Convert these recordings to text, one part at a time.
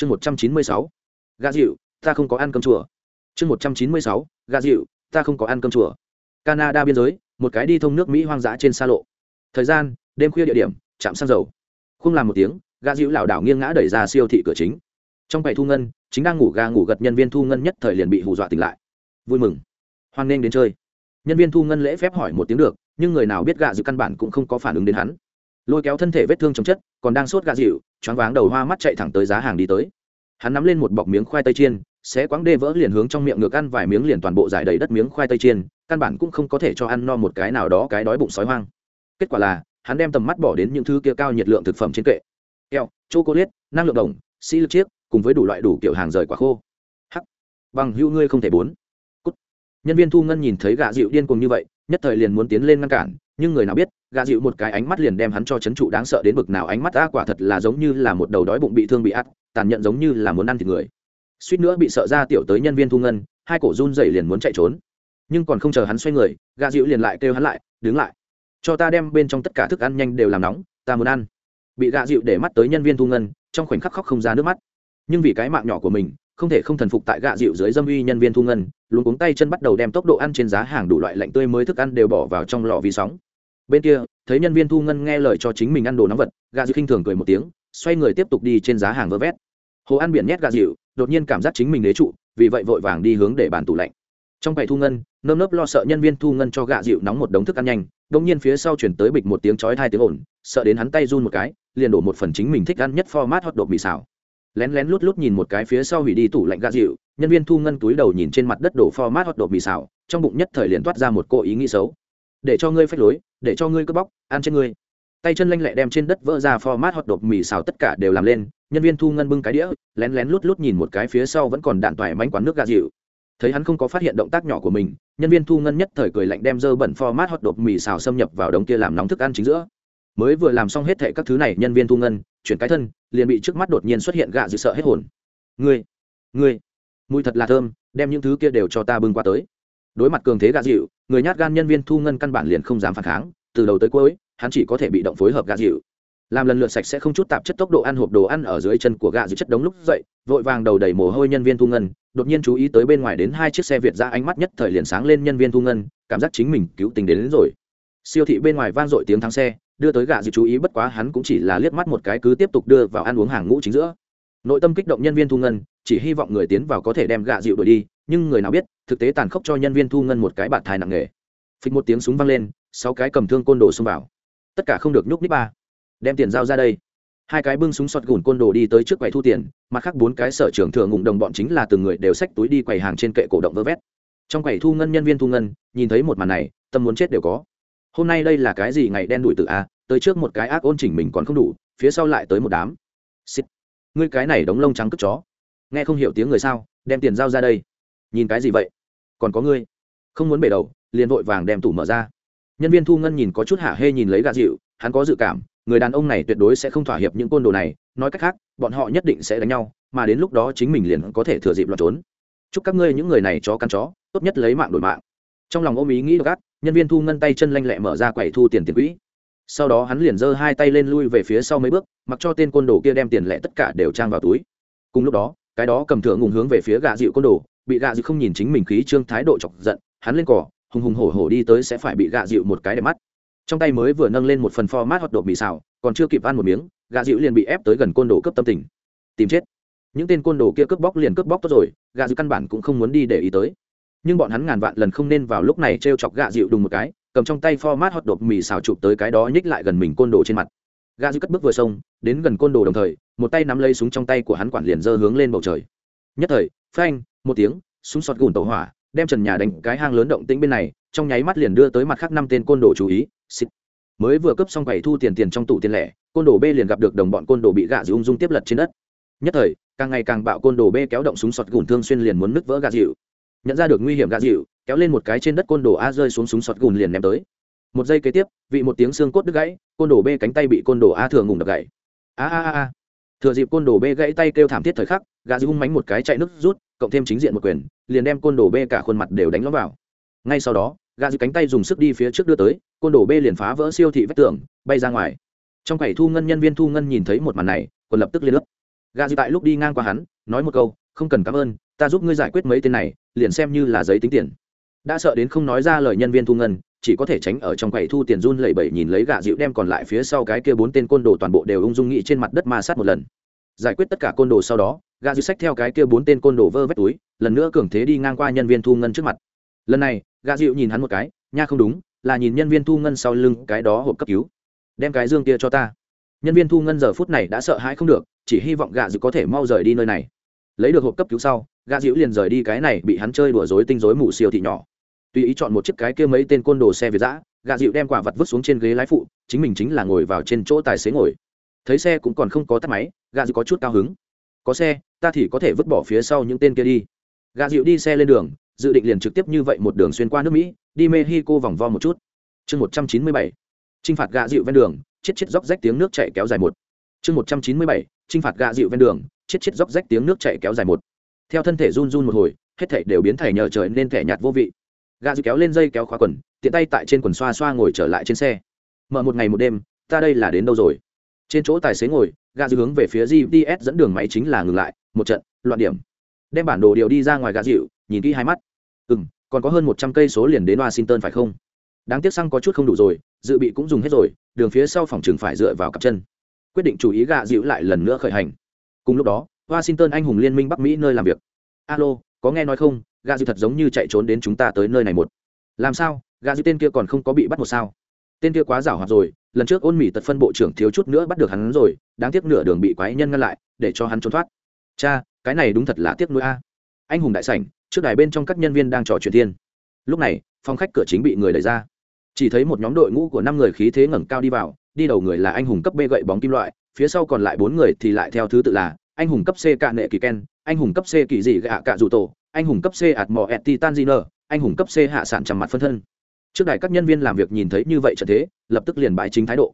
chương một trăm chín mươi sáu. Gà dịu ta không có ăn cơm chùa. Chương một trăm chín mươi sáu. Gà dịu ta không có ăn cơm chùa. Canada biên giới, một cái đi thông nước mỹ hoang dã trên xa lộ. Thời gian, đêm khuya địa điểm chạm xăng dầu. Không làm một tiếng, gà dịu lảo đảo nghiêng ngã đẩy ra siêu thị cửa chính. Trong quầy thu ngân, chính đang ngủ gà ngủ gật nhân viên thu ngân nhất thời liền bị hù dọa tỉnh lại. Vui mừng. Hoan nghênh đến chơi. Nhân viên thu ngân lễ phép hỏi một tiếng được, nhưng người nào biết gà dịu căn bản cũng không có phản ứng đến hắn lôi kéo thân thể vết thương chống chất, còn đang sốt gà dịu, choáng váng đầu hoa mắt chạy thẳng tới giá hàng đi tới. Hắn nắm lên một bọc miếng khoai tây chiên, xé quãng đê vỡ liền hướng trong miệng ngược ăn vài miếng liền toàn bộ giải đầy đất miếng khoai tây chiên, căn bản cũng không có thể cho ăn no một cái nào đó cái đói bụng sói hoang. Kết quả là, hắn đem tầm mắt bỏ đến những thứ kia cao nhiệt lượng thực phẩm trên kệ. Keo chocolate, năng lượng đồng xi lực chiếc, cùng với đủ loại đủ kiểu hàng rời quả khô. Hắc. Bằng hữu ngươi không thể bốn. Cút. nhân viên thu ngân nhìn thấy gạ dịu điên cuồng như vậy, nhất thời liền muốn tiến lên ngăn cản nhưng người nào biết Gà dịu một cái ánh mắt liền đem hắn cho chấn trụ đáng sợ đến bực nào. Ánh mắt ta quả thật là giống như là một đầu đói bụng bị thương bị ắt, tàn nhẫn giống như là muốn ăn thịt người. Suýt nữa bị sợ ra tiểu tới nhân viên thu ngân, hai cổ run dậy liền muốn chạy trốn. Nhưng còn không chờ hắn xoay người Gà dịu liền lại kêu hắn lại, đứng lại. Cho ta đem bên trong tất cả thức ăn nhanh đều làm nóng, ta muốn ăn. Bị Gà dịu để mắt tới nhân viên thu ngân, trong khoảnh khắc khóc không ra nước mắt. Nhưng vì cái mạng nhỏ của mình, không thể không thần phục tại gạ dịu dưới dâm uy nhân viên thu ngân luôn cuống tay chân bắt đầu đem tốc độ ăn trên giá hàng đủ loại lạnh tươi mới thức ăn đều bỏ vào trong lò vi sóng bên kia, thấy nhân viên thu ngân nghe lời cho chính mình ăn đồ nóng vật gạ dịu khinh thường cười một tiếng, xoay người tiếp tục đi trên giá hàng vơ vét. Hồ ăn biển nhét gạ dịu, đột nhiên cảm giác chính mình đế trụ, vì vậy vội vàng đi hướng để bàn tủ lạnh. Trong quầy thu ngân, nơm nớp lo sợ nhân viên thu ngân cho gạ dịu nóng một đống thức ăn nhanh đông nhiên phía sau chuyển tới bịch một tiếng chói hai tiếng ồn, sợ đến hắn tay run một cái, liền đổ một phần chính mình thích ăn nhất format hot đột mì xào. Lén lén lút lút nhìn một cái phía sau hủy đi tủ lạnh gạ dịu, nhân viên thu ngân túi đầu nhìn trên mặt đất đổ format hot đột mì xào, trong bụng nhất thời liền toát ra một cô ý nghĩ xấu. Để cho ngươi phách lối để cho ngươi cướp bóc, ăn trên ngươi. Tay chân lanh lẹ đem trên đất vỡ ra format hot đột mì xào tất cả đều làm lên, nhân viên thu ngân bưng cái đĩa, lén lén lút lút nhìn một cái phía sau vẫn còn đạn toại mánh quán nước gà dịu. Thấy hắn không có phát hiện động tác nhỏ của mình, nhân viên thu ngân nhất thời cười lạnh đem dơ bẩn format hot đột mì xào xâm nhập vào đống kia làm nóng thức ăn chính giữa. Mới vừa làm xong hết thệ các thứ này, nhân viên thu ngân, chuyển cái thân, liền bị trước mắt đột nhiên xuất hiện gạ dịu sợ hết hồn. Ngươi ngươi, mùi thật là thơm, đem những thứ kia đều cho ta bưng qua tới. Đối mặt cường thế gạ dịu người nhát gan nhân viên thu ngân căn bản liền không dám phản kháng từ đầu tới cuối hắn chỉ có thể bị động phối hợp gạ dịu. Làm lần lượt sạch sẽ không chút tạp chất tốc độ ăn hộp đồ ăn ở dưới chân của gạ dịu chất đống lúc dậy vội vàng đầu đầy mồ hôi nhân viên thu ngân đột nhiên chú ý tới bên ngoài đến hai chiếc xe việt ra ánh mắt nhất thời liền sáng lên nhân viên thu ngân cảm giác chính mình cứu tình đến, đến rồi. Siêu thị bên ngoài vang dội tiếng thắng xe đưa tới gạ dịu chú ý bất quá hắn cũng chỉ là liếc mắt một cái cứ tiếp tục đưa vào ăn uống hàng ngũ chính giữa. Nội tâm kích động nhân viên thu ngân chỉ hy vọng người tiến vào có thể đem gạ dịu đuổi đi nhưng người nào biết, thực tế tàn khốc cho nhân viên thu ngân một cái bạt thai nặng nghề phịch một tiếng súng vang lên, sáu cái cầm thương côn đồ xông vào. Tất cả không được nhúc nít ba. Đem tiền giao ra đây. Hai cái bưng súng sọt gùn côn đồ đi tới trước quầy thu tiền, mặt khác bốn cái sở trưởng thừa ngụng đồng bọn chính là từng người đều xách túi đi quầy hàng trên kệ cổ động vơ vét. Trong quầy thu ngân nhân viên thu ngân, nhìn thấy một màn này, tâm muốn chết đều có. Hôm nay đây là cái gì ngày đen đuổi tự a, tới trước một cái ác ôn chỉnh mình còn không đủ, phía sau lại tới một đám. Xít ngươi cái này đống lông trắng cất chó. Nghe không hiểu tiếng người sao, đem tiền giao ra đây nhìn cái gì vậy? Còn có ngươi? Không muốn bể đầu, liền vội vàng đem tủ mở ra. Nhân viên thu ngân nhìn có chút hạ hê nhìn lấy gà dịu, hắn có dự cảm, người đàn ông này tuyệt đối sẽ không thỏa hiệp những côn đồ này, nói cách khác, bọn họ nhất định sẽ đánh nhau, mà đến lúc đó chính mình liền có thể thừa dịp lọt trốn. Chúc các ngươi những người này chó căn chó, tốt nhất lấy mạng đổi mạng. Trong lòng ôm ý nghĩ gắt, nhân viên thu ngân tay chân lanh lẹ mở ra quầy thu tiền tiền quỹ. Sau đó hắn liền giơ hai tay lên lui về phía sau mấy bước, mặc cho tên côn đồ kia đem tiền lẻ tất cả đều trang vào túi. Cùng lúc đó, cái đó cầm thượng ngùng hướng về phía gà dịu côn đồ bị gạ dịu không nhìn chính mình khí trương thái độ chọc giận, hắn lên cỏ hùng hùng hổ hổ đi tới sẽ phải bị gạ dịu một cái đẹp mắt. Trong tay mới vừa nâng lên một phần format hoạt đột mì xào, còn chưa kịp ăn một miếng, gạ dịu liền bị ép tới gần côn đồ cướp tâm tình. Tìm chết. Những tên côn đồ kia cướp bóc liền cướp bóc tốt rồi, gạ dịu căn bản cũng không muốn đi để ý tới. Nhưng bọn hắn ngàn vạn lần không nên vào lúc này t r e o chọc gạ dịu đùng một cái, cầm trong tay format hot đột mì xào chụp tới cái đó nhích lại gần mình côn đồ trên mặt. Gạ dịu cất bước vừa xông, đến gần côn đồ đồng thời, một tay nắm lấy súng trong tay của hắn quản liền dơ hướng lên bầu trời. Nhất thời, phanh một tiếng, súng sọt gùn tàu hỏa, đem trần nhà đánh cái hang lớn động tĩnh bên này, trong nháy mắt liền đưa tới mặt khác năm tên côn đồ chú ý. Xịt. mới vừa cấp xong quầy thu tiền tiền trong tủ tiền lẻ, côn đồ b liền gặp được đồng bọn côn đồ bị gạ dịu ung dung tiếp lật trên đất. Nhất thời, càng ngày càng bạo côn đồ b kéo động súng sọt gùn thương xuyên liền muốn nứt vỡ gạ dịu nhận ra được nguy hiểm gạ dịu kéo lên một cái trên đất côn đồ a rơi xuống súng sọt gùn liền ném tới. Một giây kế tiếp, vị một tiếng xương cốt đứt gãy, côn đồ b cánh tay bị côn đồ a thường ngùng đập gãy. A a a thừa dịp côn đồ b gãy tay kêu thảm thiết thời khắc, gạ dịu hung mánh một cái chạy nước rút cộng thêm chính diện một quyền, liền đem côn đồ b cả khuôn mặt đều đánh ló vào. Ngay sau đó, gã giữ cánh tay dùng sức đi phía trước đưa tới, côn đồ b liền phá vỡ siêu thị vách tường, bay ra ngoài. Trong quầy thu ngân nhân viên thu ngân nhìn thấy một màn này, còn lập tức liên lớp gà giữ tại lúc đi ngang qua hắn, nói một câu, không cần cảm ơn, ta giúp ngươi giải quyết mấy tên này, liền xem như là giấy tính tiền. Đã sợ đến không nói ra lời nhân viên thu ngân, chỉ có thể tránh ở trong quầy thu tiền run lẩy bẩy nhìn lấy gạ dịu đem còn lại phía sau cái kia bốn tên côn đồ toàn bộ đều ung dung nghị trên mặt đất ma sát một lần. Giải quyết tất cả côn đồ sau đó Gà dịu xách theo cái kia bốn tên côn đồ vơ vét túi, lần nữa cường thế đi ngang qua nhân viên thu ngân trước mặt. Lần này gà dịu nhìn hắn một cái, nha không đúng, là nhìn nhân viên thu ngân sau lưng cái đó hộp cấp cứu. Đem cái dương kia cho ta. Nhân viên thu ngân giờ phút này đã sợ hãi không được, chỉ hy vọng gà dịu có thể mau rời đi nơi này. Lấy được hộp cấp cứu sau gà dịu liền rời đi cái này bị hắn chơi đùa dối tinh dối mù siêu thị nhỏ. Tùy ý chọn một chiếc cái kia mấy tên côn đồ xe việt giã gà dịu đem quả vật vứt xuống trên ghế lái phụ, chính mình chính là ngồi vào trên chỗ tài xế ngồi. Thấy xe cũng còn không có tắt máy gà dịu có chút cao hứng có xe, ta thì có thể vứt bỏ phía sau những tên kia đi. Gà dịu đi xe lên đường, dự định liền trực tiếp như vậy một đường xuyên qua nước mỹ, đi mexico vòng vo một chút. Chương một trăm chín mươi bảy, chinh phạt gà dịu ven đường, chết chết dốc rách tiếng nước chạy kéo dài một. Chương một trăm chín mươi bảy, chinh phạt gà dịu ven đường, chết chết dốc rách tiếng nước chạy kéo dài một. Theo thân thể run run một hồi, hết thể đều biến thể nhờ trời nên thẻ nhạt vô vị. Gà dịu kéo lên dây kéo khóa quần, tiện tay tại trên quần xoa xoa ngồi trở lại trên xe. Mở một ngày một đêm, ta đây là đến đâu rồi? Trên chỗ tài xế ngồi gà dư hướng về phía gps dẫn đường máy chính là ngừng lại, một trận, loạn điểm. Đem bản đồ điều đi ra ngoài gà dịu nhìn kỹ hai mắt. Ừ m còn có hơn một trăm cây số liền đến washington phải không? Đáng tiếc xăng có chút không đủ rồi, dự bị cũng dùng hết rồi, đường phía sau phòng trường phải dựa vào cặp chân. Quyết định chủ ý gạ dịu lại lần nữa khởi hành. Cùng lúc đó, washington, anh hùng liên minh bắc mỹ nơi làm việc. Alo, có nghe nói không? Gạ dịu thật giống như chạy trốn đến chúng ta tới nơi này một. Làm sao? Gạ dịu tên kia còn không có bị bắt một sao? Tên kia quá giảo hoạt rồi lần trước ôn mỹ tật phân bộ trưởng thiếu chút nữa bắt được hắn rồi, đáng tiếc nửa đường bị quái nhân ngăn lại, để cho hắn trốn thoát. Cha, cái này đúng thật là tiếc nuối a. Anh hùng đại sảnh, trước đài bên trong các nhân viên đang trò chuyện thiên. Lúc này, phòng khách cửa chính bị người đẩy ra. Chỉ thấy một nhóm đội ngũ của năm người khí thế ngẩng cao đi vào, đi đầu người là anh hùng cấp b gậy bóng kim loại, phía sau còn lại bốn người thì lại theo thứ tự là anh hùng cấp c cạ nệ kỳ ken, anh hùng cấp c kỳ dị gạ cạ dù tổ, anh hùng cấp c ạt mò et titan ziner anh hùng cấp c hạ sản trầm mặt phân thân trước đài các nhân viên làm việc nhìn thấy như vậy trận thế, lập tức liền bãi chính thái độ.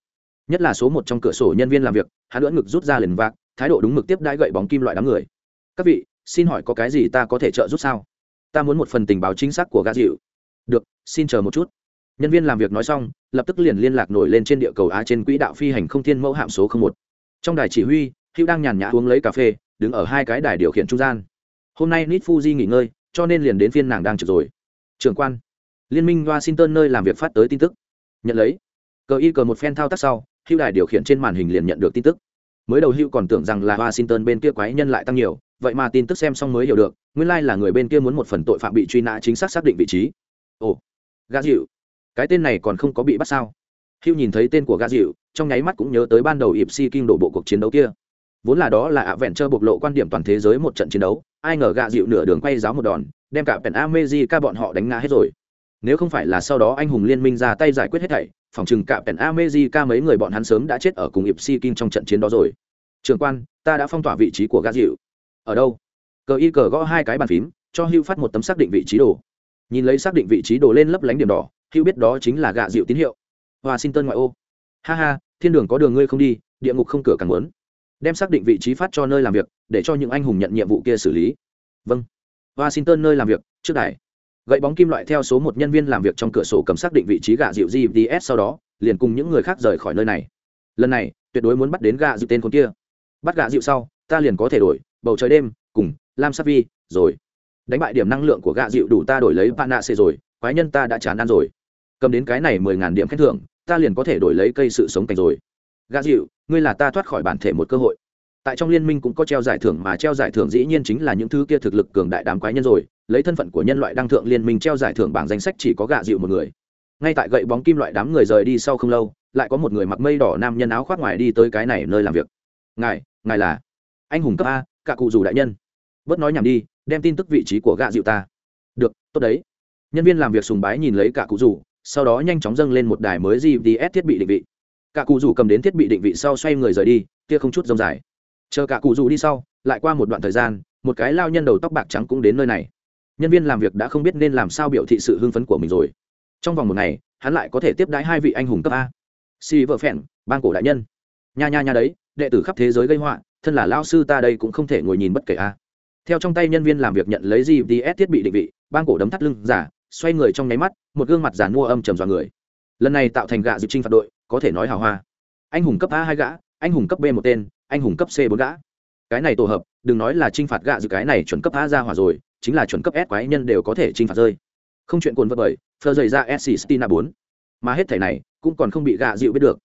Nhất là số một trong cửa sổ nhân viên làm việc, hắn lưỡng ngực rút ra liền vạc, thái độ đúng mực tiếp đãi gậy bóng kim loại đám người. Các vị, xin hỏi có cái gì ta có thể trợ giúp sao? Ta muốn một phần tình báo chính xác của gã dịu được, xin chờ một chút. Nhân viên làm việc nói xong, lập tức liền liên lạc nổi lên trên địa cầu á trên quỹ đạo phi hành không thiên mẫu hạm số một. Trong đài chỉ huy, hữu đang nhàn nhã uống lấy cà phê, đứng ở hai cái đài điều khiển trung gian. Hôm nay nít fuji nghỉ ngơi, cho nên liền đến phiên nàng đang trực rồi. Trưởng quan liên minh washington nơi làm việc phát tới tin tức. Nhận lấy. Cờ y cờ một phen thao tác sau hữu đài điều khiển trên màn hình liền nhận được tin tức. Mới đầu hữu còn tưởng rằng là washington bên kia quái nhân lại tăng nhiều, vậy mà tin tức xem xong mới hiểu được, nguyên lai、like、là người bên kia muốn một phần tội phạm bị truy nã chính xác xác định vị trí. Ồ gà dịu cái tên này còn không có bị bắt sao? Hữu nhìn thấy tên của gà dịu trong nháy mắt cũng nhớ tới ban đầu ịp si kinh đổ bộ cuộc chiến đấu kia. Vốn là đó là ạ vẹn trơ bộc lộ quan điểm toàn thế giới một trận chiến đấu, ai ngờ gạ dịu nửa đường quay giáo một đòn, đem cả pèn amezi ca bọn họ đánh ngã hết rồi nếu không phải là sau đó anh hùng liên minh ra tay giải quyết hết thảy, phòng chừng cả pèn amezi mấy người bọn hắn sớm đã chết ở cùng ịp si kinh trong trận chiến đó rồi. Trường quan, ta đã phong tỏa vị trí của Gà dịu ở đâu? Cờ y cờ gõ hai cái bàn phím, cho hưu phát một tấm xác định vị trí đồ. Nhìn lấy xác định vị trí đồ lên lấp lánh điểm đỏ hưu biết đó chính là Gà dịu tín hiệu. Washington ngoại ô. Ha ha, thiên đường có đường ngươi không đi, địa ngục không cửa càng muốn. Đem xác định vị trí phát cho nơi làm việc, để cho những anh hùng nhận nhiệm vụ kia xử lý. Vâng. Washington nơi làm việc, trước đài gậy bóng kim loại theo số một nhân viên làm việc trong cửa sổ cầm xác định vị trí gạ dịu gps sau đó, liền cùng những người khác rời khỏi nơi này. Lần này, tuyệt đối muốn bắt đến gạ dịu tên con kia. Bắt gạ dịu sau, ta liền có thể đổi, bầu trời đêm, cùng, lam sắc vi, rồi. Đánh bại điểm năng lượng của gạ dịu đủ ta đổi lấy bạn nạ xê rồi, quái nhân ta đã chán ăn rồi. Cầm đến cái này mười ngàn điểm khen thưởng, ta liền có thể đổi lấy cây sự sống cảnh rồi. Gạ dịu, ngươi là ta thoát khỏi bản thể một cơ hội. Tại trong liên minh cũng có treo giải thưởng mà treo giải thưởng dĩ nhiên chính là những thứ kia thực lực cường đại đám quái nhân rồi lấy thân phận của nhân loại đăng thượng liên minh treo giải thưởng bảng danh sách chỉ có gạ dịu một người. Ngay tại gậy bóng kim loại đám người rời đi sau không lâu, lại có một người mặc mây đỏ nam nhân áo khoác ngoài đi tới cái này nơi làm việc. Ngài ngài là anh hùng cấp a, cả cụ dù đại nhân. Bớt nói nhảm đi, đem tin tức vị trí của gạ dịu ta. Được, tốt đấy. Nhân viên làm việc sùng bái nhìn lấy cả cụ rủ sau đó nhanh chóng dâng lên một đài mới gps thiết bị định vị. Cả cụ rủ cầm đến thiết bị định vị sau xoay người rời đi, kia không chút rông dài. Chờ cả cụ rủ đi sau, lại qua một đoạn thời gian, một cái lao nhân đầu tóc bạc trắng cũng đến nơi này nhân viên làm việc đã không biết nên làm sao biểu thị sự hưng phấn của mình rồi. Trong vòng một ngày, hắn lại có thể tiếp đái hai vị anh hùng cấp a. Si vợ phèn ban cổ đại nhân. Nha nha nha đấy, đệ tử khắp thế giới gây họa, thân là lao sư ta đây cũng không thể ngồi nhìn bất kể a. Theo trong tay nhân viên làm việc nhận lấy gps thiết bị định vị ban cổ đấm thắt lưng, giả, xoay người trong nháy mắt, một gương mặt giàn mua âm trầm dọa người. Lần này tạo thành gạ dịp trinh phạt đội, có thể nói hào hoa. Anh hùng cấp a hai gã, anh hùng cấp b một tên, anh hùng cấp c bốn gã. Cái này tổ hợp, đừng nói là trinh phạt gạ dự cái này chuẩn cấp a ra hỏa rồi chính là chuẩn cấp s quái nhân đều có thể trinh phạt rơi. Không chuyện cuồn vật bởi phơ dày ra sc stina bốn. Mà hết thảy này, cũng còn không bị gạ dịu biết được.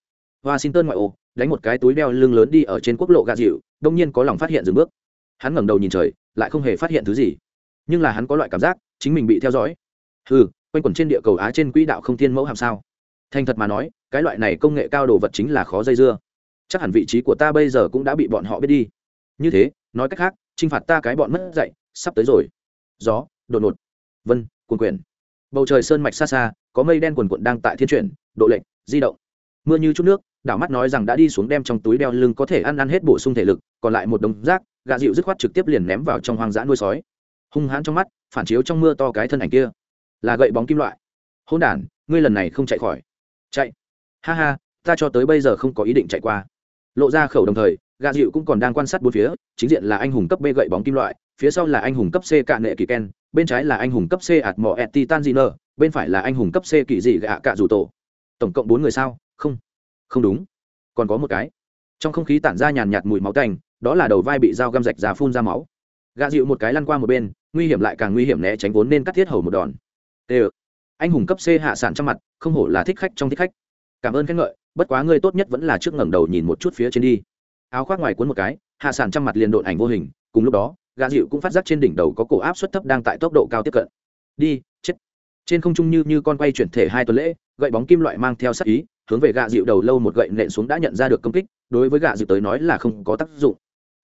Washington ngoại ô, đánh một cái túi đeo lưng lớn đi ở trên quốc lộ gạ dịu, đông nhiên có lòng phát hiện dừng bước. Hắn ngẩng đầu nhìn trời, lại không hề phát hiện thứ gì. Nhưng là hắn có loại cảm giác, chính mình bị theo dõi. Hừ, quanh quẩn trên địa cầu á trên quỹ đạo không thiên mẫu hàm sao? Thành thật mà nói, cái loại này công nghệ cao đồ vật chính là khó dây dưa. Chắc hẳn vị trí của ta bây giờ cũng đã bị bọn họ biết đi. Như thế, nói cách khác trinh phạt ta cái bọn mất dạy, sắp tới rồi gió, đột ngột. Vân, cuồn quyển. Bầu trời sơn mạch xa xa, có mây đen quần quận đang tại thiên chuyển, độ lệnh di động. Mưa như chút nước, đảo mắt nói rằng đã đi xuống đem trong túi đeo lưng có thể ăn ăn hết bổ sung thể lực, còn lại một đống rác, gà dịu dứt khoát trực tiếp liền ném vào trong hoang dã nuôi sói. Hung hãn trong mắt, phản chiếu trong mưa to cái thân ảnh kia. Là gậy bóng kim loại. Hôn đản, ngươi lần này không chạy khỏi. Chạy. Ha ha, ta cho tới bây giờ không có ý định chạy qua. Lộ ra khẩu đồng thời, gà dịu cũng còn đang quan sát bốn phía, chính diện là anh hùng cấp bê gậy bóng kim loại phía sau là anh hùng cấp c cạ nệ kỳ ken, bên trái là anh hùng cấp c ạt mỏ et titan ziner, bên phải là anh hùng cấp c kỳ dị gạ cạ rủ tổ. Tổng cộng bốn người sao? Không. Không đúng. Còn có một cái. Trong không khí tản ra nhàn nhạt mùi máu tanh, đó là đầu vai bị dao găm rạch ra phun ra máu. Gạ dịu một cái lăn qua một bên, nguy hiểm lại càng nguy hiểm né tránh vốn nên cắt thiết hầu một đòn. Tê anh hùng cấp c hạ sản trong mặt, không hổ là thích khách trong thích khách. Cảm ơn khen ngợi, bất quá ngươi tốt nhất vẫn là trước ngẩng đầu nhìn một chút phía trên đi. Áo khoác ngoài cuốn một cái, hạ sản trong mặt liền độn ảnh vô hình, cùng lúc đó gà dịu cũng phát giác trên đỉnh đầu có cổ áp suất thấp đang tại tốc độ cao tiếp cận. Đi, chết. Trên không trung như như con quay chuyển thể hai tuần lễ, gậy bóng kim loại mang theo sắc ý, hướng về gà dịu đầu lâu một gậy nện xuống đã nhận ra được công kích, đối với gà dịu tới nói là không có tác dụng.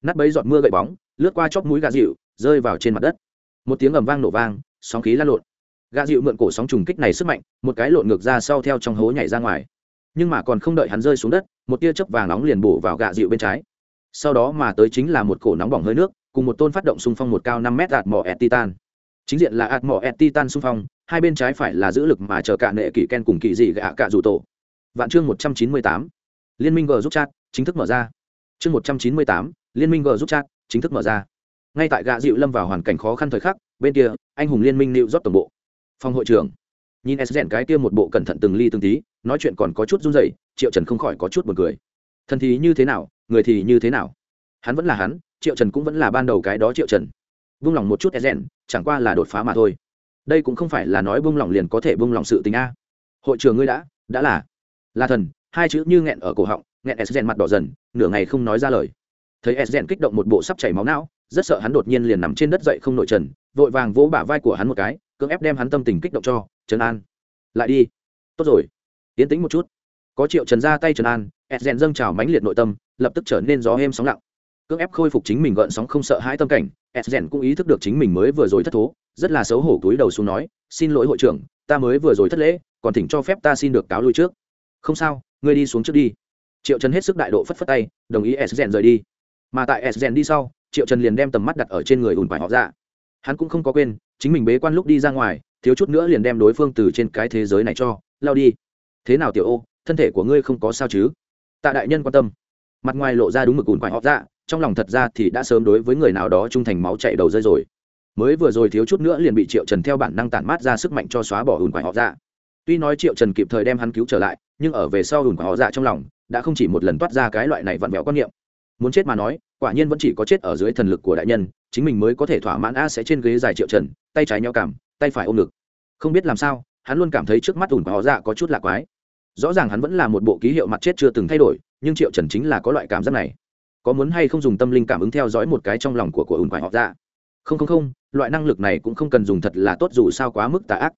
Nát bấy giọt mưa gậy bóng, lướt qua chóp mũi gà dịu, rơi vào trên mặt đất. Một tiếng ầm vang nổ vang, sóng khí lan lộn. Gà dịu mượn cổ sóng trùng kích này sức mạnh, một cái lộn ngược ra sau theo trong hố nhảy ra ngoài. Nhưng mà còn không đợi hắn rơi xuống đất, một tia chớp vàng nóng liền bổ vào gà dịu bên trái. Sau đó mà tới chính là một cổ nóng bỏng hơi nước cùng một tôn phát động xung phong một cao năm mét ạt mỏ et titan. Chính diện là ạt mỏ et titan xung phong, hai bên trái phải là giữ lực mà chờ cả nệ kỷ ken cùng kỳ dị gạ cả rủ tổ. Vạn chương một trăm chín mươi tám, liên minh g giúp chat, chính thức mở ra. Chương một trăm chín mươi tám, liên minh g giúp chat, chính thức mở ra. Ngay tại gạ dịu lâm vào hoàn cảnh khó khăn thời khắc, bên kia, anh hùng liên minh nịu rót tổng bộ, phòng hội trưởng. Nhìn s rèn cái kia một bộ cẩn thận từng ly từng tí, nói chuyện còn có chút run rẩy, triệu trần không khỏi có chút buồn cười. Thân thì như thế nào, người thì như thế nào? Hắn vẫn là hắn triệu trần cũng vẫn là ban đầu cái đó triệu trần. Vung lòng một chút e rèn chẳng qua là đột phá mà thôi. Đây cũng không phải là nói vung lòng liền có thể vung lòng sự tình a. Hội trưởng ngươi đã đã là. Là thần, hai chữ như nghẹn ở cổ họng, nghẹn e rèn mặt đỏ dần, nửa ngày không nói ra lời. Thấy e rèn kích động một bộ sắp chảy máu não, rất sợ hắn đột nhiên liền nằm trên đất dậy không nội trần, vội vàng vỗ bả vai của hắn một cái, cưỡng ép đem hắn tâm tình kích động cho trấn an, lại đi. Tốt rồi. Tiến tĩnh một chút. Có triệu trần ra tay trần an ed rèn dâng trào mãnh liệt nội tâm, lập tức trở nên gió êm sóng lặng cưỡng ép khôi phục chính mình gợn sóng không sợ hãi tâm cảnh ed rèn cũng ý thức được chính mình mới vừa rồi thất thố, rất là xấu hổ túi đầu xuống nói, xin lỗi hội trưởng, ta mới vừa rồi thất lễ, còn thỉnh cho phép ta xin được cáo lui trước. Không sao, ngươi đi xuống trước đi. Triệu trần hết sức đại độ phất phất tay, đồng ý s rèn rời đi. Mà tại s rèn đi sau, triệu trần liền đem tầm mắt đặt ở trên người ùn phải họ ra hắn cũng không có quên, chính mình bế quan lúc đi ra ngoài, thiếu chút nữa liền đem đối phương từ trên cái thế giới này cho, lao đi. Thế nào tiểu ô, thân thể của ngươi không có sao chứ? Tạ đại nhân quan tâm. Mặt ngoài lộ ra đúng mực ủn quại họ dạ trong lòng thật ra thì đã sớm đối với người nào đó trung thành máu chạy đầu rơi rồi. Mới vừa rồi thiếu chút nữa liền bị triệu trần theo bản năng tản mát ra sức mạnh cho xóa bỏ ủn quải họ dạ. Tuy nói triệu trần kịp thời đem hắn cứu trở lại, nhưng ở về sau ủn quải họ dạ trong lòng, đã không chỉ một lần toát ra cái loại này vặn vẹo quan niệm. Muốn chết mà nói, quả nhiên vẫn chỉ có chết ở dưới thần lực của đại nhân, chính mình mới có thể thỏa mãn a sẽ trên ghế dài triệu trần, tay trái nhau cảm, tay phải ôm ngực. Không biết làm sao, hắn luôn cảm thấy trước mắt ủn quải họ dạ có chút lạ quái. Rõ ràng hắn vẫn là một bộ ký hiệu mặt chết chưa từng thay đổi, nhưng triệu trần chính là có loại cảm giác này có muốn hay không dùng tâm linh cảm ứng theo dõi một cái trong lòng của của ủn quái họ ra? Không không không, loại năng lực này cũng không cần dùng thật là tốt dù sao quá mức tà ác.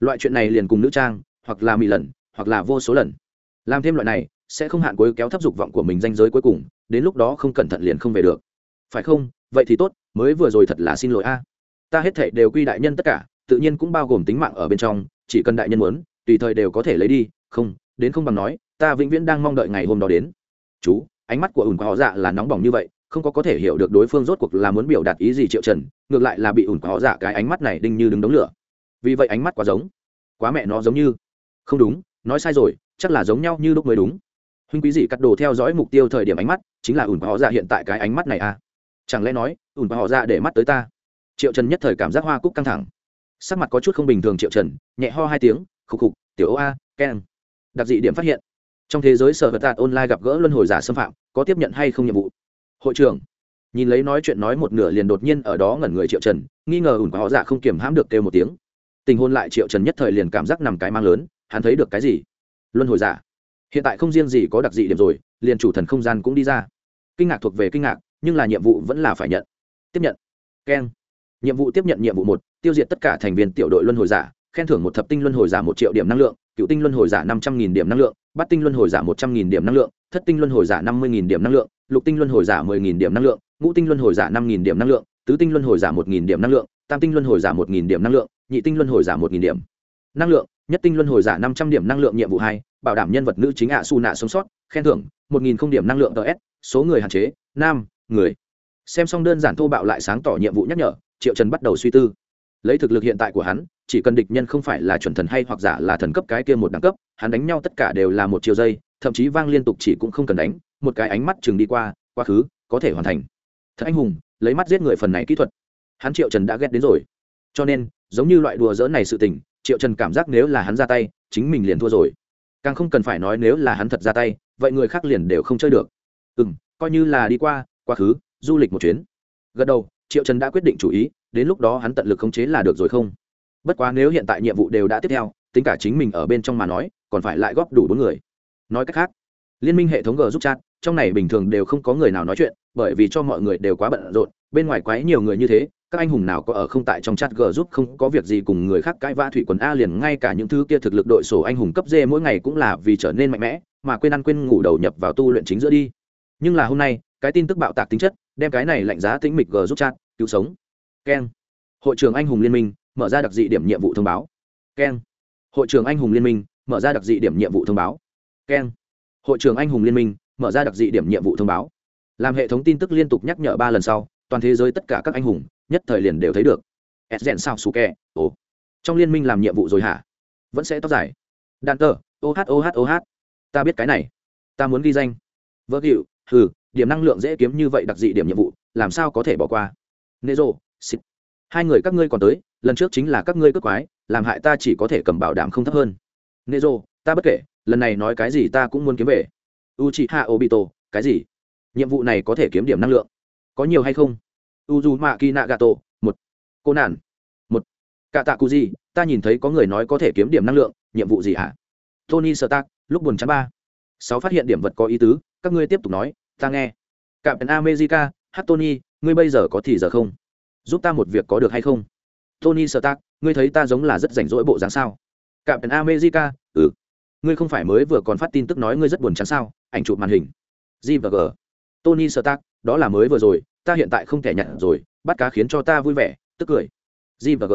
Loại chuyện này liền cùng nữ trang, hoặc là mị lần, hoặc là vô số lần. Làm thêm loại này, sẽ không hạn cuối kéo thấp dục vọng của mình danh giới cuối cùng, đến lúc đó không cẩn thận liền không về được. Phải không? Vậy thì tốt, mới vừa rồi thật là xin lỗi a. Ta hết thể đều quy đại nhân tất cả, tự nhiên cũng bao gồm tính mạng ở bên trong, chỉ cần đại nhân muốn, tùy thời đều có thể lấy đi, không, đến không bằng nói, ta vĩnh viễn đang mong đợi ngày hôm đó đến. Chú ánh mắt của ủn quả họ dạ là nóng bỏng như vậy, không có có thể hiểu được đối phương rốt cuộc là muốn biểu đạt ý gì triệu trần, ngược lại là bị ủn quả họ dạ cái ánh mắt này đinh như đứng đống lửa. Vì vậy ánh mắt quá giống. Quá mẹ nó giống như. Không đúng, nói sai rồi, chắc là giống nhau như lúc mới đúng. Huynh quý dị cắt đồ theo dõi mục tiêu thời điểm ánh mắt, chính là ủn quả họ dạ hiện tại cái ánh mắt này à. Chẳng lẽ nói, ủn quả họ dạ để mắt tới ta? Triệu trần nhất thời cảm giác hoa cúc căng thẳng. Sắc mặt có chút không bình thường triệu trần, nhẹ ho hai tiếng, khục khục, tiểu ô a, ken. Đặc dị điểm phát hiện, trong thế giới sở vật tạt online gặp gỡ luân hồi giả xâm phạm có tiếp nhận hay không nhiệm vụ? Hội trưởng, nhìn lấy nói chuyện nói một nửa liền đột nhiên ở đó ngẩn người triệu trần, nghi ngờ ủn của họ dạ không kiềm hãm được kêu một tiếng. Tình hôn lại triệu trần nhất thời liền cảm giác nằm cái mang lớn, hắn thấy được cái gì? Luân hồi giả. Hiện tại không riêng gì có đặc dị điểm rồi, liền chủ thần không gian cũng đi ra. Kinh ngạc thuộc về kinh ngạc, nhưng là nhiệm vụ vẫn là phải nhận. Tiếp nhận. Keng. Nhiệm vụ tiếp nhận nhiệm vụ một, tiêu diệt tất cả thành viên tiểu đội luân hồi giả, khen thưởng một thập tinh luân hồi giả một triệu điểm năng lượng, cựu tinh luân hồi giả năm trăm nghìn điểm năng lượng, bát tinh luân hồi giả một trăm nghìn điểm năng lượng thất tinh luân hồi giả năm mươi nghìn điểm năng lượng, lục tinh luân hồi giả mười nghìn điểm năng lượng, ngũ tinh luân hồi giả năm nghìn điểm năng lượng, tứ tinh luân hồi giả một nghìn điểm năng lượng, tam tinh luân hồi giả một nghìn điểm năng lượng, nhị tinh luân hồi giả một nghìn điểm năng lượng. Nhất tinh luân hồi giả năm trăm điểm năng lượng nhiệm vụ hai, bảo đảm nhân vật nữ chính ạ su nạ sống sót, khen thưởng một nghìn không điểm năng lượng ts số người hạn chế, nam, người. Xem xong đơn giản thô bạo lại sáng tỏ nhiệm vụ nhắc nhở, triệu trần bắt đầu suy tư. Lấy thực lực hiện tại của hắn, chỉ cần địch nhân không phải là chuẩn thần hay hoặc giả là thần cấp cái kia một đẳng cấp, hắn đánh nhau tất cả đều là một chiều dây thậm chí vang liên tục chỉ cũng không cần đánh, một cái ánh mắt chừng đi qua, quá khứ, có thể hoàn thành. Thật anh hùng, lấy mắt giết người phần này kỹ thuật. Hắn triệu trần đã ghét đến rồi. Cho nên, giống như loại đùa dỡ này sự tình, triệu trần cảm giác nếu là hắn ra tay, chính mình liền thua rồi. Càng không cần phải nói nếu là hắn thật ra tay, vậy người khác liền đều không chơi được. Ừ m coi như là đi qua, quá khứ, du lịch một chuyến. Gật đầu, triệu trần đã quyết định chủ ý, đến lúc đó hắn tận lực khống chế là được rồi không? Bất quá nếu hiện tại nhiệm vụ đều đã tiếp theo, tính cả chính mình ở bên trong mà nói, còn phải lại góp đủ bốn người nói cách khác, liên minh hệ thống g giúp chat, trong này bình thường đều không có người nào nói chuyện, bởi vì cho mọi người đều quá bận rộn, bên ngoài quái nhiều người như thế, các anh hùng nào có ở không tại trong chat g giúp không có việc gì cùng người khác cãi vã thủy quần a liền ngay cả những thứ kia thực lực đội sổ anh hùng cấp d mỗi ngày cũng là vì trở nên mạnh mẽ, mà quên ăn quên ngủ đầu nhập vào tu luyện chính giữa đi. Nhưng là hôm nay, cái tin tức bạo tạc tính chất, đem cái này lạnh giá tĩnh mịch g giúp chat, cứu sống. Keng. Hội trưởng anh hùng liên minh, mở ra đặc dị điểm nhiệm vụ thông báo. Keng. Hội trưởng anh hùng liên minh, mở ra đặc dị điểm nhiệm vụ thông báo keng. Hội trưởng anh hùng liên minh mở ra đặc dị điểm nhiệm vụ thông báo. Làm hệ thống tin tức liên tục nhắc nhở ba lần sau, toàn thế giới tất cả các anh hùng, nhất thời liền đều thấy được. S rèn sao su kè, ồ. Trong liên minh làm nhiệm vụ rồi hả? Vẫn sẽ tóc dài. Đàn tờ oh oh oh ta biết cái này. Ta muốn ghi danh. Vỡ cựu hừ, điểm năng lượng dễ kiếm như vậy đặc dị điểm nhiệm vụ, làm sao có thể bỏ qua? Nê rô, xịt. Hai người các ngươi còn tới, lần trước chính là các ngươi cướp quái, làm hại ta chỉ có thể cầm bảo đảm không thấp hơn. Nê rô, ta bất kể lần này nói cái gì ta cũng muốn kiếm về. U chị hạ obito, cái gì? Nhiệm vụ này có thể kiếm điểm năng lượng. Có nhiều hay không? U dù mạ kỳ nạ gà tổ một. Cô nản, một. Cả tạ cụ gì ta nhìn thấy có người nói có thể kiếm điểm năng lượng, nhiệm vụ gì hả? Tony sơ tác lúc buồn chán ba. Sáu phát hiện điểm vật có ý tứ, các ngươi tiếp tục nói, ta nghe. Cạm pèn america, hát tony, ngươi bây giờ có thì giờ không? Giúp ta một việc có được hay không? Tony sơ tác ngươi thấy ta giống là rất rảnh rỗi bộ dáng sao? Cạm pèn america ừ ngươi không phải mới vừa còn phát tin tức nói ngươi rất buồn chán sao, ảnh chụp màn hình. G và g. Tony sơ tác đó là mới vừa rồi, ta hiện tại không thể nhận rồi, bắt cá khiến cho ta vui vẻ, tức cười. G và g.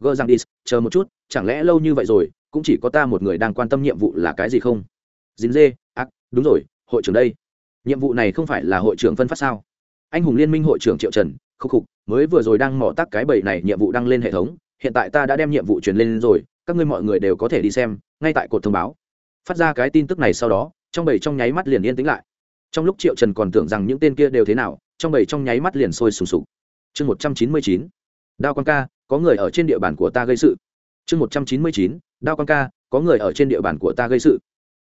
G rằng đi, chờ một chút, chẳng lẽ lâu như vậy rồi, cũng chỉ có ta một người đang quan tâm nhiệm vụ là cái gì không? Dính dê ác, đúng rồi, hội trưởng đây. Nhiệm vụ này không phải là hội trưởng phân phát sao? Anh hùng liên minh hội trưởng triệu trần, khúc khục, mới vừa rồi đang mỏ tắc cái bầy này, nhiệm vụ đăng lên hệ thống, hiện tại ta đã đem nhiệm vụ truyền lên rồi các ngươi mọi người đều có thể đi xem, ngay tại cột thông báo. Phát ra cái tin tức này sau đó, trong bầy trong nháy mắt liền yên tĩnh lại. Trong lúc triệu trần còn tưởng rằng những tên kia đều thế nào, trong bầy trong nháy mắt liền sôi sùng sục. Chương một trăm chín mươi chín, đao quan ca, có người ở trên địa bàn của ta gây sự. Chương một trăm chín mươi chín, đao quan ca, có người ở trên địa bàn của ta gây sự.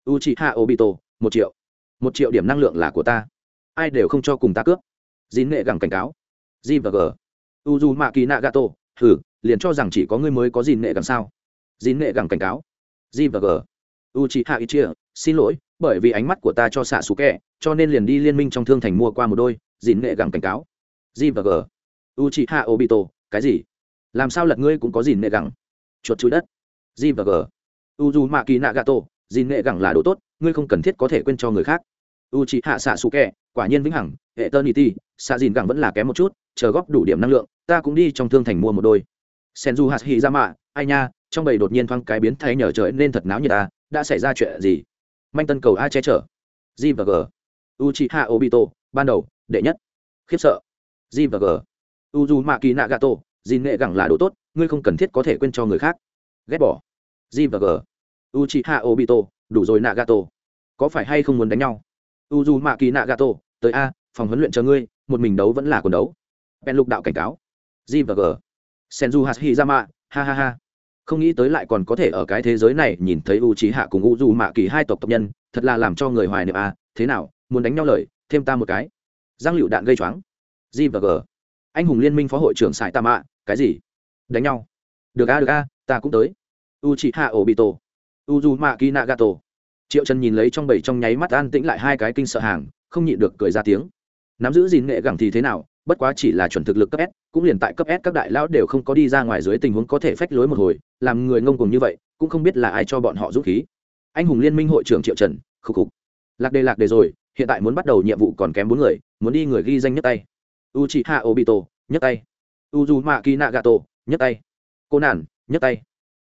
U chị hạ obito, một triệu. Một triệu điểm năng lượng là của ta. Ai đều không cho cùng ta cướp. Dín nghệ gẳng cảnh cáo. G và g. U d mạ kỳ nạ gato thử liền cho rằng chỉ có ngươi mới có dìn nghệ gẳng sao? Dín nghệ gẳng cảnh cáo. G và g. U chị hạ ít chia xin lỗi, bởi vì ánh mắt của ta cho xạ xú kẹ, cho nên liền đi liên minh trong thương thành mua qua một đôi dín nghệ gẳng cảnh cáo. G và g. U chị hạ obito, cái gì? Làm sao lật ngươi cũng có dín nghệ gẳng? Chuột chui đất. G và g. U dù mạ kỳ nạ gato dín nghệ gẳng là đồ tốt, ngươi không cần thiết có thể quên cho người khác. U chị hạ xạ xù kẹ, quả nhiên vĩnh hằng hệ tơ niti xạ dìn gẳng vẫn là kém một chút, chờ góp đủ điểm năng lượng, ta cũng đi trong thương thành mua một đôi. Senju hạt hi ra mạ ai nha, trong bầy đột nhiên thoáng cái biến thay nhờ trời nên thật náo như ta à, đã xảy ra chuyện gì? Manh tân cầu a che chở. G và g. U chị hạ obito, ban đầu, đệ nhất. Khiếp sợ. G và g. U dù mạ kỳ nạ gato dìn nghệ gẳng là đồ tốt, ngươi không cần thiết có thể quên cho người khác. Ghét bỏ. G và g. U chị hạ obito, đủ rồi nạ gato có phải hay không muốn đánh nhau? U dù ma kỳ nạ gato tới a, phòng huấn luyện chờ ngươi, một mình đấu vẫn là quần đấu. Bèn lục đạo cảnh cáo. G và g. Senju hashizama ha ha ha không nghĩ tới lại còn có thể ở cái thế giới này nhìn thấy u trí hạ cùng u dù mạ kỳ hai tộc tộc nhân, thật là làm cho người hoài niệm à. thế nào, muốn đánh nhau lời, thêm ta một cái. Giang lựu đạn gây choáng. G và g. Anh hùng liên minh phó hội trưởng sài tạ mạ, cái gì? Đánh nhau. Được a được a, ta cũng tới. U chị hạ ổ bị tổ. U du ma ki nagato. Triệu trần nhìn lấy trong bầy trong nháy mắt an tĩnh lại hai cái kinh sợ hàng, không nhịn được cười ra tiếng. Nắm giữ gìn nghệ gẳng thì thế nào bất quá chỉ là chuẩn thực lực cấp s cũng liền tại cấp s các đại lão đều không có đi ra ngoài dưới tình huống có thể phách lối một hồi làm người ngông cuồng như vậy cũng không biết là ai cho bọn họ dũng khí. Anh hùng liên minh hội trưởng triệu trần khục khục. Lạc đề lạc đề rồi hiện tại muốn bắt đầu nhiệm vụ còn kém bốn người muốn đi người ghi danh nhất tay. Uchiha obito nhất tay. Uzumaki du nagato nhất tay. Conan, nhất tay.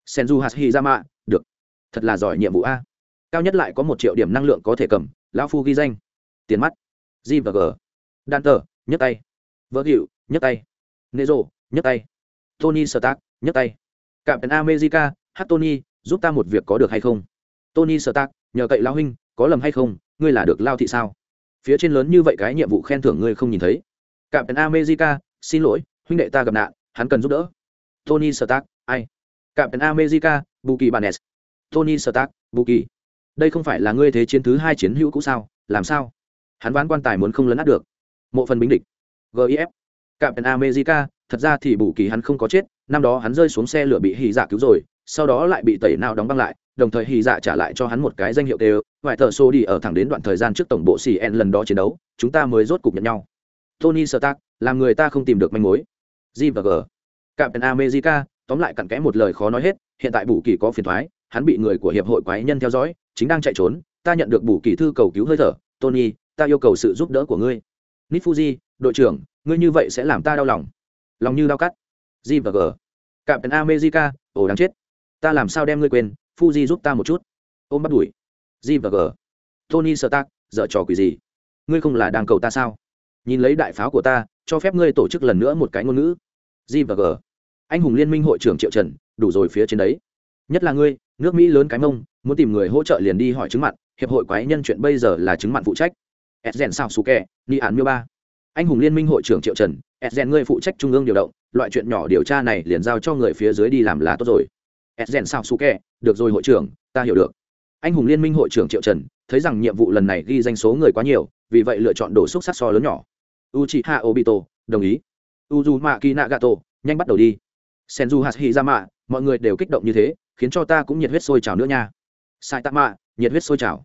Senju Hashirama được. Thật là giỏi nhiệm vụ a. Cao nhất lại có một triệu điểm năng lượng có thể cầm lão phu ghi danh. Tiền mắt. G và g. Danter nhất nhấc tay vỡ hiệu nhấc tay. Nê rộ nhấc tay. Tony stark, nhấc tay. Cạm pèn america, hát tony, giúp ta một việc có được hay không? Tony stark, nhờ cậy lao huynh, có lầm hay không? Ngươi là được lao thị sao? Phía trên lớn như vậy cái nhiệm vụ khen thưởng ngươi không nhìn thấy. Cạm pèn america, xin lỗi, huynh đệ ta gặp nạn, hắn cần giúp đỡ. Tony stark, ai? Cạm pèn america, buki banes tony stark, buki. Đây không phải là ngươi thế chiến thứ hai chiến hữu cũ sao? Làm sao? Hắn ván quan tài muốn không lấn át được. Mộ phần bính địch gif Captain america, thật ra thì bù kỳ hắn không có chết, năm đó hắn rơi xuống xe lửa bị hy dạ cứu rồi, sau đó lại bị tẩy nào đóng băng lại, đồng thời hy dạ trả lại cho hắn một cái danh hiệu đều vài tờ xô đi ở thẳng đến đoạn thời gian trước tổng bộ cn lần đó chiến đấu, chúng ta mới rốt cục nhận nhau. Tony stark, làm người ta không tìm được manh mối. G và g. Captain america, tóm lại cặn kẽ một lời khó nói hết, hiện tại bù kỳ có phiền thoái, hắn bị người của hiệp hội quái nhân theo dõi, chính đang chạy trốn, ta nhận được bù kỳ thư cầu cứu hơi thở. Tony, ta yêu cầu sự giúp đỡ của ngươi nít fuji đội trưởng, ngươi như vậy sẽ làm ta đau lòng. Lòng như đau cắt. G và g. Cạm pèn america, ồ đáng chết. Ta làm sao đem ngươi quên, fuji giúp ta một chút. Ôm bắt đuổi. G và g. Tony stark dợ trò quỷ gì? Ngươi không là đang cầu ta sao? Nhìn lấy đại pháo của ta, cho phép ngươi tổ chức lần nữa một cái ngôn ngữ. G và g. Anh hùng liên minh hội trưởng triệu trần, đủ rồi phía trên đấy. Nhất là ngươi, nước mỹ lớn cái mông, muốn tìm người hỗ trợ liền đi hỏi chứng mặn hiệp hội quái nhân chuyện bây giờ là chứng mặn phụ trách edgen sao su kè ni án miêu ba. Anh hùng liên minh hội trưởng triệu trần edgen ngươi phụ trách trung ương điều động, loại chuyện nhỏ điều tra này liền giao cho người phía dưới đi làm là tốt rồi. Edgen sao su kè được rồi hội trưởng, ta hiểu được. Anh hùng liên minh hội trưởng triệu trần, thấy rằng nhiệm vụ lần này ghi danh số người quá nhiều, vì vậy lựa chọn đổ xúc sắc so lớn nhỏ. Uchiha obito, đồng ý. Uzuma kinagato, nhanh bắt đầu đi. Senju hashirama, mọi người đều kích động như thế, khiến cho ta cũng nhiệt huyết sôi trào nữa nha. Sai mạ nhiệt huyết sôi trào.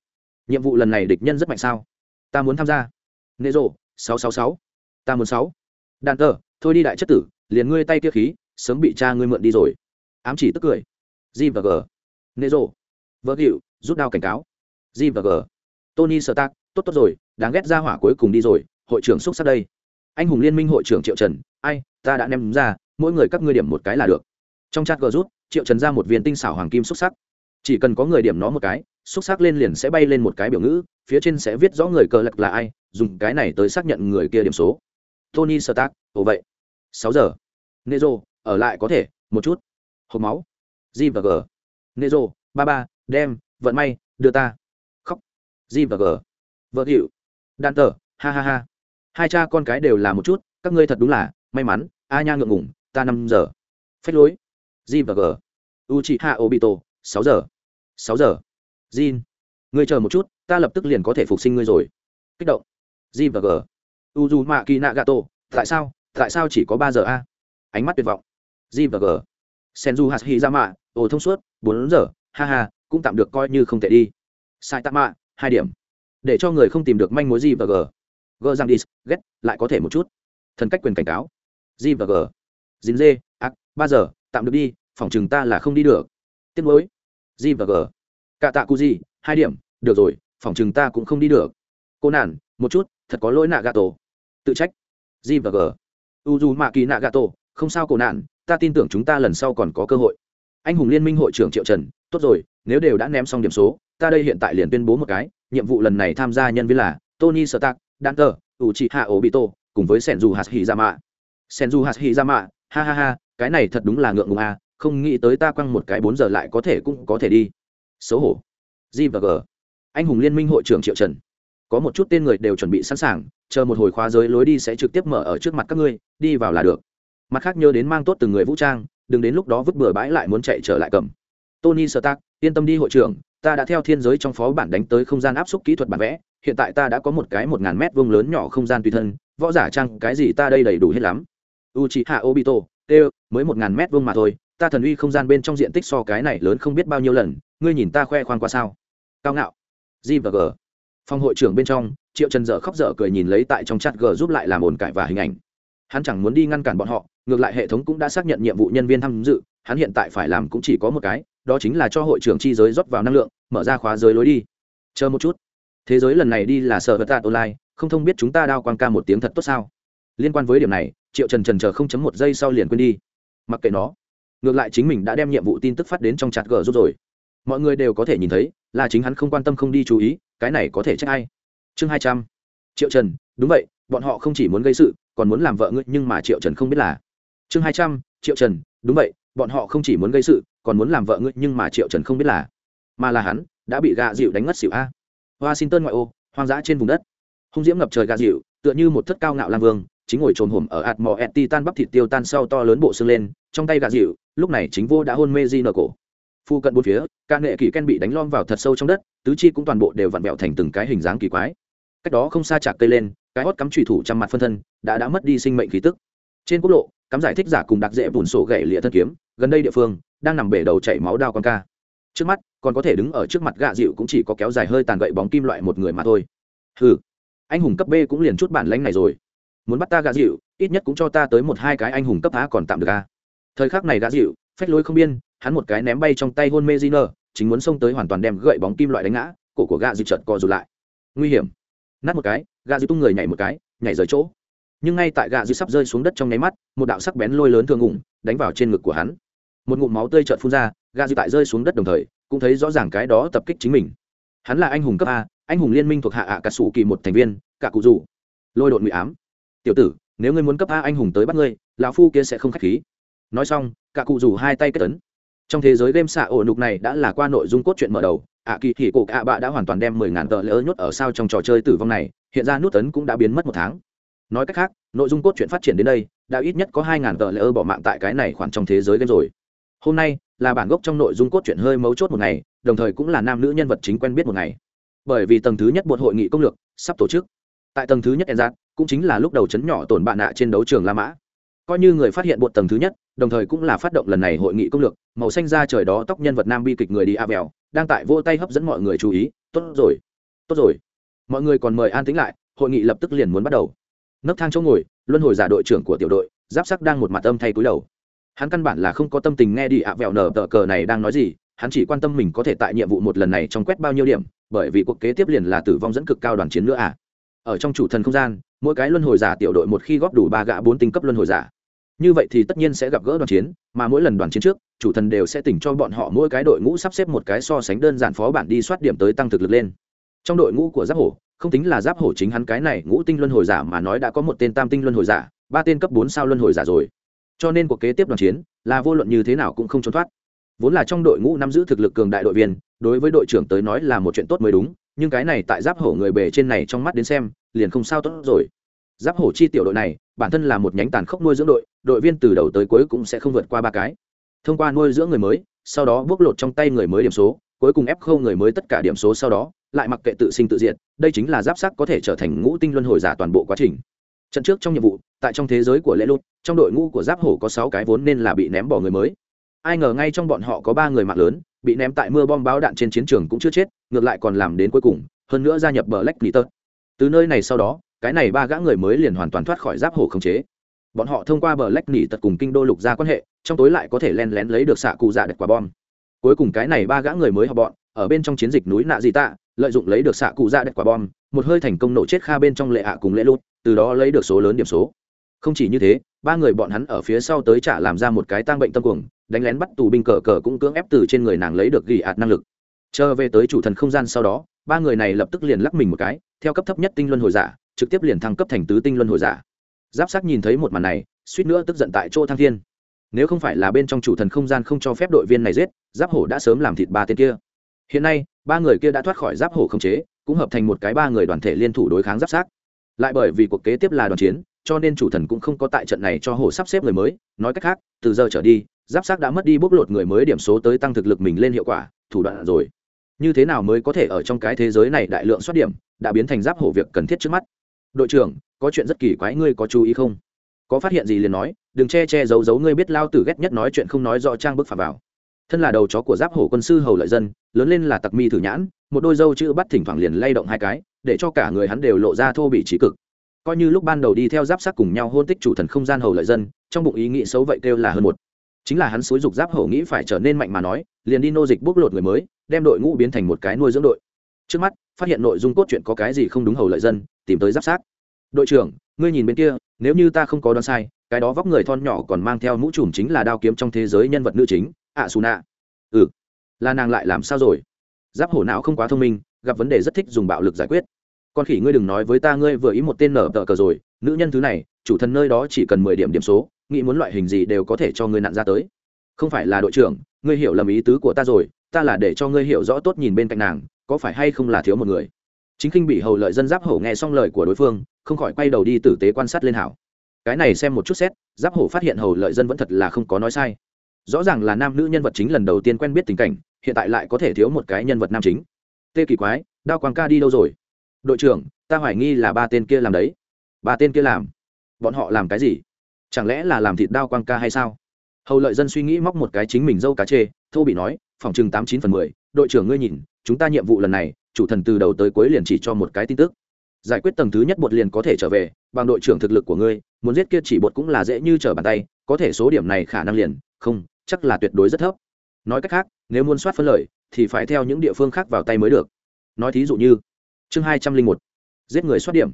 Nhiệm vụ lần này địch nhân rất mạnh sao? Ta muốn tham gia. Nệ rộ, sáu sáu sáu. Ta muốn sáu. Đàn tờ, thôi đi đại chất tử, liền ngươi tay kia khí, sớm bị cha ngươi mượn đi rồi. Ám chỉ tức cười. G và g. Nệ rộ. Vợ hiệu rút đao cảnh cáo. G và g. Tony sợ tạc tốt tốt rồi, đáng ghét ra hỏa cuối cùng đi rồi, hội trưởng xúc sắc đây. Anh hùng liên minh hội trưởng triệu trần, ai, ta đã ném ra, mỗi người các ngươi điểm một cái là được. Trong chat g rút, triệu trần ra một viên tinh xảo hoàng kim xúc sắc. Chỉ cần có người điểm nó một cái xúc sắc lên liền sẽ bay lên một cái biểu ngữ, phía trên sẽ viết rõ người cờ lật là ai, dùng cái này tới xác nhận người kia điểm số. Tony stark, ồ vậy. Sáu giờ. Nezo, ở lại có thể, một chút. Hộp máu. G và g. Nezo, ba ba, đem, vận may, đưa ta. Khóc. G và g. Vợ hiệu đan tờ, ha ha ha. Hai cha con cái đều là một chút, các ngươi thật đúng là, may mắn, a nha ngượng ngủng ta năm giờ. Phách lối. G và g. U chị hạ obito, sáu giờ. Sáu giờ jin ngươi chờ một chút ta lập tức liền có thể phục sinh ngươi rồi. Kích động. Jin và g. U Nagato, mạ kỳ nạ tổ tại sao? Tại sao chỉ có ba giờ a? Ánh mắt tuyệt vọng. Jin và g. Senju Hashirama, ra mạ ồ thông suốt bốn giờ ha ha cũng tạm được coi như không thể đi. Sai tạm mạ hai điểm. Để cho người không tìm được manh mối Jin và g. G giang đi ghét lại có thể một chút. Thần cách quyền cảnh cáo. Jin và g. Jin dê ác ba giờ tạm được đi phòng trường ta là không đi được. Tiếp nối Jin và g cả tạ cu gì hai điểm, được rồi, phòng chừng ta cũng không đi được. Cô nản, một chút, thật có lỗi nạ gà tổ tự trách. G và g. U dù mạ kỳ nạ gà tổ không sao cô nản, ta tin tưởng chúng ta lần sau còn có cơ hội. Anh hùng liên minh hội trưởng triệu trần, tốt rồi, nếu đều đã ném xong điểm số, ta đây hiện tại liền tuyên bố một cái, nhiệm vụ lần này tham gia nhân viên là tony stark tờ u chị hạ obito, cùng với senju hashizama senju hashizama ha ha ha, cái này thật đúng là ngượng ngùng à không nghĩ tới ta quăng một cái bốn giờ lại có thể cũng có thể đi xấu hổ. G và g. Anh hùng liên minh hội trưởng triệu trần. Có một chút tên người đều chuẩn bị sẵn sàng, chờ một hồi khóa giới lối đi sẽ trực tiếp mở ở trước mặt các ngươi, đi vào là được. Mặt khác nhớ đến mang tốt từng người vũ trang, đừng đến lúc đó vứt bừa bãi lại muốn chạy trở lại cầm. Tony stark, yên tâm đi hội trưởng, ta đã theo thiên giới trong phó bản đánh tới không gian áp suất kỹ thuật bản vẽ, hiện tại ta đã có một cái một ngàn mét vuông lớn nhỏ không gian tùy thân, võ giả trang cái gì ta đây đầy đủ hết lắm. U c hạ obito t mới một ngàn mét vuông mà thôi, ta thần uy không gian bên trong diện tích so cái này lớn không biết bao nhiêu lần ngươi nhìn ta khoe khoang qua sao? Cao ngạo. G và g. Phòng hội trưởng bên trong, triệu trần dở khóc dở cười nhìn lấy tại trong chat g giúp lại làm ồn cải và hình ảnh. Hắn chẳng muốn đi ngăn cản bọn họ, ngược lại hệ thống cũng đã xác nhận nhiệm vụ nhân viên tham dự, hắn hiện tại phải làm cũng chỉ có một cái, đó chính là cho hội trưởng chi giới rót vào năng lượng, mở ra khóa giới lối đi. Chờ một chút. Thế giới lần này đi là sở vật tạt online, không thông biết chúng ta đao quang ca một tiếng thật tốt sao? Liên quan với điểm này, triệu trần trần chờ không chấm một giây sau liền quên đi. Mặc kệ nó. Ngược lại chính mình đã đem nhiệm vụ tin tức phát đến trong chặt g giúp rồi mọi người đều có thể nhìn thấy, là chính hắn không quan tâm không đi chú ý, cái này có thể trách ai? Chương hai trăm. Triệu trần, đúng vậy, bọn họ không chỉ muốn gây sự, còn muốn làm vợ ngươi, nhưng mà triệu trần không biết là. Chương hai trăm, triệu trần, đúng vậy, bọn họ không chỉ muốn gây sự, còn muốn làm vợ ngươi, nhưng mà triệu trần không biết là. Mà là hắn, đã bị gạ dịu đánh ngất xỉu a. Washington ngoại ô, hoang dã trên vùng đất. Hung diễm ngập trời gạ dịu, tựa như một thất cao ngạo lam vương, chính ngồi trồn hổm ở ạt mò ẹt ti tan bắp thịt tiêu tan sau to lớn bộ xương lên, trong tay gạ dịu, lúc này chính vô đã hôn mê di nở cổ phu cận bốn phía ca nghệ kỳ ken bị đánh lom vào thật sâu trong đất, tứ chi cũng toàn bộ đều vặn vẹo thành từng cái hình dáng kỳ quái. Cách đó không xa chạc cây lên, cái hót cắm trùy thủ trăm mặt phân thân, đã đã mất đi sinh mệnh khí tức. Trên quốc lộ, cắm giải thích giả cùng đặc dễ bùn sổ gậy lịa thân kiếm, gần đây địa phương, đang nằm bể đầu chảy máu đao con ca. Trước mắt, còn có thể đứng ở trước mặt gạ dịu cũng chỉ có kéo dài hơi tàn gậy bóng kim loại một người mà thôi. Ừ anh hùng cấp b cũng liền chút bản lãnh này rồi. Muốn bắt ta gạ dịu, ít nhất cũng cho ta tới một hai cái anh hùng cấp a còn tạm được a. Thời khắc này gạ dịu, phách lối không biên hắn một cái ném bay trong tay hôn mê di nơ, chính muốn xông tới hoàn toàn đem gậy bóng kim loại đánh ngã, cổ của gã dịu chợt co rụt lại. Nguy hiểm. Nát một cái gã dịu tung người nhảy một cái, nhảy rời chỗ. Nhưng ngay tại gã dịu sắp rơi xuống đất trong nháy mắt, một đạo sắc bén lôi lớn thường ngủng đánh vào trên ngực của hắn. Một ngụm máu tươi chợt phun ra gã dịu tại rơi xuống đất đồng thời, cũng thấy rõ ràng cái đó tập kích chính mình. Hắn là anh hùng cấp a, anh hùng liên minh thuộc hạ ạ cả sủ kỳ một thành viên cả cụ rủ lôi đội ngụy ám. Tiểu tử, nếu ngươi muốn cấp a anh hùng tới bắt ngươi, lão phu kia sẽ không khách khí. Nói xong cả cụ rủ hai tay kết tấn trong thế giới game xạ ổ nục này đã là qua nội dung cốt truyện mở đầu. Ạ kỳ thì cổ ạ bạ đã hoàn toàn đem mười ngàn tờ lỡ nhốt ở sao trong trò chơi tử vong này, hiện ra nút tấn cũng đã biến mất một tháng. Nói cách khác, nội dung cốt truyện phát triển đến đây, đã ít nhất có hai ngàn tờ lỡ bỏ mạng tại cái này khoản trong thế giới game rồi. Hôm nay, là bản gốc trong nội dung cốt truyện hơi mấu chốt một ngày, đồng thời cũng là nam nữ nhân vật chính quen biết một ngày. Bởi vì tầng thứ nhất một hội nghị công lược sắp tổ chức. Tại tầng thứ nhất en giác cũng chính là lúc đầu chấn nhỏ tổn bạn nạ trên đấu trường la mã coi như người phát hiện bột tầng thứ nhất, đồng thời cũng là phát động lần này hội nghị công lược, màu xanh ra trời đó tóc nhân vật nam bi kịch người đi a vèo, đang tại vô tay hấp dẫn mọi người chú ý, tốt rồi tốt rồi. Mọi người còn mời an tính lại, hội nghị lập tức liền muốn bắt đầu. Nấc thang chỗ ngồi, luân hồi giả đội trưởng của tiểu đội, giáp sắc đang một mặt âm thay cúi đầu. Hắn căn bản là không có tâm tình nghe đi ạ vẹo nở tờ cờ này đang nói gì, hắn chỉ quan tâm mình có thể tại nhiệm vụ một lần này trong quét bao nhiêu điểm, bởi vì cuộc kế tiếp liền là tử vong dẫn cực cao đoàn chiến nữa à. Ở trong chủ thần không gian mỗi cái luân hồi giả tiểu đội một khi góp đủ ba gã bốn tinh cấp luân hồi giả. Như vậy thì tất nhiên sẽ gặp gỡ đoàn chiến, mà mỗi lần đoàn chiến trước, chủ thần đều sẽ tỉnh cho bọn họ mỗi cái đội ngũ sắp xếp một cái so sánh đơn giản phó bản đi soát điểm tới tăng thực lực lên. Trong đội ngũ của giáp hổ, không tính là giáp hổ chính hắn cái này ngũ tinh luân hồi giả mà nói đã có một tên tam tinh luân hồi giả, ba tên cấp bốn sao luân hồi giả rồi. Cho nên cuộc kế tiếp đoàn chiến, là vô luận như thế nào cũng không trốn thoát. Vốn là trong đội ngũ nắm giữ thực lực cường đại đội viên, đối với đội trưởng tới nói là một chuyện tốt mới đúng nhưng cái này tại giáp hổ người bề trên này trong mắt đến xem, liền không sao tốt rồi. Giáp hổ chi tiểu đội này, bản thân là một nhánh tàn khốc nuôi dưỡng đội đội viên từ đầu tới cuối cũng sẽ không vượt qua ba cái. Thông qua nuôi dưỡng người mới, sau đó bốc lột trong tay người mới điểm số, cuối cùng ép khâu người mới tất cả điểm số sau đó, lại mặc kệ tự sinh tự diệt, đây chính là giáp sắc có thể trở thành ngũ tinh luân hồi giả toàn bộ quá trình. Trận trước trong nhiệm vụ, tại trong thế giới của lễ lụt, trong đội ngũ của giáp hổ có sáu cái vốn nên là bị ném bỏ người mới ai ngờ ngay trong bọn họ có ba người mạng lớn, bị ném tại mưa bom báo đạn trên chiến trường cũng chưa chết, ngược lại còn làm đến cuối cùng, hơn nữa gia nhập bờ lách tơ từ nơi này sau đó, cái này ba gã người mới liền hoàn toàn thoát khỏi giáp hổ khống chế. Bọn họ thông qua bờ lách nỉ tật cùng kinh đô lục ra quan hệ, trong tối lại có thể len lén lấy được xạ cụ dạ đẹp quả bom. Cuối cùng cái này ba gã người mới họ bọn, ở bên trong chiến dịch núi nạ di tạ, lợi dụng lấy được xạ cụ dạ đẹp quả bom, một hơi thành công nổ chết kha bên trong lệ hạ cùng lễ lút từ đó lấy được số lớn điểm số. Không chỉ như thế, ba người bọn hắn ở phía sau tới trả làm ra một cái tang bệnh tâm cuồng đánh lén bắt tù binh cờ cờ cũng cưỡng ép từ trên người nàng lấy được ghi ạt năng lực. Trở về tới chủ thần không gian sau đó, ba người này lập tức liền lắc mình một cái, theo cấp thấp nhất tinh luân hồi giả, trực tiếp liền thăng cấp thành tứ tinh luân hồi giả. Giáp sắc nhìn thấy một màn này, suýt nữa tức giận tại chỗ thăng thiên. Nếu không phải là bên trong chủ thần không gian không cho phép đội viên này giết, giáp hổ đã sớm làm thịt ba tên kia. Hiện nay, ba người kia đã thoát khỏi giáp hổ không chế, cũng hợp thành một cái ba người đoàn thể liên thủ đối kháng giáp sát. Lại bởi vì cuộc kế tiếp là đoàn chiến, cho nên chủ thần cũng không có tại trận này cho hổ sắp xếp người mới, nói cách khác, từ giờ trở đi giáp sắc đã mất đi bốc lột người mới điểm số tới tăng thực lực mình lên hiệu quả, thủ đoạn rồi. Như thế nào mới có thể ở trong cái thế giới này đại lượng xuất điểm, đã biến thành giáp hổ việc cần thiết trước mắt? Đội trưởng, có chuyện rất kỳ quái, ngươi có chú ý không? Có phát hiện gì liền nói, đừng che che giấu giấu, ngươi biết lao tử ghét nhất nói chuyện không nói rõ trang bức phà vào. Thân là đầu chó của giáp hổ quân sư hầu lợi dân, lớn lên là tặc mi thử nhãn, một đôi dâu chữ bắt thỉnh thoảng liền lay động hai cái, để cho cả người hắn đều lộ ra thô bị trí cực. Coi như lúc ban đầu đi theo giáp sắc cùng nhau hôn tích chủ thần không gian hầu lợi dân, trong bụng ý nghĩ xấu vậy kêu là hơn một chính là hắn xúi dục giáp hổ nghĩ phải trở nên mạnh mà nói, liền đi nô dịch bóc lột người mới, đem đội ngũ biến thành một cái nuôi dưỡng đội. Trước mắt, phát hiện nội dung cốt truyện có cái gì không đúng hầu lợi dân, tìm tới giáp sát đội trưởng, ngươi nhìn bên kia, nếu như ta không có đoán sai, cái đó vóc người thon nhỏ còn mang theo mũ trùm chính là đao kiếm trong thế giới nhân vật nữ chính ạ xù nạ ừ là nàng lại làm sao rồi? Giáp hổ não không quá thông minh, gặp vấn đề rất thích dùng bạo lực giải quyết. Con khỉ ngươi đừng nói với ta, ngươi vừa ý một tên nở tờ cờ rồi, nữ nhân thứ này, chủ thần nơi đó chỉ cần mười điểm điểm số nghĩ muốn loại hình gì đều có thể cho ngươi nặn ra tới. Không phải là đội trưởng, ngươi hiểu lầm ý tứ của ta rồi, ta là để cho ngươi hiểu rõ tốt nhìn bên cạnh nàng, có phải hay không là thiếu một người? Chính khinh bị hầu lợi dân giáp hổ nghe xong lời của đối phương, không khỏi quay đầu đi tử tế quan sát lên hảo. Cái này xem một chút xét, giáp hổ phát hiện hầu lợi dân vẫn thật là không có nói sai. Rõ ràng là nam nữ nhân vật chính lần đầu tiên quen biết tình cảnh, hiện tại lại có thể thiếu một cái nhân vật nam chính. Tê kỳ quái, đao quang ca đi đâu rồi? Đội trưởng, ta hoài nghi là ba tên kia làm đấy. Ba tên kia làm? Bọn họ làm cái gì? Chẳng lẽ là làm thịt đao quang ca hay sao? Hầu lợi dân suy nghĩ móc một cái chính mình dâu cá chê, thô bị nói, phòng chừng tám chín phần mười, đội trưởng ngươi nhìn, chúng ta nhiệm vụ lần này, chủ thần từ đầu tới cuối liền chỉ cho một cái tin tức. Giải quyết tầng thứ nhất bột liền có thể trở về, bằng đội trưởng thực lực của ngươi, muốn giết kia chỉ bột cũng là dễ như trở bàn tay, có thể số điểm này khả năng liền, không, chắc là tuyệt đối rất thấp. Nói cách khác, nếu muốn soát phân lợi, thì phải theo những địa phương khác vào tay mới được. Nói thí dụ như, chương hai trăm linh một, giết người soát điểm.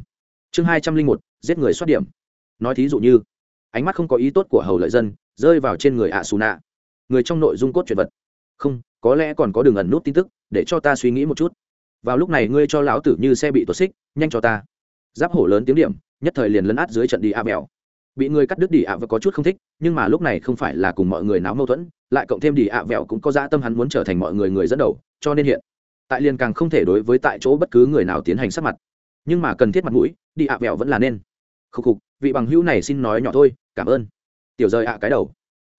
Chương hai trăm linh một, giết người soát điểm. Nói thí dụ như ánh mắt không có ý tốt của hầu lợi dân, rơi vào trên người ạ xù nạ. Người trong nội dung cốt truyện vật. Không, có lẽ còn có đường ẩn nút tin tức, để cho ta suy nghĩ một chút. Vào lúc này ngươi cho lão tử như xe bị tuột xích, nhanh cho ta. Giáp hổ lớn tiếng điểm, nhất thời liền lấn át dưới trận đi a mèo bị người cắt đứt đi ạ và có chút không thích, nhưng mà lúc này không phải là cùng mọi người náo mâu thuẫn, lại cộng thêm đi ạ vẹo cũng có dã tâm hắn muốn trở thành mọi người người dẫn đầu, cho nên hiện tại liền càng không thể đối với tại chỗ bất cứ người nào tiến hành sát mặt. Nhưng mà cần thiết mặt mũi, đi ạ vẹo vẫn là nên khục khục vị bằng hữu này xin nói nhỏ thôi cảm ơn. Tiểu rời ạ cái đầu.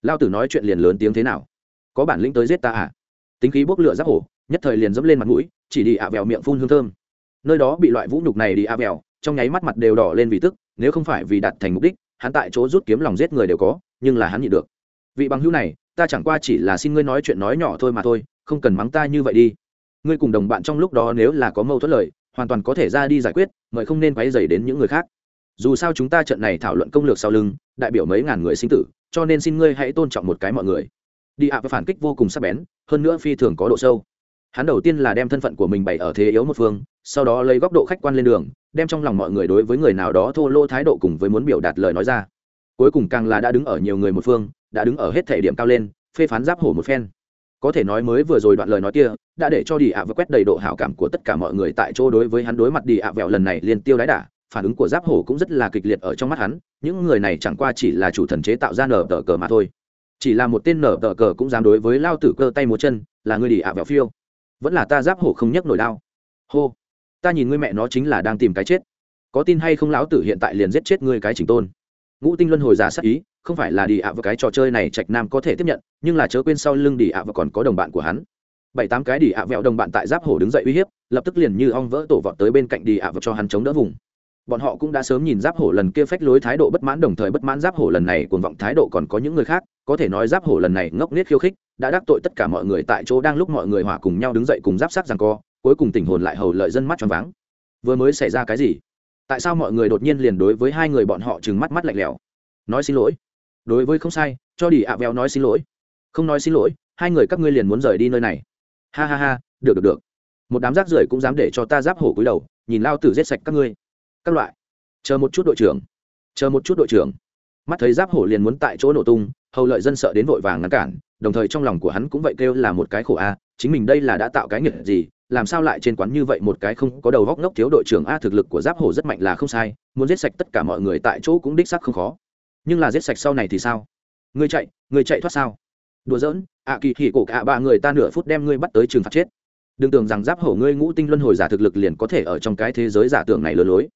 Lao tử nói chuyện liền lớn tiếng thế nào? Có bản lĩnh tới giết ta à? Tính khí bốc lửa giáp hổ nhất thời liền dẫm lên mặt mũi chỉ đi ạ vèo miệng phun hương thơm. Nơi đó bị loại vũ nhục này đi ạ vèo, trong nháy mắt mặt đều đỏ lên vì tức nếu không phải vì đạt thành mục đích hắn tại chỗ rút kiếm lòng giết người đều có nhưng là hắn nhịn được. Vị bằng hữu này ta chẳng qua chỉ là xin ngươi nói chuyện nói nhỏ thôi mà thôi không cần mắng ta như vậy đi. Ngươi cùng đồng bạn trong lúc đó nếu là có mâu thuẫn lời hoàn toàn có thể ra đi giải quyết mời không nên quấy dày đến những người khác dù sao chúng ta trận này thảo luận công lược sau lưng, đại biểu mấy ngàn người sinh tử, cho nên xin ngươi hãy tôn trọng một cái mọi người. Đi ạ và phản kích vô cùng sắc bén, hơn nữa phi thường có độ sâu. Hắn đầu tiên là đem thân phận của mình bày ở thế yếu một phương, sau đó lấy góc độ khách quan lên đường, đem trong lòng mọi người đối với người nào đó thô lô thái độ cùng với muốn biểu đạt lời nói ra. Cuối cùng càng là đã đứng ở nhiều người một phương, đã đứng ở hết thể điểm cao lên, phê phán giáp hổ một phen. Có thể nói mới vừa rồi đoạn lời nói kia, đã để cho đi ạ và quét đầy độ hảo cảm của tất cả mọi người tại chỗ đối với hắn đối mặt đi ạ vẹo lần này liền tiêu đái đả phản ứng của giáp hổ cũng rất là kịch liệt ở trong mắt hắn, những người này chẳng qua chỉ là chủ thần chế tạo ra nở tờ cờ mà thôi. Chỉ là một tên nở tờ cờ cũng dám đối với lao tử cơ tay múa chân, là người đi ạ vẹo phiêu. Vẫn là ta giáp hổ không nhấc nổi đao. Hô, ta nhìn ngươi mẹ nó chính là đang tìm cái chết. Có tin hay không lão tử hiện tại liền giết chết ngươi cái chỉnh tôn. Ngũ tinh luân hồi giả sắc ý, không phải là đi ạ và cái trò chơi này trạch nam có thể tiếp nhận, nhưng là chớ quên sau lưng đi ạ và còn có đồng bạn của hắn. Bảy tám cái đi ạ vẹo đồng bạn tại giáp hổ đứng dậy uy hiếp, lập tức liền như ong vỡ tổ vọt tới bên cạnh đi ạ và cho hắn chống đỡ vùng bọn họ cũng đã sớm nhìn giáp hổ lần kia phách lối thái độ bất mãn, đồng thời bất mãn giáp hổ lần này cuồng vọng thái độ còn có những người khác. Có thể nói giáp hổ lần này ngốc nết khiêu khích, đã đắc tội tất cả mọi người tại chỗ đang lúc mọi người hòa cùng nhau đứng dậy cùng giáp sát rằng co, cuối cùng tình hồn lại hầu lợi dân mắt tròn váng. Vừa mới xảy ra cái gì? Tại sao mọi người đột nhiên liền đối với hai người bọn họ trừng mắt mắt lạnh lẽo? Nói xin lỗi. Đối với không sai, cho đi ạ à nói xin lỗi. Không nói xin lỗi, hai người các ngươi liền muốn rời đi nơi này. Ha ha ha, được được được. Một đám rác rưởi cũng dám để cho ta giáp hổ cúi đầu, nhìn lao tử giết sạch các ngươi các loại. Chờ một chút đội trưởng. Chờ một chút đội trưởng. Mắt thấy giáp hổ liền muốn tại chỗ nổ tung, hầu lợi dân sợ đến vội vàng ngăn cản, đồng thời trong lòng của hắn cũng vậy kêu là một cái khổ a, chính mình đây là đã tạo cái nghiệp gì, làm sao lại trên quán như vậy một cái không có đầu góc ngốc thiếu đội trưởng a, thực lực của giáp hổ rất mạnh là không sai, muốn giết sạch tất cả mọi người tại chỗ cũng đích sắc không khó. Nhưng là giết sạch sau này thì sao? Ngươi chạy ngươi chạy thoát sao? Đùa giỡn, ạ kỳ hỉ cổ cả ba người ta nửa phút đem ngươi bắt tới trường phạt chết. Đừng tưởng rằng giáp hổ ngươi ngũ tinh luân hồi giả thực lực liền có thể ở trong cái thế giới giả tưởng này lừa lối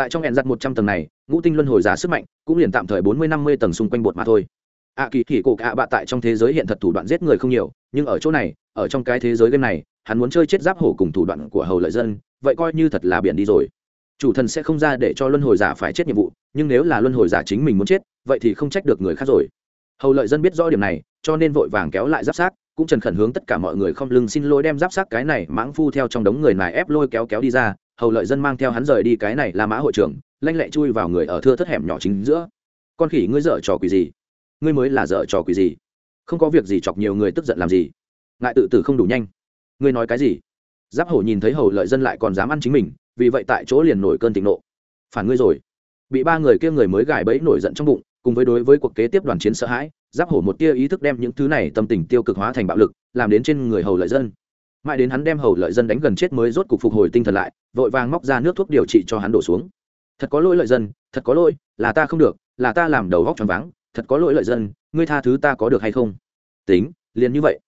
tại trong hẹn giặt một trăm tầng này, ngũ tinh luân hồi giả sức mạnh cũng liền tạm thời bốn mươi năm mươi tầng xung quanh bột mà thôi. Ạ kỳ hỉ cổ, cả, bạ tại trong thế giới hiện thật thủ đoạn giết người không nhiều, nhưng ở chỗ này, ở trong cái thế giới game này, hắn muốn chơi chết giáp hổ cùng thủ đoạn của hầu lợi dân, vậy coi như thật là biển đi rồi. Chủ thần sẽ không ra để cho luân hồi giả phải chết nhiệm vụ, nhưng nếu là luân hồi giả chính mình muốn chết, vậy thì không trách được người khác rồi. Hầu lợi dân biết rõ điểm này, cho nên vội vàng kéo lại giáp sát, cũng trần khẩn hướng tất cả mọi người không lưng xin lỗi đem giáp sát cái này mãng phu theo trong đống người này ép lôi kéo kéo đi ra hầu lợi dân mang theo hắn rời đi cái này là mã hội trưởng lanh lẹ chui vào người ở thưa thất hẻm nhỏ chính giữa. Con khỉ, ngươi dở trò quỷ gì? Ngươi mới là dở trò quỷ gì? Không có việc gì chọc nhiều người tức giận làm gì? Ngại tự tử không đủ nhanh. Ngươi nói cái gì? Giáp hổ nhìn thấy hầu lợi dân lại còn dám ăn chính mình, vì vậy tại chỗ liền nổi cơn thịnh nộ. Phản ngươi rồi. Bị ba người kia người mới gài bẫy nổi giận trong bụng, cùng với đối với cuộc kế tiếp đoàn chiến sợ hãi, giáp hổ một tia ý thức đem những thứ này tâm tình tiêu cực hóa thành bạo lực, làm đến trên người hầu lợi dân mãi đến hắn đem hầu lợi dân đánh gần chết mới rốt cục phục hồi tinh thần lại, vội vàng móc ra nước thuốc điều trị cho hắn đổ xuống. Thật có lỗi lợi dân, thật có lỗi, là ta không được, là ta làm đầu góc tròn váng, thật có lỗi lợi dân, ngươi tha thứ ta có được hay không? Tính, liền như vậy.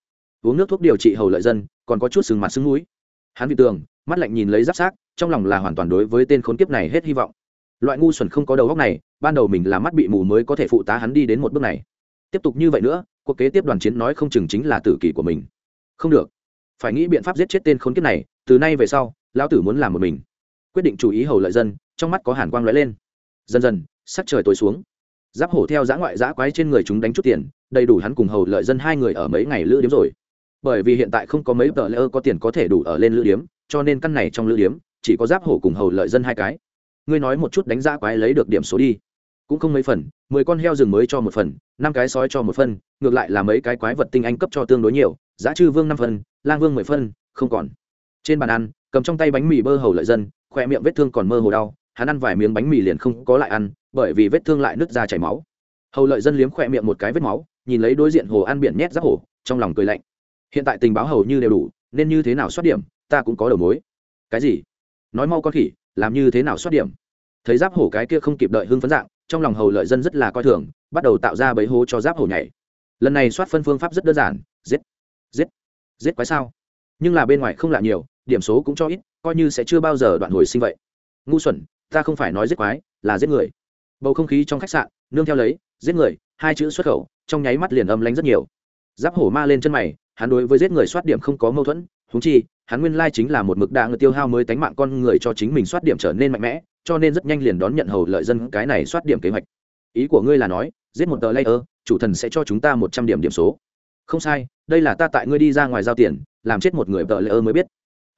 Uống nước thuốc điều trị hầu lợi dân, còn có chút sừng mặt sưng núi. Hắn bị tường, mắt lạnh nhìn lấy giáp sát trong lòng là hoàn toàn đối với tên khốn kiếp này hết hy vọng. Loại ngu xuẩn không có đầu góc này, ban đầu mình là mắt bị mù mới có thể phụ tá hắn đi đến một bước này. Tiếp tục như vậy nữa, cuộc kế tiếp đoàn chiến nói không chừng chính là tử kỷ của mình. Không được phải nghĩ biện pháp giết chết tên khốn kiếp này, từ nay về sau, lão tử muốn làm một mình. Quyết định chú ý hầu lợi dân, trong mắt có hàn quang lóe lên. Dần dần, sắc trời tối xuống. Giáp hổ theo giã ngoại giã quái trên người chúng đánh chút tiền, đầy đủ hắn cùng hầu lợi dân hai người ở mấy ngày lữ điếm rồi. Bởi vì hiện tại không có mấy tờ lỡ có tiền có thể đủ ở lên lữ điếm, cho nên căn này trong lữ điếm, chỉ có giáp hổ cùng hầu lợi dân hai cái. Ngươi nói một chút đánh dã quái lấy được điểm số đi. Cũng không mấy phần, mười con heo rừng mới cho một phần, năm cái sói cho một phân ngược lại là mấy cái quái vật tinh anh cấp cho tương đối nhiều, giá chư vương năm phân lang vương mười phân, không còn. Trên bàn ăn, cầm trong tay bánh mì bơ hầu lợi dân khoe miệng vết thương còn mơ hồ đau, hắn ăn vài miếng bánh mì liền không có lại ăn, bởi vì vết thương lại nứt ra chảy máu. Hầu lợi dân liếm khoe miệng một cái vết máu, nhìn lấy đối diện hồ ăn biển nhét giáp hổ, trong lòng cười lạnh. Hiện tại tình báo hầu như đều đủ, nên như thế nào soát điểm, ta cũng có đầu mối. Cái gì? Nói mau con khỉ, làm như thế nào soát điểm? Thấy giáp hổ cái kia không kịp đợi hưng phấn dạng, trong lòng hầu lợi dân rất là coi thường, bắt đầu tạo ra bẫy hố cho giáp hổ nhảy. Lần này soát phân phương pháp rất đơn giản, giết giết giết quái sao? Nhưng là bên ngoài không lạ nhiều, điểm số cũng cho ít, coi như sẽ chưa bao giờ đoạn hồi sinh vậy. Ngu xuẩn, ta không phải nói giết quái, là giết người. Bầu không khí trong khách sạn, nương theo lấy, giết người, hai chữ xuất khẩu, trong nháy mắt liền âm lánh rất nhiều. Giáp hổ ma lên chân mày, hắn đối với giết người soát điểm không có mâu thuẫn húng chi, hắn nguyên lai chính là một mực đa ngựa tiêu hao mới tánh mạng con người cho chính mình soát điểm trở nên mạnh mẽ, cho nên rất nhanh liền đón nhận hầu lợi dân cái này soát điểm kế hoạch. Ý của ngươi là nói, giết một tờ layer, chủ thần sẽ cho chúng ta một trăm điểm điểm số. Không sai đây là ta tại ngươi đi ra ngoài giao tiền, làm chết một người vợ lỡ mới biết.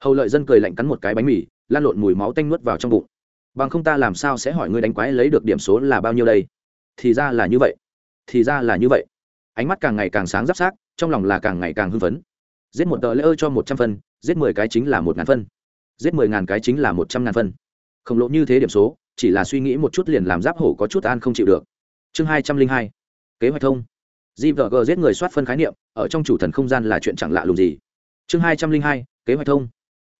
Hầu lợi dân cười lạnh cắn một cái bánh mì, lan lộn mùi máu tanh nuốt vào trong bụng. Bằng không ta làm sao sẽ hỏi ngươi đánh quái lấy được điểm số là bao nhiêu đây? Thì ra là như vậy. Thì ra là như vậy. Ánh mắt càng ngày càng sáng giáp sát trong lòng là càng ngày càng hưng phấn. Giết một tờ lễ ơ cho một trăm phân, giết mười cái chính là một ngàn phân. Giết mười ngàn cái chính là một trăm ngàn phân. Khổng lồ như thế điểm số, chỉ là suy nghĩ một chút liền làm giáp hổ có chút an không chịu được. Chương hai trăm linh hai. Kế hoạch thông gvg giết người soát phân khái niệm, ở trong chủ thần không gian là chuyện chẳng lạ lùng gì. Chương hai trăm linh hai, kế hoạch thông.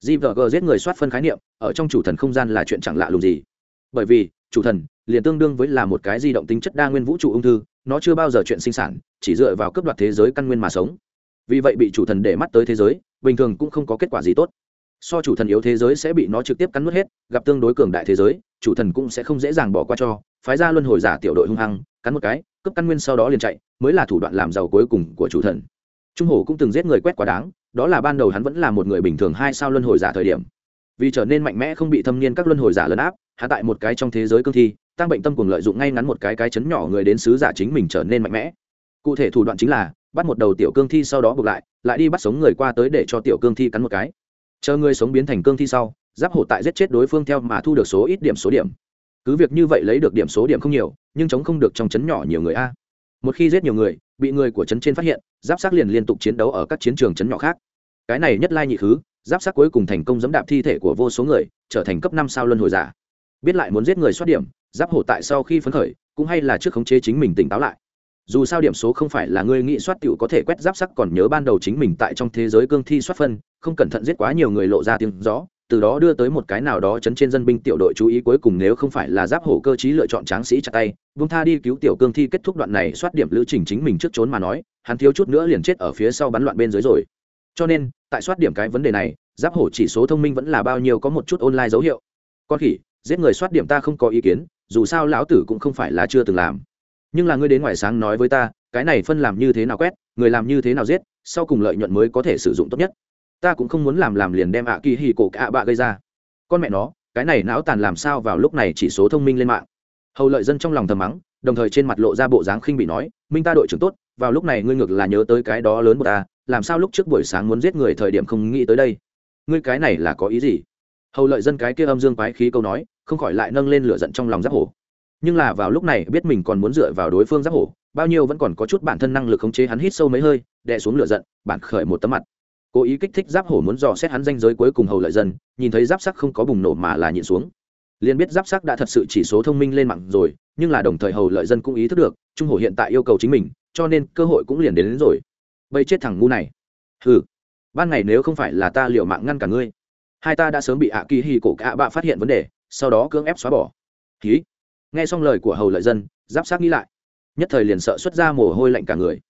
Gvg giết người soát phân khái niệm, ở trong chủ thần không gian là chuyện chẳng lạ lùng gì. Bởi vì, chủ thần liền tương đương với là một cái di động tính chất đa nguyên vũ trụ ung thư, nó chưa bao giờ chuyện sinh sản, chỉ dựa vào cấp đoạt thế giới căn nguyên mà sống. Vì vậy bị chủ thần để mắt tới thế giới, bình thường cũng không có kết quả gì tốt so chủ thần yếu thế giới sẽ bị nó trực tiếp cắn nuốt hết, gặp tương đối cường đại thế giới, chủ thần cũng sẽ không dễ dàng bỏ qua cho. Phái ra luân hồi giả tiểu đội hung hăng, cắn một cái cấp căn nguyên sau đó liền chạy, mới là thủ đoạn làm giàu cuối cùng của chủ thần. Trung hổ cũng từng giết người quét quá đáng, đó là ban đầu hắn vẫn là một người bình thường hai sao luân hồi giả thời điểm. Vì trở nên mạnh mẽ không bị thâm niên các luân hồi giả lấn áp hạ tại một cái trong thế giới cương thi, tăng bệnh tâm cùng lợi dụng ngay ngắn một cái cái chấn nhỏ người đến sứ giả chính mình trở nên mạnh mẽ. Cụ thể thủ đoạn chính là, bắt một đầu tiểu cương thi sau đó buộc lại lại đi bắt sống người qua tới để cho tiểu cương thi cắn một cái chờ người sống biến thành cương thi sau, giáp hổ tại giết chết đối phương theo mà thu được số ít điểm số điểm. Cứ việc như vậy lấy được điểm số điểm không nhiều, nhưng chống không được trong chấn nhỏ nhiều người a. Một khi giết nhiều người, bị người của chấn trên phát hiện, giáp sắc liền liên tục chiến đấu ở các chiến trường chấn nhỏ khác. Cái này nhất lai nhị thứ giáp sắc cuối cùng thành công dẫm đạp thi thể của vô số người, trở thành cấp năm sao luân hồi giả. Biết lại muốn giết người xoát điểm, giáp hổ tại sau khi phấn khởi, cũng hay là trước khống chế chính mình tỉnh táo lại dù sao điểm số không phải là ngươi nghĩ soát tựu có thể quét giáp sắc còn nhớ ban đầu chính mình tại trong thế giới cương thi soát phân, không cẩn thận giết quá nhiều người lộ ra tiếng rõ từ đó đưa tới một cái nào đó chấn trên dân binh tiểu đội chú ý cuối cùng nếu không phải là giáp hổ cơ chí lựa chọn tráng sĩ chặt tay, vung tha đi cứu tiểu cương thi kết thúc đoạn này soát điểm lữ trình chính mình trước trốn mà nói, hắn thiếu chút nữa liền chết ở phía sau bắn loạn bên dưới rồi. Cho nên, tại soát điểm cái vấn đề này, giáp hổ chỉ số thông minh vẫn là bao nhiêu có một chút online dấu hiệu. Con khỉ, giết người soát điểm ta không có ý kiến, dù sao lão tử cũng không phải là chưa từng làm nhưng là ngươi đến ngoài sáng nói với ta, cái này phân làm như thế nào quét, người làm như thế nào giết, sau cùng lợi nhuận mới có thể sử dụng tốt nhất. Ta cũng không muốn làm làm liền đem ạ kỳ hì cổ cả bạ gây ra. Con mẹ nó, cái này não tàn làm sao vào lúc này chỉ số thông minh lên mạng. Hầu lợi dân trong lòng thầm mắng, đồng thời trên mặt lộ ra bộ dáng khinh bị nói, minh ta đội trưởng tốt, vào lúc này ngươi ngược là nhớ tới cái đó lớn một ta, làm sao lúc trước buổi sáng muốn giết người thời điểm không nghĩ tới đây? Ngươi cái này là có ý gì? Hầu lợi dân cái kia âm dương quái khí câu nói, không khỏi lại nâng lên lửa giận trong lòng giáp hổ nhưng là vào lúc này biết mình còn muốn dựa vào đối phương giáp hổ bao nhiêu vẫn còn có chút bản thân năng lực khống chế hắn hít sâu mấy hơi đè xuống lửa giận bản khởi một tấm mặt. Cố ý kích thích giáp hổ muốn dò xét hắn danh giới cuối cùng hầu lợi dân nhìn thấy giáp sắc không có bùng nổ mà là nhịn xuống. Liền biết giáp sắc đã thật sự chỉ số thông minh lên mạng rồi nhưng là đồng thời hầu lợi dân cũng ý thức được trung hổ hiện tại yêu cầu chính mình cho nên cơ hội cũng liền đến, đến rồi. Bây chết thằng ngu này. Ừ ban ngày nếu không phải là ta liệu mạng ngăn cả ngươi hai ta đã sớm bị ạ kỳ hì cổ cả bạ phát hiện vấn đề sau đó cưỡng ép xóa bỏ. Ký nghe xong lời của hầu lợi dân giáp sát nghĩ lại. Nhất thời liền sợ xuất ra mồ hôi lạnh cả người.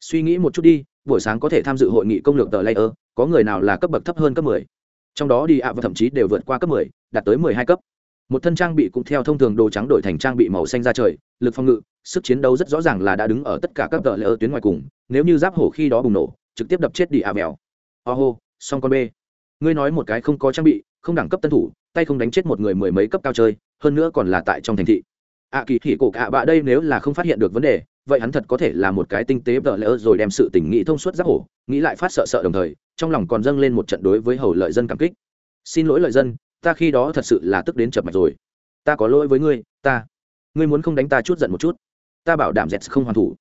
Suy nghĩ một chút đi buổi sáng có thể tham dự hội nghị công lược tờ layer có người nào là cấp bậc thấp hơn cấp 10. trong đó đi ạ và thậm chí đều vượt qua cấp 10, đạt tới 12 cấp. Một thân trang bị cũng theo thông thường đồ trắng đổi thành trang bị màu xanh ra trời lực phòng ngự sức chiến đấu rất rõ ràng là đã đứng ở tất cả các tờ layer tuyến ngoài cùng nếu như giáp hổ khi đó bùng nổ trực tiếp đập chết đi ạ mèo oho song con b ngươi nói một cái không có trang bị không đẳng cấp tân thủ tay không đánh chết một người mười mấy cấp cao chơi hơn nữa còn là tại trong thành thị. Ạ kỳ hỉ cổ cạ bạ đây nếu là không phát hiện được vấn đề, vậy hắn thật có thể là một cái tinh tế vợ lỡ rồi đem sự tình nghĩ thông suốt giáp hổ, nghĩ lại phát sợ sợ đồng thời, trong lòng còn dâng lên một trận đối với hầu lợi dân cảm kích. Xin lỗi lợi dân, ta khi đó thật sự là tức đến chập mạch rồi. Ta có lỗi với ngươi, ta, ngươi muốn không đánh ta chút giận một chút. Ta bảo đảm dẹt không hoàn thủ.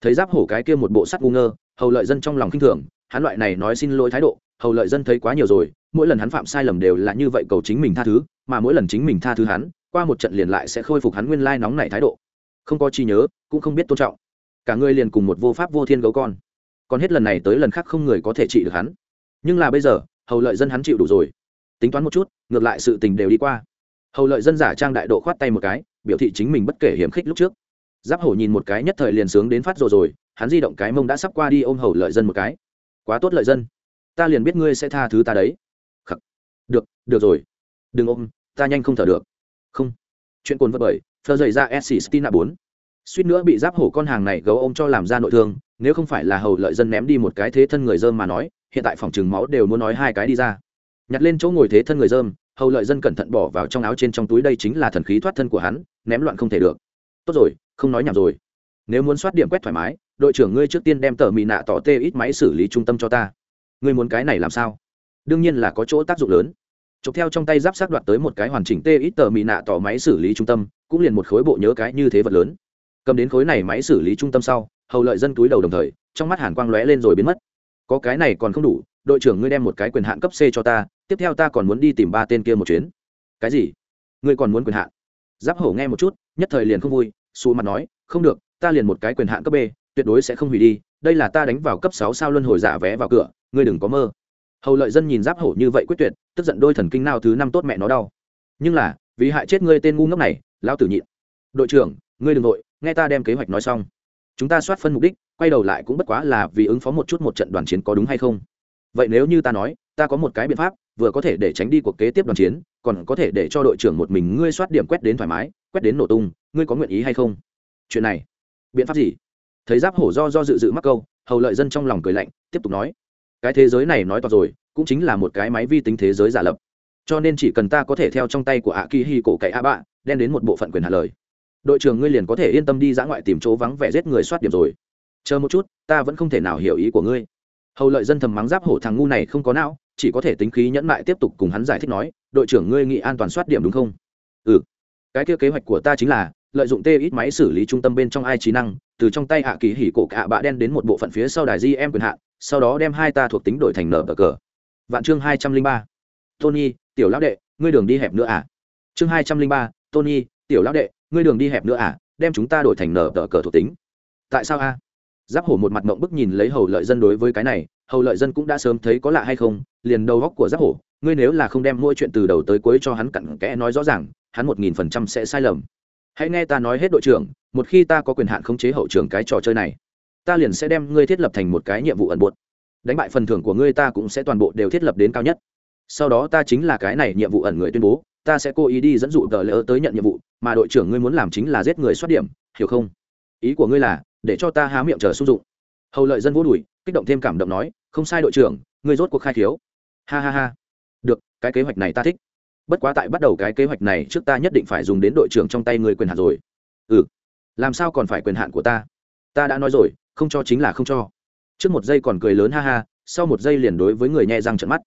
Thấy giáp hổ cái kia một bộ sắt ngu ngơ, hầu lợi dân trong lòng khinh thường, hắn loại này nói xin lỗi thái độ, hầu lợi dân thấy quá nhiều rồi, mỗi lần hắn phạm sai lầm đều là như vậy cầu chính mình tha thứ, mà mỗi lần chính mình tha thứ hắn qua một trận liền lại sẽ khôi phục hắn nguyên lai nóng nảy thái độ. Không có chi nhớ, cũng không biết tôn trọng. Cả người liền cùng một vô pháp vô thiên gấu con. Còn hết lần này tới lần khác không người có thể trị được hắn. Nhưng là bây giờ, hầu lợi dân hắn chịu đủ rồi. Tính toán một chút, ngược lại sự tình đều đi qua. Hầu lợi dân giả trang đại độ khoát tay một cái, biểu thị chính mình bất kể hiểm khích lúc trước. Giáp hổ nhìn một cái nhất thời liền sướng đến phát rồi rồi, hắn di động cái mông đã sắp qua đi ôm hầu lợi dân một cái. Quá tốt lợi dân. Ta liền biết ngươi sẽ tha thứ ta đấy. Khắc. được được rồi. Đừng ôm, ta nhanh không thở được không. Chuyện cồn vật bởi thơ dày ra s stina bốn. Suýt nữa bị giáp hổ con hàng này gấu ôm cho làm ra nội thương, nếu không phải là hầu lợi dân ném đi một cái thế thân người dơm mà nói, hiện tại phòng chừng máu đều muốn nói hai cái đi ra. Nhặt lên chỗ ngồi thế thân người dơm, hầu lợi dân cẩn thận bỏ vào trong áo trên trong túi đây chính là thần khí thoát thân của hắn, ném loạn không thể được. Tốt rồi, không nói nhảm rồi. Nếu muốn soát điểm quét thoải mái, đội trưởng ngươi trước tiên đem tờ mì nạ tỏ tê ít máy xử lý trung tâm cho ta. Ngươi muốn cái này làm sao? Đương nhiên là có chỗ tác dụng lớn chụp theo trong tay giáp sát đoạt tới một cái hoàn chỉnh tê ít tờ mì nạ tỏ máy xử lý trung tâm, cũng liền một khối bộ nhớ cái như thế vật lớn. Cầm đến khối này máy xử lý trung tâm sau, hầu lợi dân túi đầu đồng thời, trong mắt hàn quang lóe lên rồi biến mất. Có cái này còn không đủ, đội trưởng ngươi đem một cái quyền hạn cấp c cho ta, tiếp theo ta còn muốn đi tìm ba tên kia một chuyến. Cái gì? Ngươi còn muốn quyền hạn? Giáp hổ nghe một chút, nhất thời liền không vui, xù mặt nói, không được, ta liền một cái quyền hạn cấp b, tuyệt đối sẽ không hủy đi, đây là ta đánh vào cấp sáu sao luân hồi giả vé vào cửa, ngươi đừng có mơ hầu lợi dân nhìn giáp hổ như vậy quyết tuyệt, tức giận đôi thần kinh nào thứ năm tốt mẹ nó đau. Nhưng là, vì hại chết ngươi tên ngu ngốc này, lão tử nhịn. Đội trưởng, ngươi đừng nội nghe ta đem kế hoạch nói xong. Chúng ta soát phân mục đích, quay đầu lại cũng bất quá là vì ứng phó một chút một trận đoàn chiến có đúng hay không. Vậy nếu như ta nói, ta có một cái biện pháp, vừa có thể để tránh đi cuộc kế tiếp đoàn chiến, còn có thể để cho đội trưởng một mình ngươi soát điểm quét đến thoải mái, quét đến nổ tung, ngươi có nguyện ý hay không? Chuyện này, biện pháp gì? Thấy giáp hổ do do dự dự mắc câu, hầu lợi dân trong lòng cười lạnh, tiếp tục nói cái thế giới này nói to rồi, cũng chính là một cái máy vi tính thế giới giả lập. Cho nên chỉ cần ta có thể theo trong tay của ạ kỳ hi cổ cậy a bạ đem đến một bộ phận quyền hạ lời. Đội trưởng ngươi liền có thể yên tâm đi dã ngoại tìm chỗ vắng vẻ giết người soát điểm rồi. Chờ một chút, ta vẫn không thể nào hiểu ý của ngươi. Hầu lợi dân thầm mắng giáp hổ thằng ngu này không có não, chỉ có thể tính khí nhẫn mại tiếp tục cùng hắn giải thích nói, đội trưởng ngươi nghĩ an toàn soát điểm đúng không? Ừ. Cái kia kế hoạch của ta chính là, lợi dụng tê ít máy xử lý trung tâm bên trong ai trí năng, từ trong tay hạ kỳ hỉ cổ cả bạ đen đến một bộ phận phía sau đài di em quyền hạn sau đó đem hai ta thuộc tính đổi thành nở cờ cờ. Vạn chương hai trăm linh ba. Tony, tiểu lão đệ, ngươi đường đi hẹp nữa à? Chương hai trăm linh ba, tony, tiểu lão đệ, ngươi đường đi hẹp nữa à? Đem chúng ta đổi thành nở tờ cờ thuộc tính. Tại sao a? Giáp hổ một mặt mộng bức nhìn lấy hầu lợi dân đối với cái này, hầu lợi dân cũng đã sớm thấy có lạ hay không, liền đầu góc của giáp hổ, ngươi nếu là không đem mỗi chuyện từ đầu tới cuối cho hắn cặn kẽ nói rõ ràng, hắn một nghìn phần trăm sẽ sai lầm. Hãy nghe ta nói hết đội trưởng, một khi ta có quyền hạn khống chế hậu trường cái trò chơi này ta liền sẽ đem ngươi thiết lập thành một cái nhiệm vụ ẩn buộc đánh bại phần thưởng của ngươi ta cũng sẽ toàn bộ đều thiết lập đến cao nhất. Sau đó ta chính là cái này nhiệm vụ ẩn người tuyên bố, ta sẽ cố ý đi dẫn dụ tờ lỡ tới nhận nhiệm vụ, mà đội trưởng ngươi muốn làm chính là giết người xuất điểm, hiểu không? Ý của ngươi là, để cho ta há miệng chờ sung dụng. Hầu lợi dân vô đùi, kích động thêm cảm động nói, không sai đội trưởng, ngươi rốt cuộc khai thiếu ha ha ha. Được, cái kế hoạch này ta thích. Bất quá tại bắt đầu cái kế hoạch này trước ta nhất định phải dùng đến đội trưởng trong tay người quyền hạn rồi. Ừ. Làm sao còn phải quyền hạn của ta? Ta đã nói rồi không cho chính là không cho. Trước một giây còn cười lớn ha ha, sau một giây liền đối với người nhẹ răng trận mắt.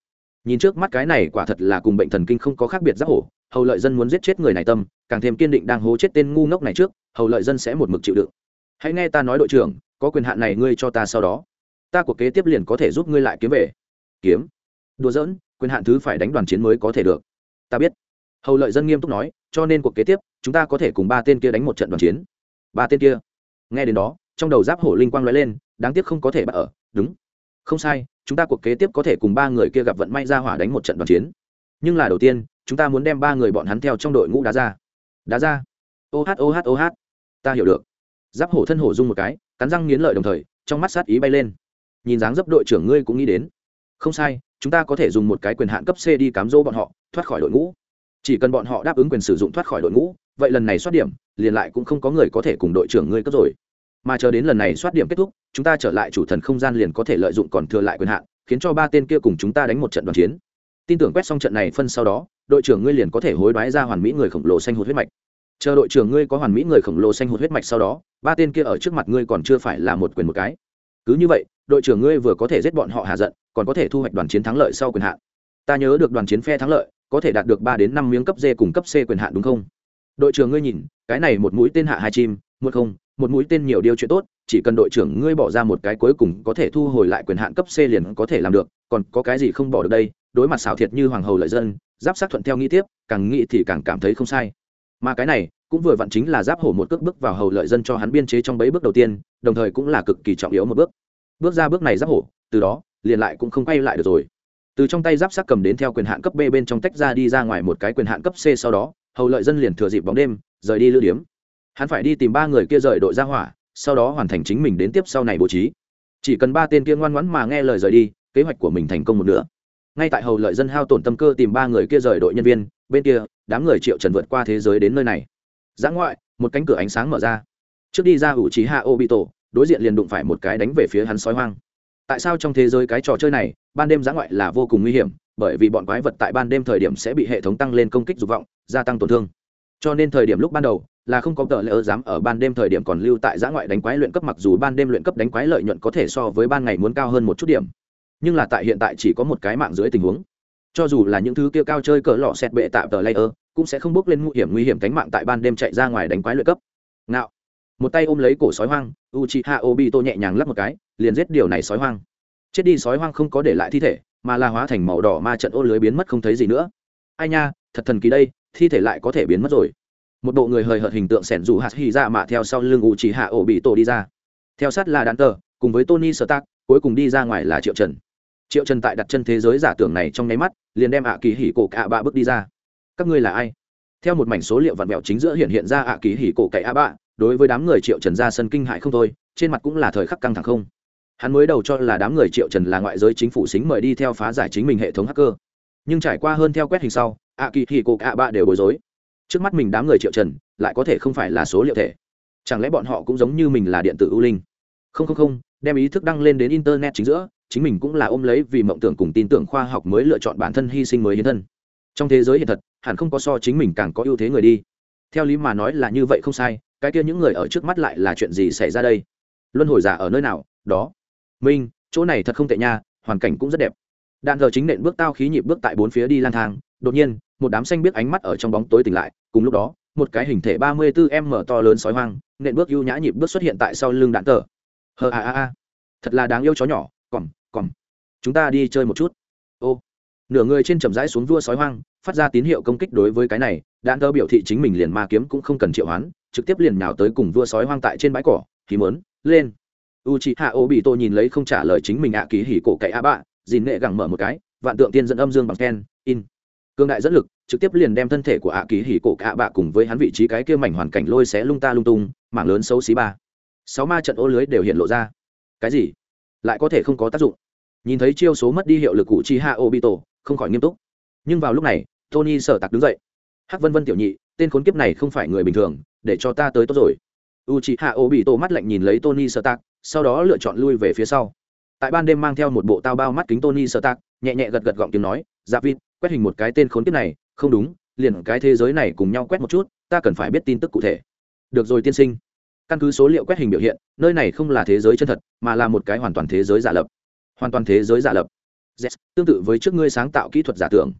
Nhìn trước mắt cái này quả thật là cùng bệnh thần kinh không có khác biệt giác hổ, hầu lợi dân muốn giết chết người này tâm, càng thêm kiên định đang hố chết tên ngu ngốc này trước, hầu lợi dân sẽ một mực chịu đựng. Hãy nghe ta nói đội trưởng, có quyền hạn này ngươi cho ta sau đó. Ta cuộc kế tiếp liền có thể giúp ngươi lại kiếm về. Kiếm? Đùa giỡn, quyền hạn thứ phải đánh đoàn chiến mới có thể được. Ta biết. Hầu lợi dân nghiêm túc nói, cho nên cuộc kế tiếp, chúng ta có thể cùng ba tên kia đánh một trận đoàn chiến. Ba tên kia? Nghe đến đó trong đầu giáp hổ linh quang lóe lên, đáng tiếc không có thể bắt ở, đúng. Không sai, chúng ta cuộc kế tiếp có thể cùng ba người kia gặp vận may ra hỏa đánh một trận đoàn chiến. Nhưng là đầu tiên, chúng ta muốn đem ba người bọn hắn theo trong đội ngũ đá ra. Đá ra. Ô hát ô hát ô hát. Ta hiểu được. Giáp hổ thân hổ dung một cái, cắn răng nghiến lợi đồng thời, trong mắt sát ý bay lên. Nhìn dáng dấp đội trưởng ngươi cũng nghĩ đến. Không sai, chúng ta có thể dùng một cái quyền hạn cấp c đi cám dỗ bọn họ, thoát khỏi đội ngũ. Chỉ cần bọn họ đáp ứng quyền sử dụng thoát khỏi đội ngũ, vậy lần này soát điểm, liền lại cũng không có người có thể cùng đội trưởng ngươi cấp rồi mà chờ đến lần này soát điểm kết thúc, chúng ta trở lại chủ thần không gian liền có thể lợi dụng còn thừa lại quyền hạn, khiến cho ba tên kia cùng chúng ta đánh một trận đoàn chiến. Tin tưởng quét xong trận này phân sau đó, đội trưởng ngươi liền có thể hối đoái ra hoàn mỹ người khổng lồ xanh hụt huyết mạch. Chờ đội trưởng ngươi có hoàn mỹ người khổng lồ xanh hụt huyết mạch sau đó, ba tên kia ở trước mặt ngươi còn chưa phải là một quyền một cái. Cứ như vậy, đội trưởng ngươi vừa có thể giết bọn họ hạ giận, còn có thể thu hoạch đoàn chiến thắng lợi sau quyền hạn. Ta nhớ được đoàn chiến phe thắng lợi, có thể đạt được ba đến năm miếng cấp d cùng cấp c quyền hạn đúng không? Đội trưởng ngươi nhìn, cái này một mũi tên hạ hai chim một không, một mũi tên nhiều điều chuyện tốt, chỉ cần đội trưởng ngươi bỏ ra một cái cuối cùng có thể thu hồi lại quyền hạn cấp c liền có thể làm được, còn có cái gì không bỏ được đây? Đối mặt xảo thiệt như hoàng hầu lợi dân, giáp sát thuận theo nghĩ tiếp, càng nghĩ thì càng cảm thấy không sai. Mà cái này, cũng vừa vặn chính là giáp hổ một cước bước vào hầu lợi dân cho hắn biên chế trong bấy bước đầu tiên, đồng thời cũng là cực kỳ trọng yếu một bước. Bước ra bước này giáp hổ, từ đó, liền lại cũng không quay lại được rồi. Từ trong tay giáp sát cầm đến theo quyền hạn cấp b bên trong tách ra đi ra ngoài một cái quyền hạn cấp c sau đó hầu lợi dân liền thừa dịp bóng đêm, rời đi lưu điếm hắn phải đi tìm ba người kia rời đội ra hỏa, sau đó hoàn thành chính mình đến tiếp sau này bố trí. Chỉ cần ba tên kia ngoan ngoãn mà nghe lời rời đi, kế hoạch của mình thành công một nửa. Ngay tại hầu lợi dân hao tổn tâm cơ tìm ba người kia rời đội nhân viên, bên kia, đám người triệu trần vượt qua thế giới đến nơi này. Giã ngoại, một cánh cửa ánh sáng mở ra. Trước đi ra ủ trí hạ ô bị tổ đối diện liền đụng phải một cái đánh về phía hắn sói hoang. Tại sao trong thế giới cái trò chơi này, ban đêm giã ngoại là vô cùng nguy hiểm, bởi vì bọn quái vật tại ban đêm thời điểm sẽ bị hệ thống tăng lên công kích dục vọng, gia tăng tổn thương. Cho nên thời điểm lúc ban đầu là không có tờ lỡ dám ở ban đêm thời điểm còn lưu tại giã ngoại đánh quái luyện cấp, mặc dù ban đêm luyện cấp đánh quái lợi nhuận có thể so với ban ngày muốn cao hơn một chút điểm. Nhưng là tại hiện tại chỉ có một cái mạng dưới tình huống. Cho dù là những thứ kia cao chơi cỡ lọ xẹt bệ tạm tờ layer cũng sẽ không bước lên nguy hiểm nguy hiểm cánh mạng tại ban đêm chạy ra ngoài đánh quái luyện cấp. Nào một tay ôm lấy cổ sói hoang, Uchiha Obito nhẹ nhàng lắp một cái, liền giết điều này sói hoang. Chết đi sói hoang không có để lại thi thể, mà là hóa thành màu đỏ ma trận ô lưới biến mất không thấy gì nữa. Ai nha, thật thần kỳ đây, thi thể lại có thể biến mất rồi một bộ người hời hợt hình tượng sẻn dù hạt hy ra mạ theo sau lưng u chỉ hạ ổ bị tổ đi ra. Theo sát là đàn tờ, cùng với tony sơ tác cuối cùng đi ra ngoài là triệu trần. Triệu trần tại đặt chân thế giới giả tưởng này trong nháy mắt, liền đem ạ kỳ hỉ cổ cạ bạ bước đi ra. Các ngươi là ai? Theo một mảnh số liệu vặn vẹo chính giữa hiện hiện ra ạ kỳ hỉ cổ cậy a bạ đối với đám người triệu trần ra sân kinh hại không thôi, trên mặt cũng là thời khắc căng thẳng không. Hắn mới đầu cho là đám người triệu trần là ngoại giới chính phủ xính mời đi theo phá giải chính mình hệ thống hacker. Nhưng trải qua hơn theo quét hình sau ạ kỳ hỉ cổ cạ bạ đều bối rối trước mắt mình đám người triệu trần, lại có thể không phải là số liệu thể. Chẳng lẽ bọn họ cũng giống như mình là điện tử ưu linh? Không không không, đem ý thức đăng lên đến internet chính giữa, chính mình cũng là ôm lấy vì mộng tưởng cùng tin tưởng khoa học mới lựa chọn bản thân hy sinh mới hiến thân. Trong thế giới hiện thật, hẳn không có so chính mình càng có ưu thế người đi. Theo lý mà nói là như vậy không sai, cái kia những người ở trước mắt lại là chuyện gì xảy ra đây? Luân hồi giả ở nơi nào? Đó. Minh, chỗ này thật không tệ nha, hoàn cảnh cũng rất đẹp. Đạn thờ chính nện bước tao khí nhịp bước tại bốn phía đi lang thang đột nhiên, một đám xanh biết ánh mắt ở trong bóng tối tỉnh lại, cùng lúc đó, một cái hình thể ba mươi 34 m to lớn sói hoang, nện bước ưu nhã nhịp bước xuất hiện tại sau lưng đạn tờ. Hờ, a a a. Thật là đáng yêu chó nhỏ, còm còm. Chúng ta đi chơi một chút. Ô. Nửa người trên chậm rãi xuống vua sói hoang, phát ra tín hiệu công kích đối với cái này, đạn tờ biểu thị chính mình liền ma kiếm cũng không cần triệu hoán, trực tiếp liền nhào tới cùng vua sói hoang tại trên bãi cỏ, thì mớn lên. U chị hạ ô bị tôi nhìn lấy không trả lời chính mình ạ à ký hỉ cổ cậy a bạ, dìn nghệ gẳng mở một cái, vạn tượng tiên dẫn âm dương bằng ken in cương đại dẫn lực, trực tiếp liền đem thân thể của ạ kỳ hỉ cổ cả bạ cùng với hắn vị trí cái kia mảnh hoàn cảnh lôi xé lung ta lung tung, mảng lớn xấu xí ba. Sáu ma trận ô lưới đều hiện lộ ra. Cái gì? Lại có thể không có tác dụng. Nhìn thấy chiêu số mất đi hiệu lực cụ chi hạ obito, không khỏi nghiêm túc. Nhưng vào lúc này, tony sở tặc đứng dậy. Hắc vân vân tiểu nhị, tên khốn kiếp này không phải người bình thường, để cho ta tới tốt rồi. U chi hạ obito mắt lạnh nhìn lấy tony sở tặc, sau đó lựa chọn lui về phía sau. Tại ban đêm mang theo một bộ tao bao mắt kính tony sở tặc, nhẹ nhẹ gật gật gọng tiếng nói dạ vịt quét hình một cái tên khốn kiếp này không đúng liền cái thế giới này cùng nhau quét một chút ta cần phải biết tin tức cụ thể. Được rồi tiên sinh. Căn cứ số liệu quét hình biểu hiện nơi này không là thế giới chân thật mà là một cái hoàn toàn thế giới giả lập. Hoàn toàn thế giới giả lập. Yes, tương tự với trước ngươi sáng tạo kỹ thuật giả tưởng.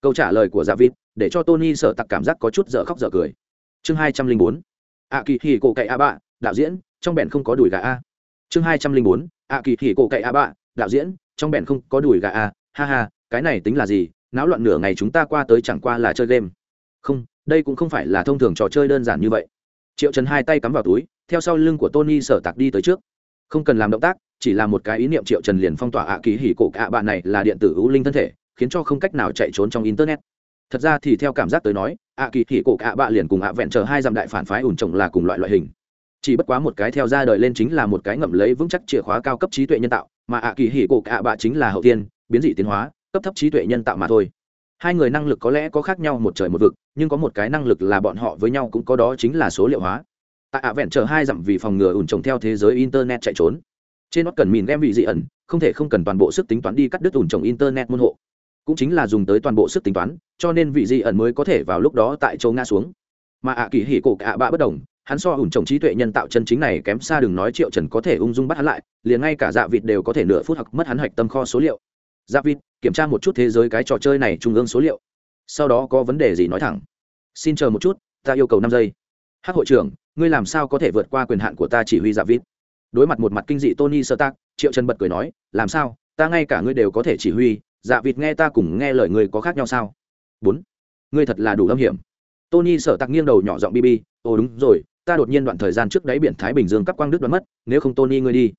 Câu trả lời của giả vịt để cho tony sợ tặc cảm giác có chút dở khóc dở cười. Chương hai trăm linh bốn. Ạ kỳ hì cổ cậy a bạ đạo diễn trong bèn không có đùi gà a. Chương hai trăm linh bốn. Ạ kỳ hì cổ cậy a bạ đạo diễn trong bèn không có đùi gà a. Ha ha cái này tính là gì? Náo loạn nửa ngày chúng ta qua tới chẳng qua là chơi game. Không, đây cũng không phải là thông thường trò chơi đơn giản như vậy. Triệu trần hai tay cắm vào túi, theo sau lưng của tony sở tạc đi tới trước. Không cần làm động tác, chỉ là một cái ý niệm triệu trần liền phong tỏa ạ kỳ hỉ cổ ạ bạn này là điện tử ưu linh thân thể, khiến cho không cách nào chạy trốn trong internet. Thật ra thì theo cảm giác tới nói, ạ kỳ hỉ cổ ạ bạn liền cùng ạ vẹn chờ hai dặm đại phản phái ủn trồng là cùng loại loại hình. Chỉ bất quá một cái theo ra đời lên chính là một cái ngậm lấy vững chắc chìa khóa cao cấp trí tuệ nhân tạo, mà ạ kỳ hỉ cổ ạ bạn chính là hậu tiên, biến dị tiến hóa cấp thấp trí tuệ nhân tạo mà thôi. Hai người năng lực có lẽ có khác nhau một trời một vực, nhưng có một cái năng lực là bọn họ với nhau cũng có đó chính là số liệu hóa. Tại ạ vẹn chờ hai dặm vì phòng ngừa ủn trồng theo thế giới internet chạy trốn. Trên nó cần mìn game vị dị ẩn, không thể không cần toàn bộ sức tính toán đi cắt đứt ủn trồng internet môn hộ. Cũng chính là dùng tới toàn bộ sức tính toán, cho nên vị dị ẩn mới có thể vào lúc đó tại châu nga xuống. Mà ạ kỳ hỉ cổ cả bạ bất đồng, hắn so ủn trồng trí tuệ nhân tạo chân chính này kém xa đừng nói triệu trần có thể ung dung bắt hắn lại, liền ngay cả dạ vịt đều có thể nửa phút hoặc mất hắn hạch tâm kho số liệu. Dạ vịt kiểm tra một chút thế giới cái trò chơi này trung ương số liệu. Sau đó có vấn đề gì nói thẳng. Xin chờ một chút, ta yêu cầu năm giây. Hát hội trưởng, ngươi làm sao có thể vượt qua quyền hạn của ta chỉ huy giả vịt đối mặt một mặt kinh dị tony sơ tác triệu trần bật cười nói, làm sao? Ta ngay cả ngươi đều có thể chỉ huy dạ vịt nghe ta cùng nghe lời ngươi có khác nhau sao? Bốn. Ngươi thật là đủ âm hiểm. Tony sở tặc nghiêng đầu nhỏ giọng bb ồ, đúng rồi, ta đột nhiên đoạn thời gian trước đáy biển thái bình dương cắp quang đức đoán mất, nếu không tony ngươi đi.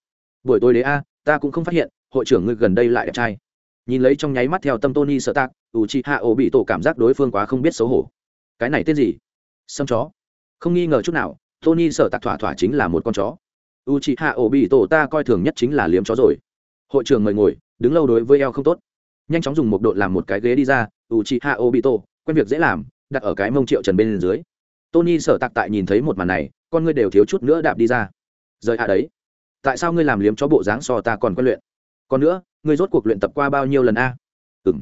Buổi tối đấy a, ta cũng không phát hiện, hội trưởng ngươi gần đây lại đẹp trai nhìn lấy trong nháy mắt theo tâm tony sợ tạc u chi hạ ổ bị tổ cảm giác đối phương quá không biết xấu hổ. Cái này tên gì? Sâm chó. Không nghi ngờ chút nào, tony sợ tạc thỏa thỏa chính là một con chó. U chi hạ ổ bị tổ ta coi thường nhất chính là liếm chó rồi. Hội trưởng mời ngồi, đứng lâu đối với eo không tốt. Nhanh chóng dùng một đội làm một cái ghế đi ra u chi hạ ổ bị tổ quen việc dễ làm, đặt ở cái mông triệu trần bên dưới. Tony sợ tạc tại nhìn thấy một màn này, con ngươi đều thiếu chút nữa đạp đi ra. Rời hạ đấy. Tại sao ngươi làm liếm chó bộ dáng so ta còn quen luyện? Còn nữa, ngươi rốt cuộc luyện tập qua bao nhiêu lần a? Ừ m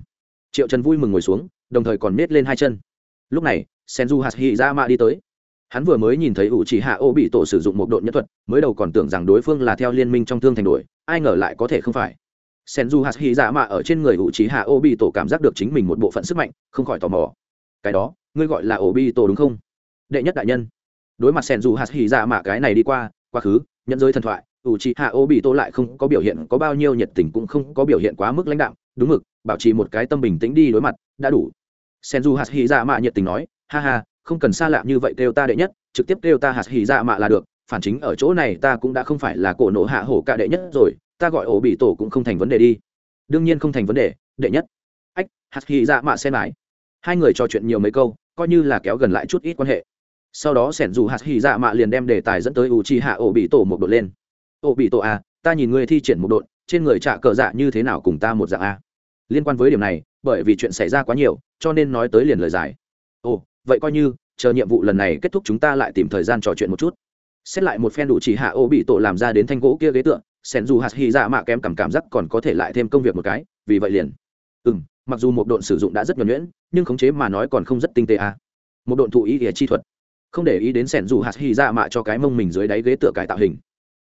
triệu trần vui mừng ngồi xuống, đồng thời còn nết lên hai chân. Lúc này, senju hạt hị ra mạ đi tới. Hắn vừa mới nhìn thấy ủ chỉ hạ ô bị tổ sử dụng một đội nhân thuật, mới đầu còn tưởng rằng đối phương là theo liên minh trong thương thành đội ai ngờ lại có thể không phải. Senju hạt hị ra mạ ở trên người ủ chỉ hạ ô bị tổ cảm giác được chính mình một bộ phận sức mạnh, không khỏi tò mò. Cái đó, ngươi gọi là ô bị tổ đúng không? Đệ nhất đại nhân. Đối mặt senju hạt hị ra mạ cái này đi qua, quá khứ nhận giới thần thoại ủ trị hạ ô bị tô lại không có biểu hiện có bao nhiêu nhiệt tình cũng không có biểu hiện quá mức lãnh đạo đúng mực, bảo trì một cái tâm bình tĩnh đi đối mặt, đã đủ. Senju hạt hy dạ mạ nhiệt tình nói, ha ha, không cần xa lạ như vậy kêu ta đệ nhất, trực tiếp kêu ta hạt hy dạ mạ là được, phản chính ở chỗ này ta cũng đã không phải là cổ nộ hạ hổ cả đệ nhất rồi, ta gọi ổ bị tổ cũng không thành vấn đề đi. Đương nhiên không thành vấn đề, đệ nhất. Ách hạt hy dạ mạ xem lại. Hai người trò chuyện nhiều mấy câu, coi như là kéo gần lại chút ít quan hệ. Sau đó sẻn dù hạt hy dạ mạ liền đem đề tài dẫn tới u chi hạ ổ bị tổ một đột lên ô, bị tổ à ta nhìn ngươi thi triển một đội trên người trả cờ dạ như thế nào cùng ta một dạng a? Liên quan với điểm này, bởi vì chuyện xảy ra quá nhiều, cho nên nói tới liền lời giải. Ồ, vậy coi như, chờ nhiệm vụ lần này kết thúc chúng ta lại tìm thời gian trò chuyện một chút. Xét lại một phen đủ chỉ hạ ô, bị tổ làm ra đến thanh gỗ kia ghế tượng sen dù hạt hy dạ mạ kém cảm cảm giác còn có thể lại thêm công việc một cái, vì vậy liền. Ừ m mặc dù một độn sử dụng đã rất nhuẩn nhuyễn, nhưng khống chế mà nói còn không rất tinh tế à. một độn thụ ý ỉa chi thuật. Không để ý đến sẻn dù hạt hy dạ mạ cho cái mông mình dưới đáy ghế tựa cải tạo hình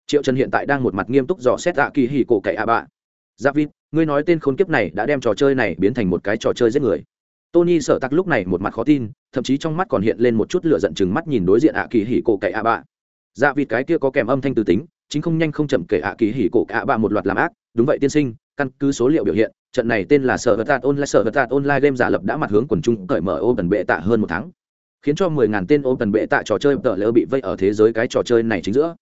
triệu trần hiện tại đang một mặt nghiêm túc dò xét ạ kỳ hỉ cổ cậy ạ bạ. Dạ Giáp vít ngươi nói tên khốn kiếp này đã đem trò chơi này biến thành một cái trò chơi giết người. Tony sợ tặc lúc này một mặt khó tin, thậm chí trong mắt còn hiện lên một chút lửa giận chừng mắt nhìn đối diện ạ kỳ hỉ cổ cậy ạ bạ. Dạ vịt cái kia có kèm âm thanh từ tính, chính không nhanh không chậm kể ạ kỳ hỉ cổ ạ bạ một loạt làm ác. Đúng vậy tiên sinh, căn cứ số liệu biểu hiện, trận này tên là sở vật tạt online, sở vật tạt online game giả lập đã mặt hướng quần chúng cởi mở ô tần bệ tạ hơn một tháng. Khiến cho mười ngàn tên ô tần bệ tạ trò chơi tờ lỡ bị vây ở thế giới cái trò chơi này chính giữa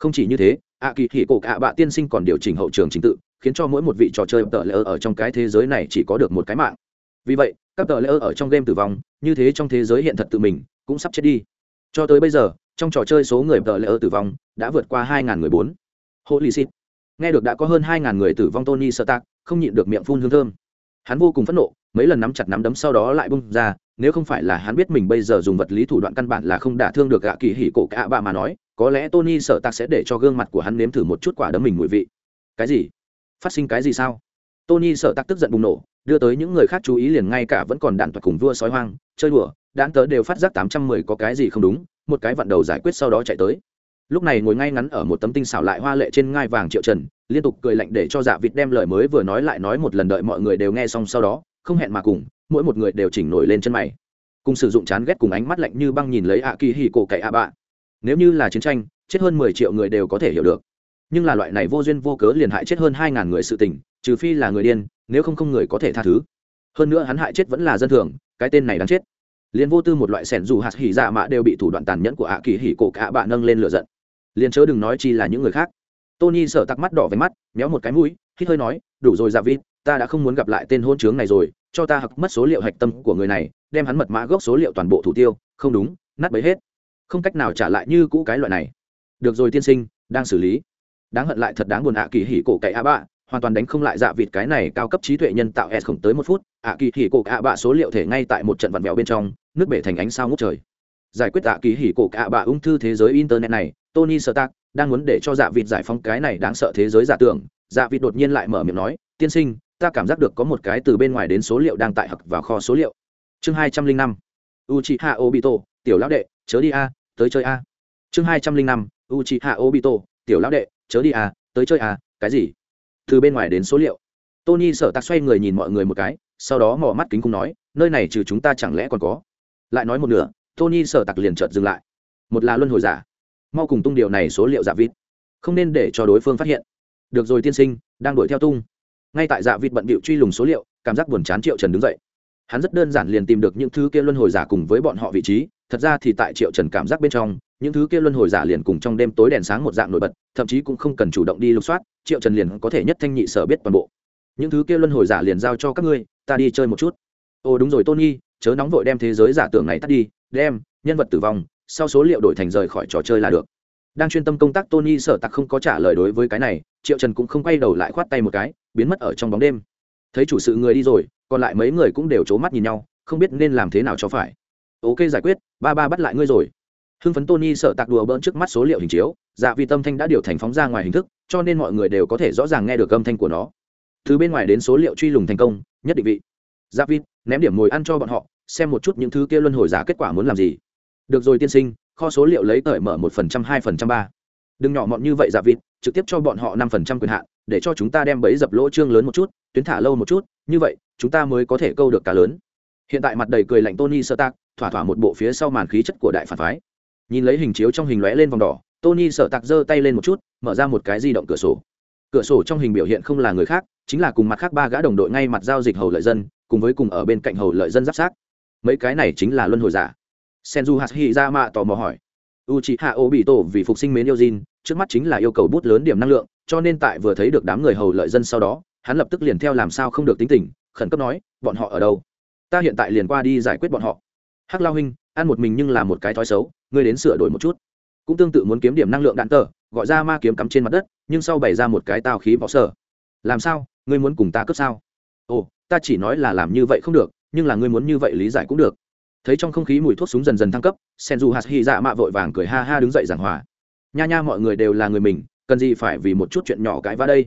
không chỉ như thế ạ kỳ hỉ cổ ạ bạ tiên sinh còn điều chỉnh hậu trường trình tự, khiến cho mỗi một vị trò chơi tờ lỡ ở trong cái thế giới này chỉ có được một cái mạng. Vì vậy, các tờ lỡ ở trong game tử vong, như thế trong thế giới hiện thật tự mình, cũng sắp chết đi. Cho tới bây giờ, trong trò chơi số người tờ lỡ tử vong đã vượt qua hai ngàn người bốn. Holy shit. Nghe được đã có hơn hai ngàn người tử vong tony sơ tạc không nhịn được miệng phun hương thơm hắn vô cùng phẫn nộ, mấy lần nắm chặt nắm đấm sau đó lại bung ra, nếu không phải là hắn biết mình bây giờ dùng vật lý thủ đoạn căn bản là không đả thương được gạ kỳ hỉ cổ cả bà mà nói, có lẽ tony sợ tạc sẽ để cho gương mặt của hắn nếm thử một chút quả đấm mình mùi vị. Cái gì? Phát sinh cái gì sao? Tony sợ tạc tức giận bùng nổ, đưa tới những người khác chú ý liền ngay cả vẫn còn đạn toạc cùng vua sói hoang, chơi đùa đạn tớ đều phát giác tám trăm mười có cái gì không đúng, một cái vặn đầu giải quyết sau đó chạy tới. Lúc này ngồi ngay ngắn ở một tấm tinh xảo lại hoa lệ trên ngai vàng triệu trần liên tục cười lạnh để cho dạ vịt đem lời mới vừa nói lại nói một lần đợi mọi người đều nghe xong sau đó, không hẹn mà cùng, mỗi một người đều chỉnh nổi lên chân mày. Cùng sử dụng chán ghét cùng ánh mắt lạnh như băng nhìn lấy ạ kỳ hì cổ cậy ạ bạ. Nếu như là chiến tranh, chết hơn mười triệu người đều có thể hiểu được. Nhưng là loại này vô duyên vô cớ liền hại chết hơn hai ngàn người sự tình, trừ phi là người điên, nếu không không người có thể tha thứ. Hơn nữa hắn hại chết vẫn là dân thường, cái tên này đáng chết. Liền vô tư một loại sẻn dù hạt hỉ dạ mạ đều bị thủ đoạn tàn nhẫn của ạ kỳ hỉ cổ cả bạ nâng lên lửa giận. Liền chớ đừng nói chi là những người khác tony sợ tặc mắt đỏ với mắt, méo một cái mũi, hít hơi nói, đủ rồi dạ vịt ta đã không muốn gặp lại tên hôn trướng này rồi, cho ta hặc mất số liệu hạch tâm của người này, đem hắn mật mã gốc số liệu toàn bộ thủ tiêu, không đúng, nát bấy hết. Không cách nào trả lại như cũ cái loại này. Được rồi tiên sinh, đang xử lý. Đáng hận lại thật đáng buồn ạ kỳ hỉ cổ cậy a bạ, hoàn toàn đánh không lại dạ vịt cái này cao cấp trí tuệ nhân tạo s không tới một phút, ạ kỳ hỉ cổ ạ bạ số liệu thể ngay tại một trận vặn vẹo bên trong, nước bể thành ánh sao ngút trời. Giải quyết ạ kỳ hỉ cổ ạ bạ ung thư thế giới internet này, tony stark đang muốn để cho dạ vịt giải phóng cái này đáng sợ thế giới giả tưởng dạ vịt đột nhiên lại mở miệng nói, tiên sinh, ta cảm giác được có một cái từ bên ngoài đến số liệu đang tại hặc vào kho số liệu. Chương hai trăm linh năm, uchiha obito, tiểu lão đệ, chớ đi a, tới chơi a. Chương hai trăm linh năm, uchiha obito, tiểu lão đệ, chớ đi a, tới chơi a, cái gì? Từ bên ngoài đến số liệu. Tony sợ tạc xoay người nhìn mọi người một cái, sau đó mò mắt kính cung nói, nơi này trừ chúng ta chẳng lẽ còn có? Lại nói một nửa, tony sợ tạc liền chợt dừng lại. Một là luân hồi giả mau cùng tung điều này số liệu giả vịt. Không nên để cho đối phương phát hiện. Được rồi tiên sinh, đang đuổi theo tung. Ngay tại dạ vịt bận bịu truy lùng số liệu, cảm giác buồn chán triệu trần đứng dậy. Hắn rất đơn giản liền tìm được những thứ kia luân hồi giả cùng với bọn họ vị trí, thật ra thì tại triệu trần cảm giác bên trong, những thứ kia luân hồi giả liền cùng trong đêm tối đèn sáng một dạng nổi bật, thậm chí cũng không cần chủ động đi lục soát, triệu trần liền có thể nhất thanh nhị sở biết toàn bộ. Những thứ kia luân hồi giả liền giao cho các ngươi, ta đi chơi một chút. Ồ đúng rồi tony, chớ nóng vội đem thế giới giả tưởng này tắt đi, đem nhân vật tử vong sau số liệu đổi thành rời khỏi trò chơi là được. Đang chuyên tâm công tác tony sở tặc không có trả lời đối với cái này, triệu trần cũng không quay đầu lại khoát tay một cái, biến mất ở trong bóng đêm. Thấy chủ sự người đi rồi, còn lại mấy người cũng đều c mắt nhìn nhau, không biết nên làm thế nào cho phải. Ok giải quyết, ba ba bắt lại ngươi rồi. Hưng phấn tony sợ tạc đùa bỡn trước mắt số liệu hình chiếu dạ vì tâm thanh đã điều thành phóng ra ngoài hình thức, cho nên mọi người đều có thể rõ ràng nghe được âm thanh của nó. Từ bên ngoài đến số liệu truy lùng thành công, nhất định vị. Dạ vịt ném điểm ngồi ăn cho bọn họ, xem một chút những thứ kia luân hồi giả kết quả muốn làm gì được rồi tiên sinh, kho số liệu lấy cởi mở một phần trăm, hai phần trăm ba. Đừng nhỏ mọn như vậy dạ vịt, trực tiếp cho bọn họ năm phần trăm quyền hạn, để cho chúng ta đem bẫy dập lỗ trương lớn một chút, tuyến thả lâu một chút, như vậy, chúng ta mới có thể câu được cá lớn. Hiện tại mặt đầy cười lạnh tony sơ tạc thỏa thỏa một bộ phía sau màn khí chất của đại phản phái. Nhìn lấy hình chiếu trong hình lóe lên vòng đỏ, tony sợ tạc giơ tay lên một chút, mở ra một cái di động cửa sổ. Cửa sổ trong hình biểu hiện không là người khác, chính là cùng mặt khác ba gã đồng đội ngay mặt giao dịch hầu lợi dân, cùng với cùng ở bên cạnh hầu lợi dân giáp sát mấy cái này chính là luân hồi giả senju hashi ra mạ tò mò hỏi. U Obito hạ ô bị tổ vì phục sinh mến yêu Jin, trước mắt chính là yêu cầu bút lớn điểm năng lượng cho nên tại vừa thấy được đám người hầu lợi dân sau đó hắn lập tức liền theo làm sao không được tính tình khẩn cấp nói bọn họ ở đâu? Ta hiện tại liền qua đi giải quyết bọn họ. Hắc lao huynh ăn một mình nhưng là một cái thói xấu ngươi đến sửa đổi một chút. Cũng tương tự muốn kiếm điểm năng lượng đạn tờ gọi ra ma kiếm cắm trên mặt đất nhưng sau bày ra một cái tao khí võ sở làm sao? Ngươi muốn cùng ta cướp sao? Ồ ta chỉ nói là làm như vậy không được nhưng là ngươi muốn như vậy lý giải cũng được thấy trong không khí mùi thuốc súng dần dần thăng cấp sen du hạt hy dạ mạ vội vàng cười ha ha đứng dậy giảng hòa. Nha nha mọi người đều là người mình, cần gì phải vì một chút chuyện nhỏ cãi vã đây?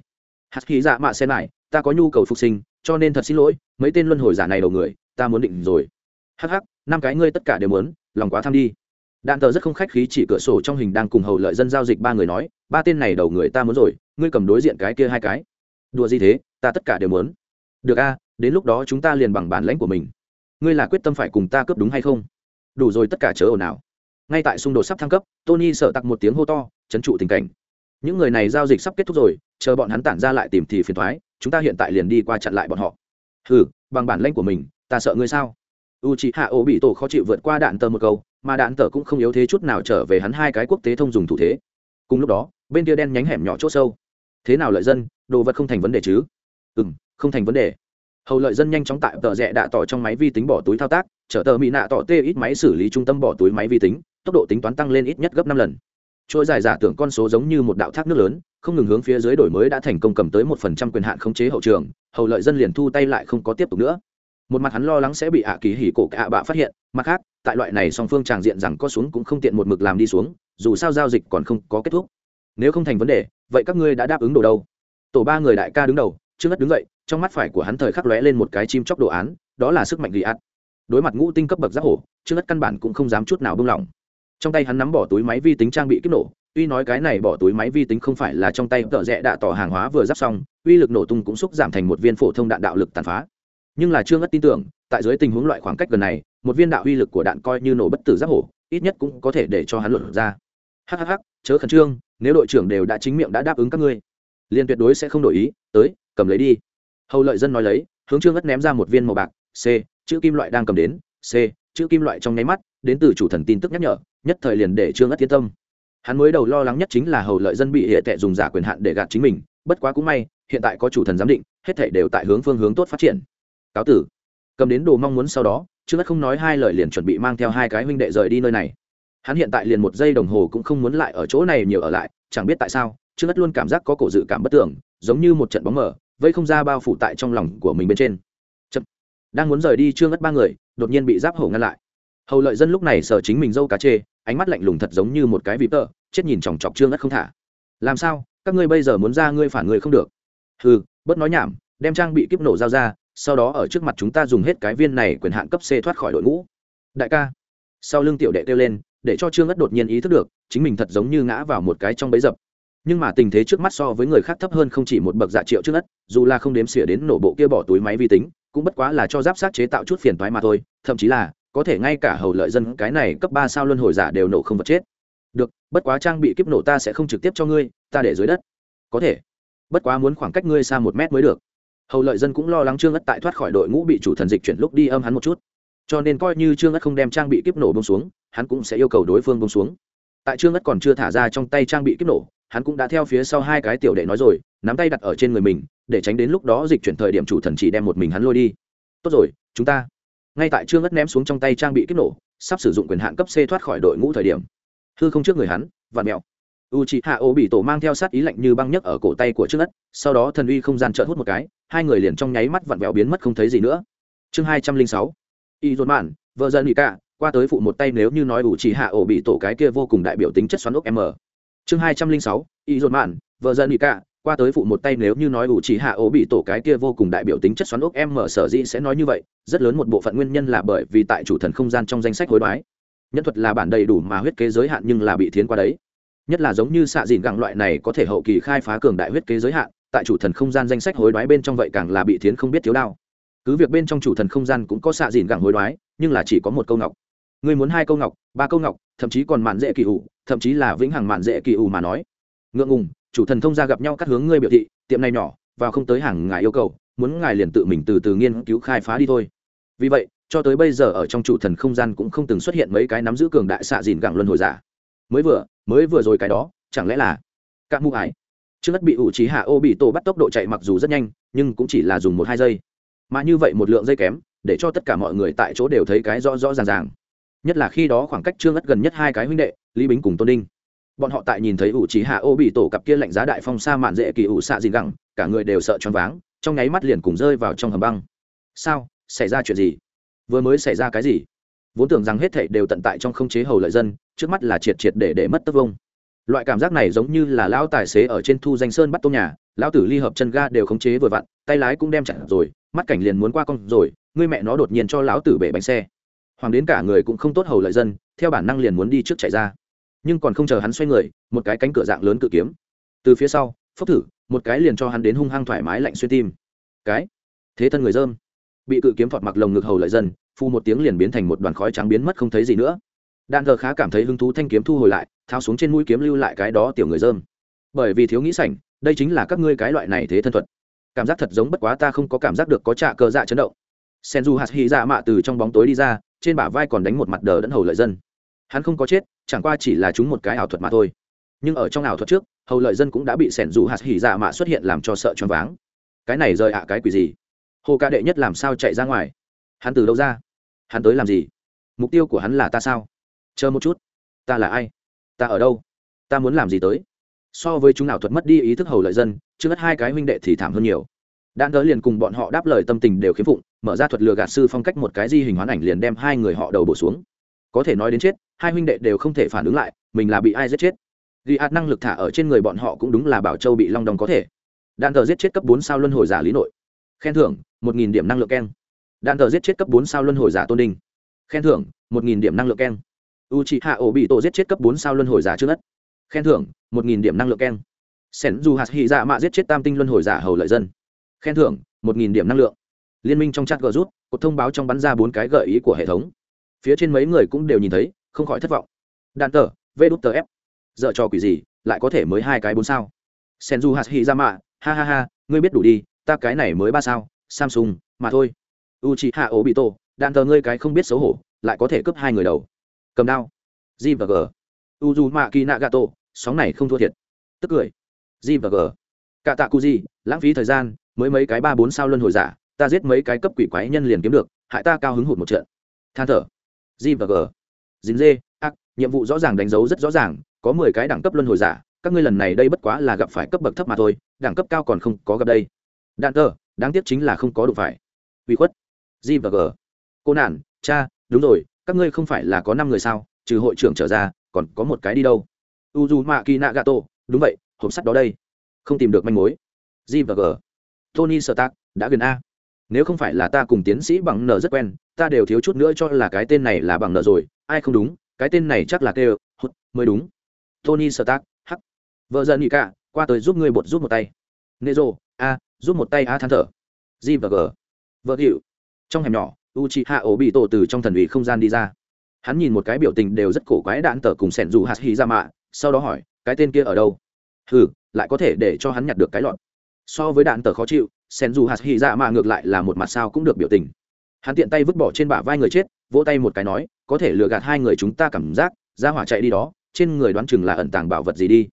Hạt hy dạ mạ sen lại, ta có nhu cầu phục sinh, cho nên thật xin lỗi, mấy tên luân hồi giả này đầu người, ta muốn định rồi. Hắc hắc, năm cái ngươi tất cả đều muốn, lòng quá tham đi. Đạn tờ rất không khách khí chỉ cửa sổ trong hình đang cùng hầu lợi dân giao dịch ba người nói, ba tên này đầu người ta muốn rồi, ngươi cầm đối diện cái kia hai cái. Đùa gì thế, ta tất cả đều muốn. Được a, đến lúc đó chúng ta liền bằng bản lãnh của mình ngươi là quyết tâm phải cùng ta cướp đúng hay không? Đủ rồi tất cả chớ ồn ào. Ngay tại xung đột sắp thăng cấp, tony sợ tặc một tiếng hô to, chấn trụ tình cảnh. Những người này giao dịch sắp kết thúc rồi, chờ bọn hắn tản ra lại tìm thì phiền thoái, chúng ta hiện tại liền đi qua chặn lại bọn họ. Hừ, bằng bản lãnh của mình, ta sợ ngươi sao? U c h ị hạ ô bị tổ khó chịu vượt qua đạn tờ một câu, mà đạn tờ cũng không yếu thế chút nào trở về hắn hai cái quốc tế thông dùng thủ thế. Cùng lúc đó, bên kia đen nhánh hẻm nhỏ c h ỗ sâu. Thế nào lợi dân, đồ vật không thành vấn đề chứ? Ừ m không thành vấn đề hầu lợi dân nhanh chóng tại tờ rẽ đạ tỏ trong máy vi tính bỏ túi thao tác, chở tờ mỹ nạ tỏ tê ít máy xử lý trung tâm bỏ túi máy vi tính, tốc độ tính toán tăng lên ít nhất gấp năm lần. Trôi dài giả tưởng con số giống như một đạo thác nước lớn, không ngừng hướng phía dưới đổi mới đã thành công cầm tới một phần trăm quyền hạn khống chế hậu trường, hầu lợi dân liền thu tay lại không có tiếp tục nữa. Một mặt hắn lo lắng sẽ bị ạ kỳ hỉ cổ cả bạ phát hiện, mặt khác, tại loại này song phương tràng diện rằng có xuống cũng không tiện một mực làm đi xuống, dù sao giao dịch còn không có kết thúc. Nếu không thành vấn đề, vậy các ngươi đã đáp ứng đồ đâu? Tổ ba người đại ca đứng đầu trước ngất đứng dậy, trong mắt phải của hắn thời khắc lóe lên một cái chim chóc đồ án, đó là sức mạnh ghi ắt đối mặt ngũ tinh cấp bậc giáp hổ, trương ất căn bản cũng không dám chút nào buông lỏng. Trong tay hắn nắm bỏ túi máy vi tính trang bị kích nổ, tuy nói cái này bỏ túi máy vi tính không phải là trong tay tợ rẽ đạ tỏ hàng hóa vừa giáp xong, uy lực nổ tung cũng xúc giảm thành một viên phổ thông đạn đạo lực tàn phá. Nhưng là trương ất tin tưởng, tại dưới tình huống loại khoảng cách gần này, một viên đạo uy lực của đạn coi như nổ bất tử giáp hổ, ít nhất cũng có thể để cho hắn luận ra. Hhh chớ khẩn trương, nếu đội trưởng đều đã chính miệng đã đáp ứng các ngươi liền tuyệt đối sẽ không đổi ý, tới, cầm lấy đi. Hầu lợi dân nói lấy, hướng trương ất ném ra một viên màu bạc, c, chữ kim loại đang cầm đến, c, chữ kim loại trong nháy mắt, đến từ chủ thần tin tức nhắc nhở, nhất thời liền để trương ất yên tâm. Hắn mới đầu lo lắng nhất chính là hầu lợi dân bị hệ tệ dùng giả quyền hạn để gạt chính mình, bất quá cũng may, hiện tại có chủ thần giám định, hết thể đều tại hướng phương hướng tốt phát triển. Cáo tử. Cầm đến đồ mong muốn sau đó, trương ất không nói hai lời liền chuẩn bị mang theo hai cái huynh đệ rời đi nơi này. Hắn hiện tại liền một giây đồng hồ cũng không muốn lại ở chỗ này nhiều ở lại, chẳng biết tại sao trương ất luôn cảm giác có cổ dự cảm bất tưởng giống như một trận bóng mở vây không ra bao phủ tại trong lòng của mình bên trên. Chậm. đang muốn rời đi trương ất ba người, đột nhiên bị giáp hổ ngăn lại. Hầu lợi dân lúc này sợ chính mình dâu cá chê, ánh mắt lạnh lùng thật giống như một cái vịp tợ chết nhìn chòng chọc trương ất không thả. Làm sao? Các ngươi bây giờ muốn ra ngươi phản người không được. Ừ bớt nói nhảm, đem trang bị kiếp nổ dao ra, sau đó ở trước mặt chúng ta dùng hết cái viên này quyền hạn cấp c thoát khỏi đội ngũ. Đại ca. Sau lưng tiểu đệ kêu lên, để cho trương ất đột nhiên ý thức được, chính mình thật giống như ngã vào một cái trong bẫy dập nhưng mà tình thế trước mắt so với người khác thấp hơn không chỉ một bậc dạ triệu trước đất, dù là không đếm xỉa đến nổ bộ kia bỏ túi máy vi tính, cũng bất quá là cho giáp sát chế tạo chút phiền toái mà thôi, thậm chí là có thể ngay cả hầu lợi dân cái này cấp ba sao luân hồi giả đều nổ không vật chết. Được, bất quá trang bị kiếp nổ ta sẽ không trực tiếp cho ngươi, ta để dưới đất. Có thể. Bất quá muốn khoảng cách ngươi xa một mét mới được. Hầu lợi dân cũng lo lắng trương ất tại thoát khỏi đội ngũ bị chủ thần dịch chuyển lúc đi âm hắn một chút. Cho nên coi như trương ất không đem trang bị kiếp nổ bông xuống, hắn cũng sẽ yêu cầu đối phương bông xuống tại trương ất còn chưa thả ra trong tay trang bị kích nổ, hắn cũng đã theo phía sau hai cái tiểu đệ nói rồi, nắm tay đặt ở trên người mình, để tránh đến lúc đó dịch chuyển thời điểm chủ thần chỉ đem một mình hắn lôi đi. Tốt rồi, chúng ta. Ngay tại trương ất ném xuống trong tay trang bị kích nổ, sắp sử dụng quyền hạn cấp c thoát khỏi đội ngũ thời điểm. Hư không trước người hắn và mẹo. U chị hạ ô bị tổ mang theo sát ý lạnh như băng nhấc ở cổ tay của trương ất, sau đó thần uy không gian trợn hút một cái, hai người liền trong nháy mắt vặn vẹo biến mất không thấy gì nữa. Chương hai trăm linh sáu. Y dồn mạn vợ dân bị cả qua tới phụ một tay nếu như nói ủ chỉ hạ ổ bị tổ cái kia vô cùng đại biểu tính chất xoắn ốc m. Chương hai trăm linh sáu, y dồn mạn, vợ dân bị cả qua tới phụ một tay nếu như nói ủ chỉ hạ ổ bị tổ cái kia vô cùng đại biểu tính chất xoắn ốc m sở dĩ sẽ nói như vậy, rất lớn một bộ phận nguyên nhân là bởi vì tại chủ thần không gian trong danh sách hối đoái. Nhân thuật là bản đầy đủ mà huyết kế giới hạn nhưng là bị thiến qua đấy. Nhất là giống như xạ dìn gặng loại này có thể hậu kỳ khai phá cường đại huyết kế giới hạn, tại chủ thần không gian danh sách hối đoái bên trong vậy càng là bị thiến không biết thiếu đao cứ việc bên trong chủ thần không gian cũng có xạ dìn gặng hối đoái, nhưng là chỉ có một câu ngọc. Ngươi muốn hai câu ngọc, ba câu ngọc, thậm chí còn mạn dễ kỳ ủ, thậm chí là vĩnh hằng mạn dễ kỳ ủ mà nói. Ngượng ngùng, chủ thần thông gia gặp nhau cắt hướng ngươi biểu thị, tiệm này nhỏ và không tới hàng ngài yêu cầu, muốn ngài liền tự mình từ từ nghiên cứu khai phá đi thôi. Vì vậy, cho tới bây giờ ở trong chủ thần không gian cũng không từng xuất hiện mấy cái nắm giữ cường đại xạ dìn gẳng luân hồi giả. Mới vừa mới vừa rồi cái đó, chẳng lẽ là các mũ ải trước đất bị ủ trí hạ ô bị tổ bắt tốc độ chạy mặc dù rất nhanh, nhưng cũng chỉ là dùng một hai giây. Mà như vậy một lượng dây kém, để cho tất cả mọi người tại chỗ đều thấy cái rõ rõ ràng ràng nhất là khi đó khoảng cách trương ất gần nhất hai cái huynh đệ, lý bính cùng tôn đinh. Bọn họ tại nhìn thấy ủ trí hạ ô bị tổ cặp kia lạnh giá đại phong sa mạn dễ kỳ ủ xạ gì gẳng, cả người đều sợ choáng váng, trong nháy mắt liền cùng rơi vào trong hầm băng. Sao? Xảy ra chuyện gì? Vừa mới xảy ra cái gì? Vốn tưởng rằng hết thảy đều tận tại trong không chế hầu lợi dân, trước mắt là triệt triệt để để mất tất vông. Loại cảm giác này giống như là lão tài xế ở trên thu danh sơn bắt tôm nhà, lão tử ly hợp chân ga đều khống chế vừa vặn, tay lái cũng đem chặn rồi, mắt cảnh liền muốn qua con rồi ngươi mẹ nó đột nhiên cho lão tử bể bánh xe hoàng đến cả người cũng không tốt hầu lợi dân, theo bản năng liền muốn đi trước chạy ra. Nhưng còn không chờ hắn xoay người, một cái cánh cửa dạng lớn cự kiếm. Từ phía sau phốc thử, một cái liền cho hắn đến hung hăng thoải mái lạnh xuyên tim. Cái, thế thân người dơm. Bị cự kiếm thọt mặc lồng ngực hầu lợi dân phu một tiếng liền biến thành một đoàn khói trắng biến mất không thấy gì nữa. Đạn thờ khá cảm thấy hứng thú thanh kiếm thu hồi lại thao xuống trên mũi kiếm lưu lại cái đó tiểu người dơm. Bởi vì thiếu nghĩ sảnh, đây chính là các ngươi cái loại này thế thân thuật. Cảm giác thật giống bất quá ta không có cảm giác được có trạ cơ dạ chấn động sen du hạt hy dạ mạ từ trong bóng tối đi ra, trên bả vai còn đánh một mặt đờ đẫn hầu lợi dân. Hắn không có chết, chẳng qua chỉ là chúng một cái ảo thuật mà thôi. Nhưng ở trong ảo thuật trước, hầu lợi dân cũng đã bị sẻn dù hạt hỉ dạ mạ xuất hiện làm cho sợ choáng váng. Cái này rời ạ, cái quỷ gì? Hồ ca đệ nhất làm sao chạy ra ngoài? Hắn từ đâu ra? Hắn tới làm gì? Mục tiêu của hắn là ta sao? Chờ một chút. Ta là ai? Ta ở đâu? Ta muốn làm gì tới? So với chúng ảo thuật mất đi ý thức hầu lợi dân chứ ngất hai cái huynh đệ thì thảm hơn nhiều. Đạn đỡ liền cùng bọn họ đáp lời tâm tình đều khiếm phụng mở ra thuật lừa gạt sư phong cách một cái di hình hoán ảnh liền đem hai người họ đầu bổ xuống. Có thể nói đến chết, hai huynh đệ đều không thể phản ứng lại, mình là bị ai giết chết. Ghi ạt năng lực thả ở trên người bọn họ cũng đúng là bảo châu bị long đong có thể. Đạn thờ giết chết cấp bốn sao luân hồi giả lý nội. Khen thưởng, một nghìn điểm năng lượng keng. Đạn thờ giết chết cấp bốn sao luân hồi giả tôn đình khen thưởng, một nghìn điểm năng lượng keng. U chị hạ ổ bị tổ giết chết cấp bốn sao luân hồi giả trước đất. Khen thưởng, một nghìn điểm năng lượng keng. Sẻn dù hạt hy dạ mạ giết chết tam tinh luân hồi giả hầu lợi dân. Khen thưởng, một nghìn điểm năng lượng liên minh trong chat gờ rút cột thông báo trong bắn ra bốn cái gợi ý của hệ thống. Phía trên mấy người cũng đều nhìn thấy không khỏi thất vọng. Đạn tờ vê đút tờ ép. Dợ trò quỷ gì lại có thể mới hai cái bốn sao? Sen du hạt hi ra mạ ha ha ha ngươi biết đủ đi ta cái này mới ba sao samsung mà thôi. U chị hạ ố bị tổ đạn tờ ngươi cái không biết xấu hổ lại có thể cướp hai người đầu. Cầm đao. G và g u dù mạ kỳ nạ gà tổ sóng này không thua thiệt. Tức cười. G và g cả tạ cu gì, lãng phí thời gian mới mấy cái ba bốn sao luân hồi giả ta giết mấy cái cấp quỷ quái nhân liền kiếm được, hại ta cao hứng hụt một trận. Than thở. G và g. Dính dê, ác, nhiệm vụ rõ ràng đánh dấu rất rõ ràng, có mười cái đẳng cấp luân hồi giả, các ngươi lần này đây bất quá là gặp phải cấp bậc thấp mà thôi, đẳng cấp cao còn không có gặp đây. Đạn tờ, đáng tiếc chính là không có đủ phải. Uy khuất. G và g. Cô nản cha, đúng rồi, các ngươi không phải là có năm người sao, trừ hội trưởng trở ra, còn có một cái đi đâu? U d u mạ kỳ nạ đúng vậy, hộp sắt đó đây. Không tìm được manh mối. G và g. Tony sơ tác đã gần a nếu không phải là ta cùng tiến sĩ bằng nợ rất quen, ta đều thiếu chút nữa cho là cái tên này là bằng nợ rồi. Ai không đúng, cái tên này chắc là kêu hút mới đúng. Tony sơ tác hắc. Vợ giận nhị cả, qua tới giúp ngươi bột giúp một tay. Nê rô a, giúp một tay a than thở. G và g. Vợ hiệu trong hẻm nhỏ u chị hạ ổ bị tổ từ trong thần ủy không gian đi ra. Hắn nhìn một cái biểu tình đều rất cổ quái đạn tờ cùng sẻn dù hạt hy ra mạ sau đó hỏi, cái tên kia ở đâu? Ừ lại có thể để cho hắn nhặt được cái lọt so với đạn tờ khó chịu, sen dù hạt hy dạ mạ ngược lại là một mặt sao cũng được biểu tình. Hắn tiện tay vứt bỏ trên bả vai người chết, vỗ tay một cái nói, có thể lừa gạt hai người chúng ta cảm giác, ra hỏa chạy đi đó, trên người đoán chừng là ẩn tàng bảo vật gì đi.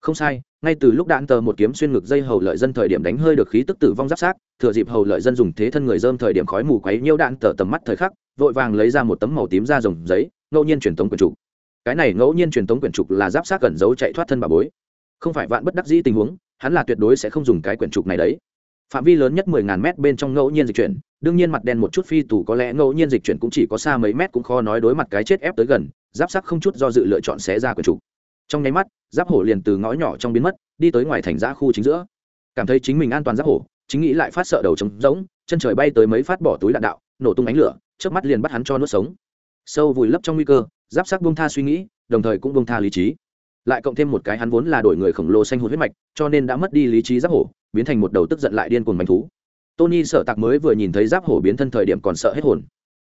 Không sai, ngay từ lúc đạn tờ một kiếm xuyên ngực dây hầu lợi dân thời điểm đánh hơi được khí tức tử vong giáp sát, thừa dịp hầu lợi dân dùng thế thân người dơm thời điểm khói mù quấy nhiêu đạn tờ tầm mắt thời khắc, vội vàng lấy ra một tấm màu tím ra rồng giấy, ngẫu nhiên truyền tống quyển trục. Cái này ngẫu nhiên truyền tống quyển trục là giáp sát cẩn giấu chạy thoát thân bà bối không phải vạn bất đắc dĩ tình huống, hắn là tuyệt đối sẽ không dùng cái quyển trục này đấy. Phạm vi lớn nhất mười ngàn mét bên trong ngẫu nhiên dịch chuyển, đương nhiên mặt đen một chút phi tù có lẽ ngẫu nhiên dịch chuyển cũng chỉ có xa mấy mét cũng khó nói đối mặt cái chết ép tới gần, giáp sắc không chút do dự lựa chọn xé ra quyển trục. Trong nháy mắt, giáp hổ liền từ ngõ nhỏ trong biến mất, đi tới ngoài thành giã khu chính giữa. Cảm thấy chính mình an toàn giáp hổ, chính nghĩ lại phát sợ đầu trống rỗng, chân trời bay tới mấy phát bỏ túi đạn đạo, nổ tung ánh lửa trước mắt liền bắt hắn cho nuốt sống. Sâu vùi lấp trong nguy cơ, giáp sắc bông tha suy nghĩ, đồng thời cũng bông tha lý trí lại cộng thêm một cái hắn vốn là đổi người khổng lồ xanh hồn huyết mạch, cho nên đã mất đi lý trí giáp hổ, biến thành một đầu tức giận lại điên cuồng bánh thú. Tony sợ tặc mới vừa nhìn thấy giáp hổ biến thân thời điểm còn sợ hết hồn.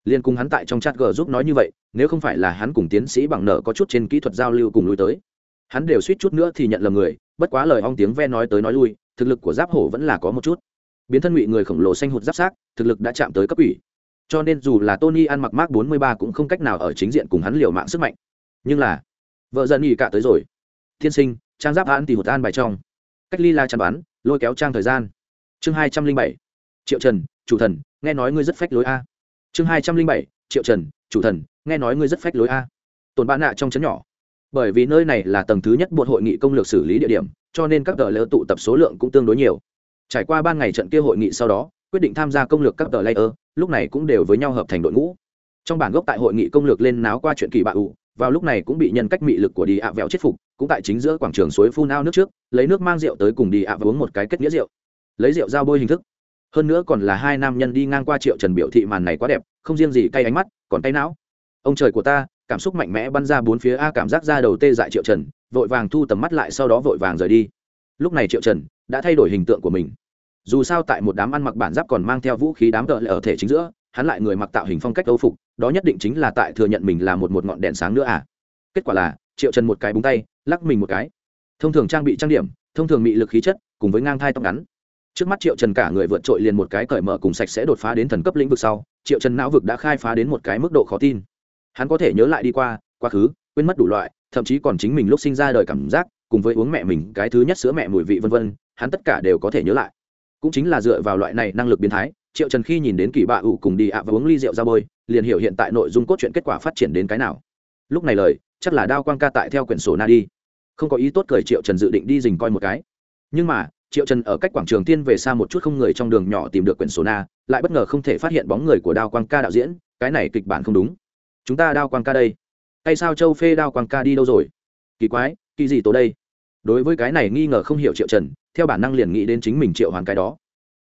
Liên cùng hắn tại trong chat g giúp nói như vậy, nếu không phải là hắn cùng tiến sĩ bằng nợ có chút trên kỹ thuật giao lưu cùng lui tới, hắn đều suýt chút nữa thì nhận lầm người, bất quá lời ong tiếng ve nói tới nói lui, thực lực của giáp hổ vẫn là có một chút. Biến thân ngụy người khổng lồ xanh hụt giáp sát thực lực đã chạm tới cấp ủy. Cho nên dù là tony ăn mặc mark 43 cũng không cách nào ở chính diện cùng hắn liều mạng sức mạnh. Nhưng là vợ dần nghỉ cả tới rồi. Thiên sinh, trang giáp hãn thì hột an bài trong. Cách ly la chăn bán, lôi kéo trang thời gian. Chương hai trăm linh bảy. Triệu trần, chủ thần, nghe nói ngươi rất phách lối a. Chương hai trăm linh bảy. Triệu trần, chủ thần, nghe nói ngươi rất phách lối a. Tồn bạn nạ trong chấn nhỏ. Bởi vì nơi này là tầng thứ nhất bộ hội nghị công lược xử lý địa điểm, cho nên các tờ lỡ tụ tập số lượng cũng tương đối nhiều. Trải qua ba ngày trận kia hội nghị sau đó, quyết định tham gia công lược các tờ layer, lúc này cũng đều với nhau hợp thành đội ngũ. Trong bản gốc tại hội nghị công lược lên náo qua chuyện kỳ bạ ủ vào lúc này cũng bị nhân cách mị lực của đi ạ vẹo chết phục, cũng tại chính giữa quảng trường suối phun ao nước trước, lấy nước mang rượu tới cùng đi ạ và uống một cái kết nghĩa rượu. Lấy rượu giao bôi hình thức. Hơn nữa còn là hai nam nhân đi ngang qua triệu trần biểu thị màn này quá đẹp, không riêng gì cay ánh mắt, còn tay não. Ông trời của ta, cảm xúc mạnh mẽ bắn ra bốn phía a cảm giác ra đầu tê dại triệu trần, vội vàng thu tầm mắt lại sau đó vội vàng rời đi. Lúc này triệu trần đã thay đổi hình tượng của mình. Dù sao tại một đám ăn mặc bản giáp còn mang theo vũ khí đám cỡ ở thể chính giữa hắn lại người mặc tạo hình phong cách âu phục, đó nhất định chính là tại thừa nhận mình là một một ngọn đèn sáng nữa à. Kết quả là, triệu trần một cái búng tay, lắc mình một cái. Thông thường trang bị trang điểm, thông thường bị lực khí chất, cùng với ngang thai tóc ngắn. Trước mắt triệu trần cả người vượt trội liền một cái cởi mở cùng sạch sẽ đột phá đến thần cấp lĩnh vực sau, triệu trần não vực đã khai phá đến một cái mức độ khó tin. Hắn có thể nhớ lại đi qua, quá khứ, quên mất đủ loại, thậm chí còn chính mình lúc sinh ra đời cảm giác, cùng với uống mẹ mình cái thứ nhất sữa mẹ mùi vị vân vân, hắn tất cả đều có thể nhớ lại. Cũng chính là dựa vào loại này năng lực biến thái triệu trần khi nhìn đến kỳ bạ ủ cùng đi ạ và uống ly rượu ra bôi, liền hiểu hiện tại nội dung cốt truyện kết quả phát triển đến cái nào. Lúc này lời, chắc là đao quang ca tại theo quyển sổ na đi. Không có ý tốt cười triệu trần dự định đi dình coi một cái. Nhưng mà, triệu trần ở cách quảng trường tiên về xa một chút không người trong đường nhỏ tìm được quyển sổ na, lại bất ngờ không thể phát hiện bóng người của đao quang ca đạo diễn, cái này kịch bản không đúng. Chúng ta đao quang ca đây. Hay sao châu phê đao quang ca đi đâu rồi? Kỳ quái, kỳ gì tổ đây? Đối với cái này nghi ngờ không hiểu triệu trần, theo bản năng liền nghĩ đến chính mình triệu hoàn cái đó.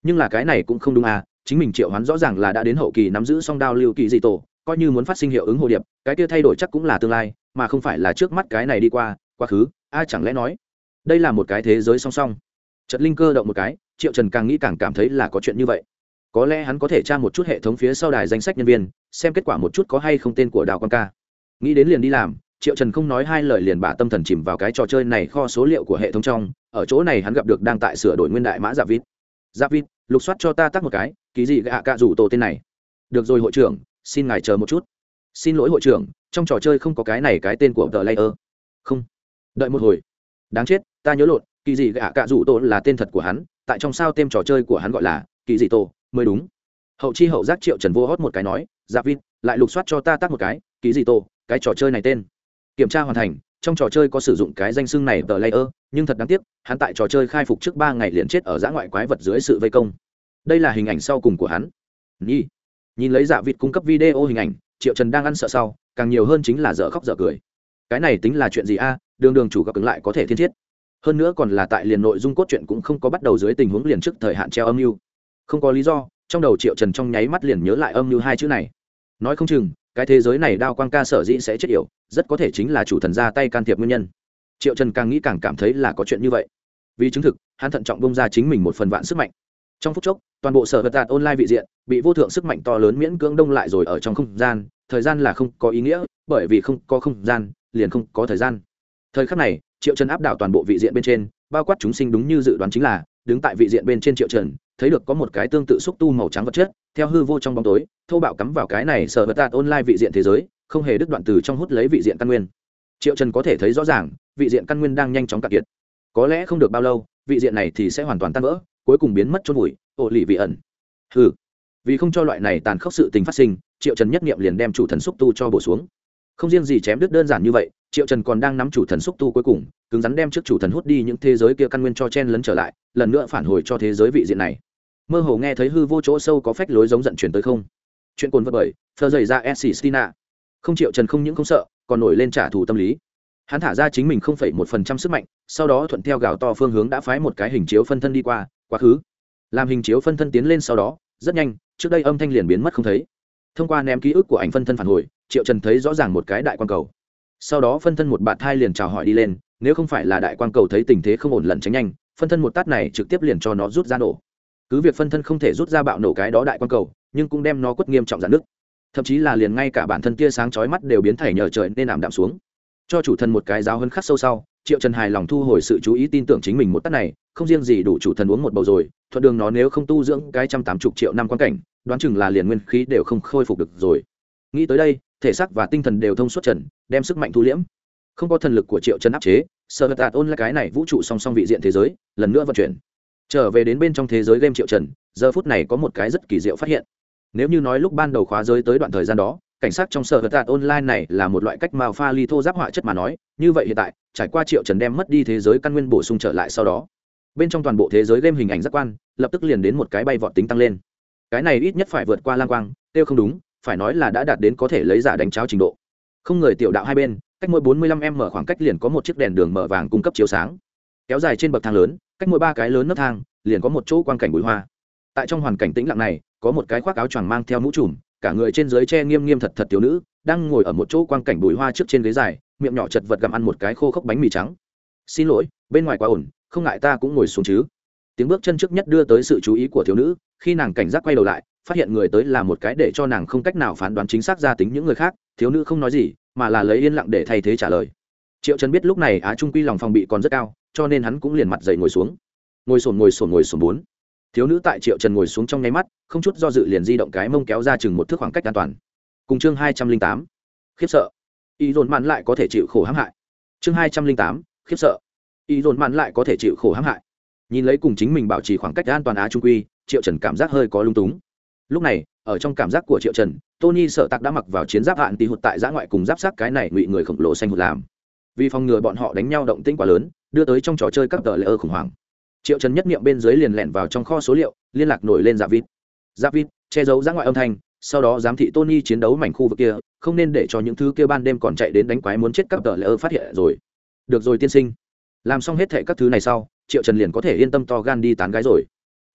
Nhưng là cái này cũng không đúng à chính mình triệu hoán rõ ràng là đã đến hậu kỳ nắm giữ song đao lưu kỳ dị tổ, coi như muốn phát sinh hiệu ứng hồ điệp, cái kia thay đổi chắc cũng là tương lai, mà không phải là trước mắt cái này đi qua, quá khứ ai à, chẳng lẽ nói, đây là một cái thế giới song song. Trận linh cơ động một cái, triệu trần càng nghĩ càng cảm thấy là có chuyện như vậy. Có lẽ hắn có thể tra một chút hệ thống phía sau đài danh sách nhân viên, xem kết quả một chút có hay không tên của đào quan ca. Nghĩ đến liền đi làm, triệu trần không nói hai lời liền bả tâm thần chìm vào cái trò chơi này kho số liệu của hệ thống trong, ở chỗ này hắn gặp được đang tại sửa đổi nguyên đại mã dạ giả vít giả dạ vít lục soát cho ta tắt một cái ký gì gạ cạ rủ tổ tên này. Được rồi hội trưởng xin ngài chờ một chút. Xin lỗi hội trưởng trong trò chơi không có cái này cái tên của tờ layer. Không. Đợi một hồi. Đáng chết ta nhớ lộn kỳ dị gạ cạ rủ tổ là tên thật của hắn tại trong sao tên trò chơi của hắn gọi là kỳ dị tổ mới đúng. Hậu chi hậu giác triệu trần vô hót một cái nói dạ vin, lại lục soát cho ta tắt một cái kỳ dị tổ cái trò chơi này tên. Kiểm tra hoàn thành trong trò chơi có sử dụng cái danh xưng này tờ layer nhưng thật đáng tiếc hắn tại trò chơi khai phục trước ba ngày liền chết ở giã ngoại quái vật dưới sự vây công đây là hình ảnh sau cùng của hắn. Nhi. Nhìn lấy dạ vịt cung cấp video hình ảnh, triệu trần đang ăn sợ sau, càng nhiều hơn chính là dở khóc dở cười. Cái này tính là chuyện gì a? Đường đường chủ gặp cứng lại có thể thiên thiết. Hơn nữa còn là tại liền nội dung cốt truyện cũng không có bắt đầu dưới tình huống liền trước thời hạn treo âm mưu. Không có lý do, trong đầu triệu trần trong nháy mắt liền nhớ lại âm mưu hai chữ này. Nói không chừng, cái thế giới này đao quang ca sở dĩ sẽ chết yểu, rất có thể chính là chủ thần ra tay can thiệp nguyên nhân. Triệu trần càng nghĩ càng cảm thấy là có chuyện như vậy. Vì chứng thực, hắn thận trọng bông ra chính mình một phần vạn sức mạnh trong phút chốc, toàn bộ sở vật tạt online vị diện bị vô thượng sức mạnh to lớn miễn cưỡng đông lại rồi ở trong không gian. Thời gian là không có ý nghĩa, bởi vì không có không gian, liền không có thời gian. Thời khắc này, triệu trần áp đảo toàn bộ vị diện bên trên, bao quát chúng sinh đúng như dự đoán chính là, đứng tại vị diện bên trên triệu trần, thấy được có một cái tương tự xúc tu màu trắng vật chất, theo hư vô trong bóng tối, thô bạo cắm vào cái này sở vật tạt online vị diện thế giới, không hề đứt đoạn từ trong hút lấy vị diện căn nguyên. Triệu trần có thể thấy rõ ràng, vị diện căn nguyên đang nhanh chóng cạn kiệt. Có lẽ không được bao lâu, vị diện này thì sẽ hoàn toàn tan vỡ cuối cùng biến mất chôn vùi, ổ lì vị ẩn. Hừ, vì không cho loại này tàn khốc sự tình phát sinh, triệu trần nhất nghiệm liền đem chủ thần xúc tu cho bổ xuống. Không riêng gì chém đứt đơn giản như vậy, triệu trần còn đang nắm chủ thần xúc tu cuối cùng, cứng rắn đem trước chủ thần hút đi những thế giới kia căn nguyên cho chen lấn trở lại, lần nữa phản hồi cho thế giới vị diện này. Mơ hồ nghe thấy hư vô chỗ sâu có phách lối giống giận chuyển tới không? Chuyện cồn vật bởi thơ dày ra s stina không, triệu trần không những không sợ, còn nổi lên trả thù tâm lý. Hắn thả ra chính mình không phẩy một phần trăm sức mạnh, sau đó thuận theo gào to phương hướng đã phái một cái hình chiếu phân thân đi qua quá khứ. Làm hình chiếu phân thân tiến lên sau đó, rất nhanh, trước đây âm thanh liền biến mất không thấy. Thông qua ném ký ức của ảnh phân thân phản hồi, triệu trần thấy rõ ràng một cái đại quan cầu. Sau đó phân thân một bạt thai liền chào hỏi đi lên, nếu không phải là đại quan cầu thấy tình thế không ổn lẩn tránh nhanh, phân thân một tát này trực tiếp liền cho nó rút ra nổ. Cứ việc phân thân không thể rút ra bạo nổ cái đó đại quan cầu, nhưng cũng đem nó quất nghiêm trọng giãn nước thậm chí là liền ngay cả bản thân tia sáng chói mắt đều biến thảy nhờ trời nên ảm đạm xuống. Cho chủ thần một cái giáo hơn khắc sâu sau triệu trần hài lòng thu hồi sự chú ý tin tưởng chính mình một tắt này, không riêng gì đủ chủ thần uống một bầu rồi, thuận đường nó nếu không tu dưỡng cái trăm tám chục triệu năm quan cảnh, đoán chừng là liền nguyên khí đều không khôi phục được rồi. Nghĩ tới đây, thể xác và tinh thần đều thông suốt trần, đem sức mạnh thu liễm. Không có thần lực của triệu trần áp chế sợ vật tạt ôn là cái này vũ trụ song song vị diện thế giới, lần nữa vận chuyển. Trở về đến bên trong thế giới game triệu trần, giờ phút này có một cái rất kỳ diệu phát hiện. Nếu như nói lúc ban đầu khóa giới tới đoạn thời gian đó cảnh sát trong sở vật tạt online này là một loại cách màu pha ly thô giáp họa chất mà nói, như vậy hiện tại, trải qua triệu trần đem mất đi thế giới căn nguyên bổ sung trở lại sau đó, bên trong toàn bộ thế giới game hình ảnh giác quan, lập tức liền đến một cái bay vọt tính tăng lên. Cái này ít nhất phải vượt qua lang quang, tiêu không đúng, phải nói là đã đạt đến có thể lấy giả đánh cháo trình độ. Không người tiểu đạo hai bên, cách mỗi bốn mươi lăm m mở khoảng cách liền có một chiếc đèn đường mở vàng cung cấp chiếu sáng. Kéo dài trên bậc thang lớn, cách mỗi ba cái lớn nấc thang, liền có một chỗ quan cảnh bụi hoa. Tại trong hoàn cảnh tĩnh lặng này, có một cái khoác áo choàng mang theo mũ trùm cả người trên dưới che nghiêm nghiêm thật thật thiếu nữ, đang ngồi ở một chỗ quang cảnh bùi hoa trước trên ghế dài, miệng nhỏ chật vật gặm ăn một cái khô khốc bánh mì trắng. Xin lỗi, bên ngoài quá ổn không ngại ta cũng ngồi xuống chứ. Tiếng bước chân trước nhất đưa tới sự chú ý của thiếu nữ, khi nàng cảnh giác quay đầu lại, phát hiện người tới là một cái để cho nàng không cách nào phán đoán chính xác gia tính những người khác, thiếu nữ không nói gì, mà là lấy yên lặng để thay thế trả lời. Triệu trần biết lúc này á trung quy lòng phòng bị còn rất cao, cho nên hắn cũng liền mặt dậy ngồi xuống. Ngồi sổn ngồi sổn ngồi sổn bốn thiếu nữ tại triệu trần ngồi xuống trong nháy mắt, không chút do dự liền di động cái mông kéo ra chừng một thước khoảng cách an toàn. Cùng chương hai trăm linh tám, khiếp sợ. Y dồn mặn lại có thể chịu khổ hãm hại. Chương hai trăm linh tám, khiếp sợ. Y dồn mặn lại có thể chịu khổ hãm hại. Nhìn lấy cùng chính mình bảo trì khoảng cách an toàn á trung quy, triệu trần cảm giác hơi có lung túng. Lúc này, ở trong cảm giác của triệu trần, tony sợ tặc đã mặc vào chiến giáp hạn tì hụt tại giã ngoại cùng giáp sát cái này ngụy người khổng lồ xanh hụt làm. Vì phòng ngừa bọn họ đánh nhau động tĩnh quá lớn, đưa tới trong trò chơi các tờ lễ ơ khủng hoảng triệu trần nhất nghiệm bên dưới liền lẹn vào trong kho số liệu, liên lạc nổi lên giả vịt giả vịt che giấu ra ngoại âm thanh, sau đó giám thị tony chiến đấu mảnh khu vực kia, không nên để cho những thứ kia ban đêm còn chạy đến đánh quái muốn chết các tờ lỡ phát hiện rồi. Được rồi tiên sinh. Làm xong hết thệ các thứ này sau, triệu trần liền có thể yên tâm to gan đi tán gái rồi.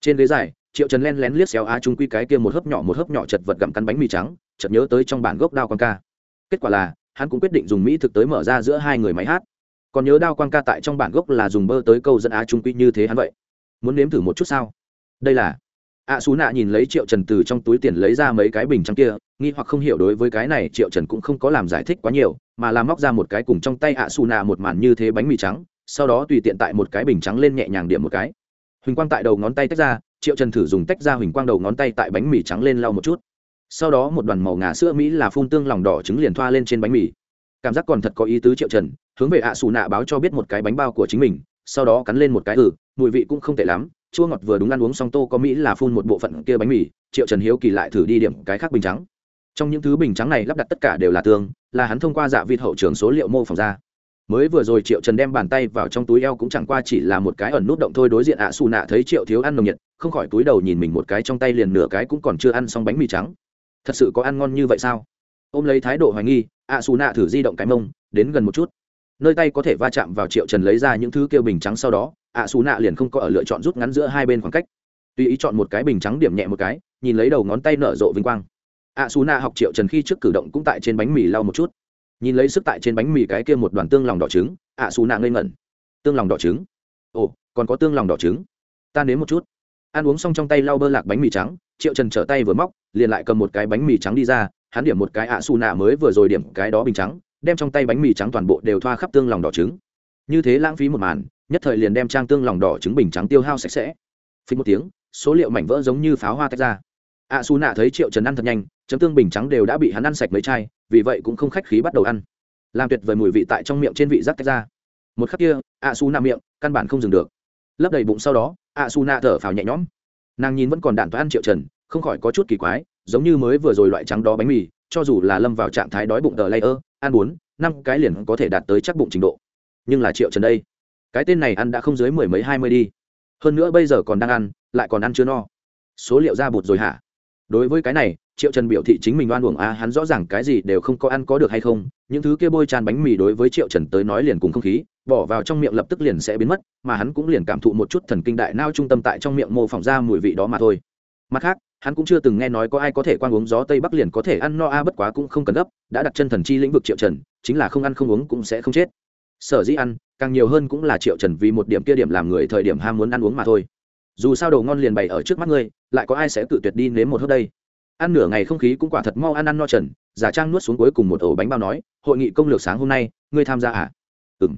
Trên ghế dài, triệu trần len lén liếc xéo á trung quy cái kia một hớp nhỏ một hớp nhỏ chật vật gặm cắn bánh mì trắng, chợt nhớ tới trong bản gốc đao con ca. Kết quả là, hắn cũng quyết định dùng mỹ thực tới mở ra giữa hai người máy hát còn nhớ đao quan ca tại trong bản gốc là dùng bơ tới câu dẫn á trung quy như thế hắn vậy. Muốn nếm thử một chút sao? Đây là. Ạ xú nạ nhìn lấy triệu trần từ trong túi tiền lấy ra mấy cái bình trắng kia, nghi hoặc không hiểu đối với cái này triệu trần cũng không có làm giải thích quá nhiều, mà làm móc ra một cái cùng trong tay ạ xù nạ một màn như thế bánh mì trắng, sau đó tùy tiện tại một cái bình trắng lên nhẹ nhàng điểm một cái. Huỳnh quang tại đầu ngón tay tách ra, triệu trần thử dùng tách ra huỳnh quang đầu ngón tay tại bánh mì trắng lên lau một chút. Sau đó một đoàn màu ngà sữa mỹ là phun tương lòng đỏ trứng liền thoa lên trên bánh mì. Cảm giác còn thật có ý tứ triệu trần hướng về ạ xù nạ báo cho biết một cái bánh bao của chính mình, sau đó cắn lên một cái ừ mùi vị cũng không tệ lắm, chua ngọt vừa đúng ăn uống xong tô có mỹ là phun một bộ phận kia bánh mì, triệu trần hiếu kỳ lại thử đi điểm cái khác bình trắng. Trong những thứ bình trắng này lắp đặt tất cả đều là tương, là hắn thông qua dạ vịt hậu trường số liệu mô phỏng ra. Mới vừa rồi triệu trần đem bàn tay vào trong túi eo cũng chẳng qua chỉ là một cái ẩn nút động thôi đối diện ạ xù nạ thấy triệu thiếu ăn nồng nhiệt, không khỏi túi đầu nhìn mình một cái trong tay liền nửa cái cũng còn chưa ăn xong bánh mì trắng. Thật sự có ăn ngon như vậy sao? Ôm lấy thái độ hoài nghi, ạ xù nạ thử di động cái mông, đến gần một chút nơi tay có thể va chạm vào triệu trần lấy ra những thứ kêu bình trắng sau đó, ạ xù nạ liền không có ở lựa chọn rút ngắn giữa hai bên khoảng cách. Tùy ý chọn một cái bình trắng điểm nhẹ một cái, nhìn lấy đầu ngón tay nở rộ vinh quang. ạ xù nạ học triệu trần khi trước cử động cũng tại trên bánh mì lau một chút. Nhìn lấy sức tại trên bánh mì cái kia một đoàn tương lòng đỏ trứng, ạ xù nạ ngây ngẩn. Tương lòng đỏ trứng? Ồ, còn có tương lòng đỏ trứng? Ta nếm một chút. Ăn uống xong trong tay lau bơ lạc bánh mì trắng, triệu trần trở tay vừa móc, liền lại cầm một cái bánh mì trắng đi ra, hắn điểm một cái ạ xù nạ mới vừa rồi điểm cái đó bình trắng đem trong tay bánh mì trắng toàn bộ đều thoa khắp tương lòng đỏ trứng. Như thế lãng phí một màn, nhất thời liền đem trang tương lòng đỏ trứng bình trắng tiêu hao sạch sẽ. Phí một tiếng, số liệu mảnh vỡ giống như pháo hoa tách ra. Ạ xù nạ thấy triệu trần ăn thật nhanh, chấm tương bình trắng đều đã bị hắn ăn sạch mấy chai, vì vậy cũng không khách khí bắt đầu ăn. Làm tuyệt vời mùi vị tại trong miệng trên vị rác tách ra. Một khắc kia ạ xù nạ miệng, căn bản không dừng được. Lấp đầy bụng sau đó ạ xù nạ thở phào nhẹ nhõm. Nàng nhìn vẫn còn đạn toa ăn triệu trần, không khỏi có chút kỳ quái, giống như mới vừa rồi loại trắng đó bánh mì, cho dù là lâm vào trạng thái đói bụng tờ lay ơ ăn bốn, năm cái liền có thể đạt tới chắc bụng trình độ. Nhưng là triệu trần đây, cái tên này ăn đã không dưới mười mấy, hai mươi đi. Hơn nữa bây giờ còn đang ăn, lại còn ăn chưa no. Số liệu ra bột rồi hả? Đối với cái này, triệu trần biểu thị chính mình oan uổng a hắn rõ ràng cái gì đều không có ăn có được hay không, những thứ kia bôi tràn bánh mì đối với triệu trần tới nói liền cùng không khí, bỏ vào trong miệng lập tức liền sẽ biến mất, mà hắn cũng liền cảm thụ một chút thần kinh đại nao trung tâm tại trong miệng mô phỏng ra mùi vị đó mà thôi. Mặt khác hắn cũng chưa từng nghe nói có ai có thể quang uống gió tây bắc liền có thể ăn no a, bất quá cũng không cần gấp, đã đặt chân thần chi lĩnh vực triệu trần, chính là không ăn không uống cũng sẽ không chết. Sở dĩ ăn, càng nhiều hơn cũng là triệu trần vì một điểm kia điểm làm người thời điểm ham muốn ăn uống mà thôi. Dù sao đồ ngon liền bày ở trước mắt ngươi, lại có ai sẽ tự tuyệt đi nếm một hớp đây? Ăn nửa ngày không khí cũng quả thật mau ăn ăn no trần, giả trang nuốt xuống cuối cùng một ổ bánh bao nói, hội nghị công lược sáng hôm nay, ngươi tham gia à? Ừ m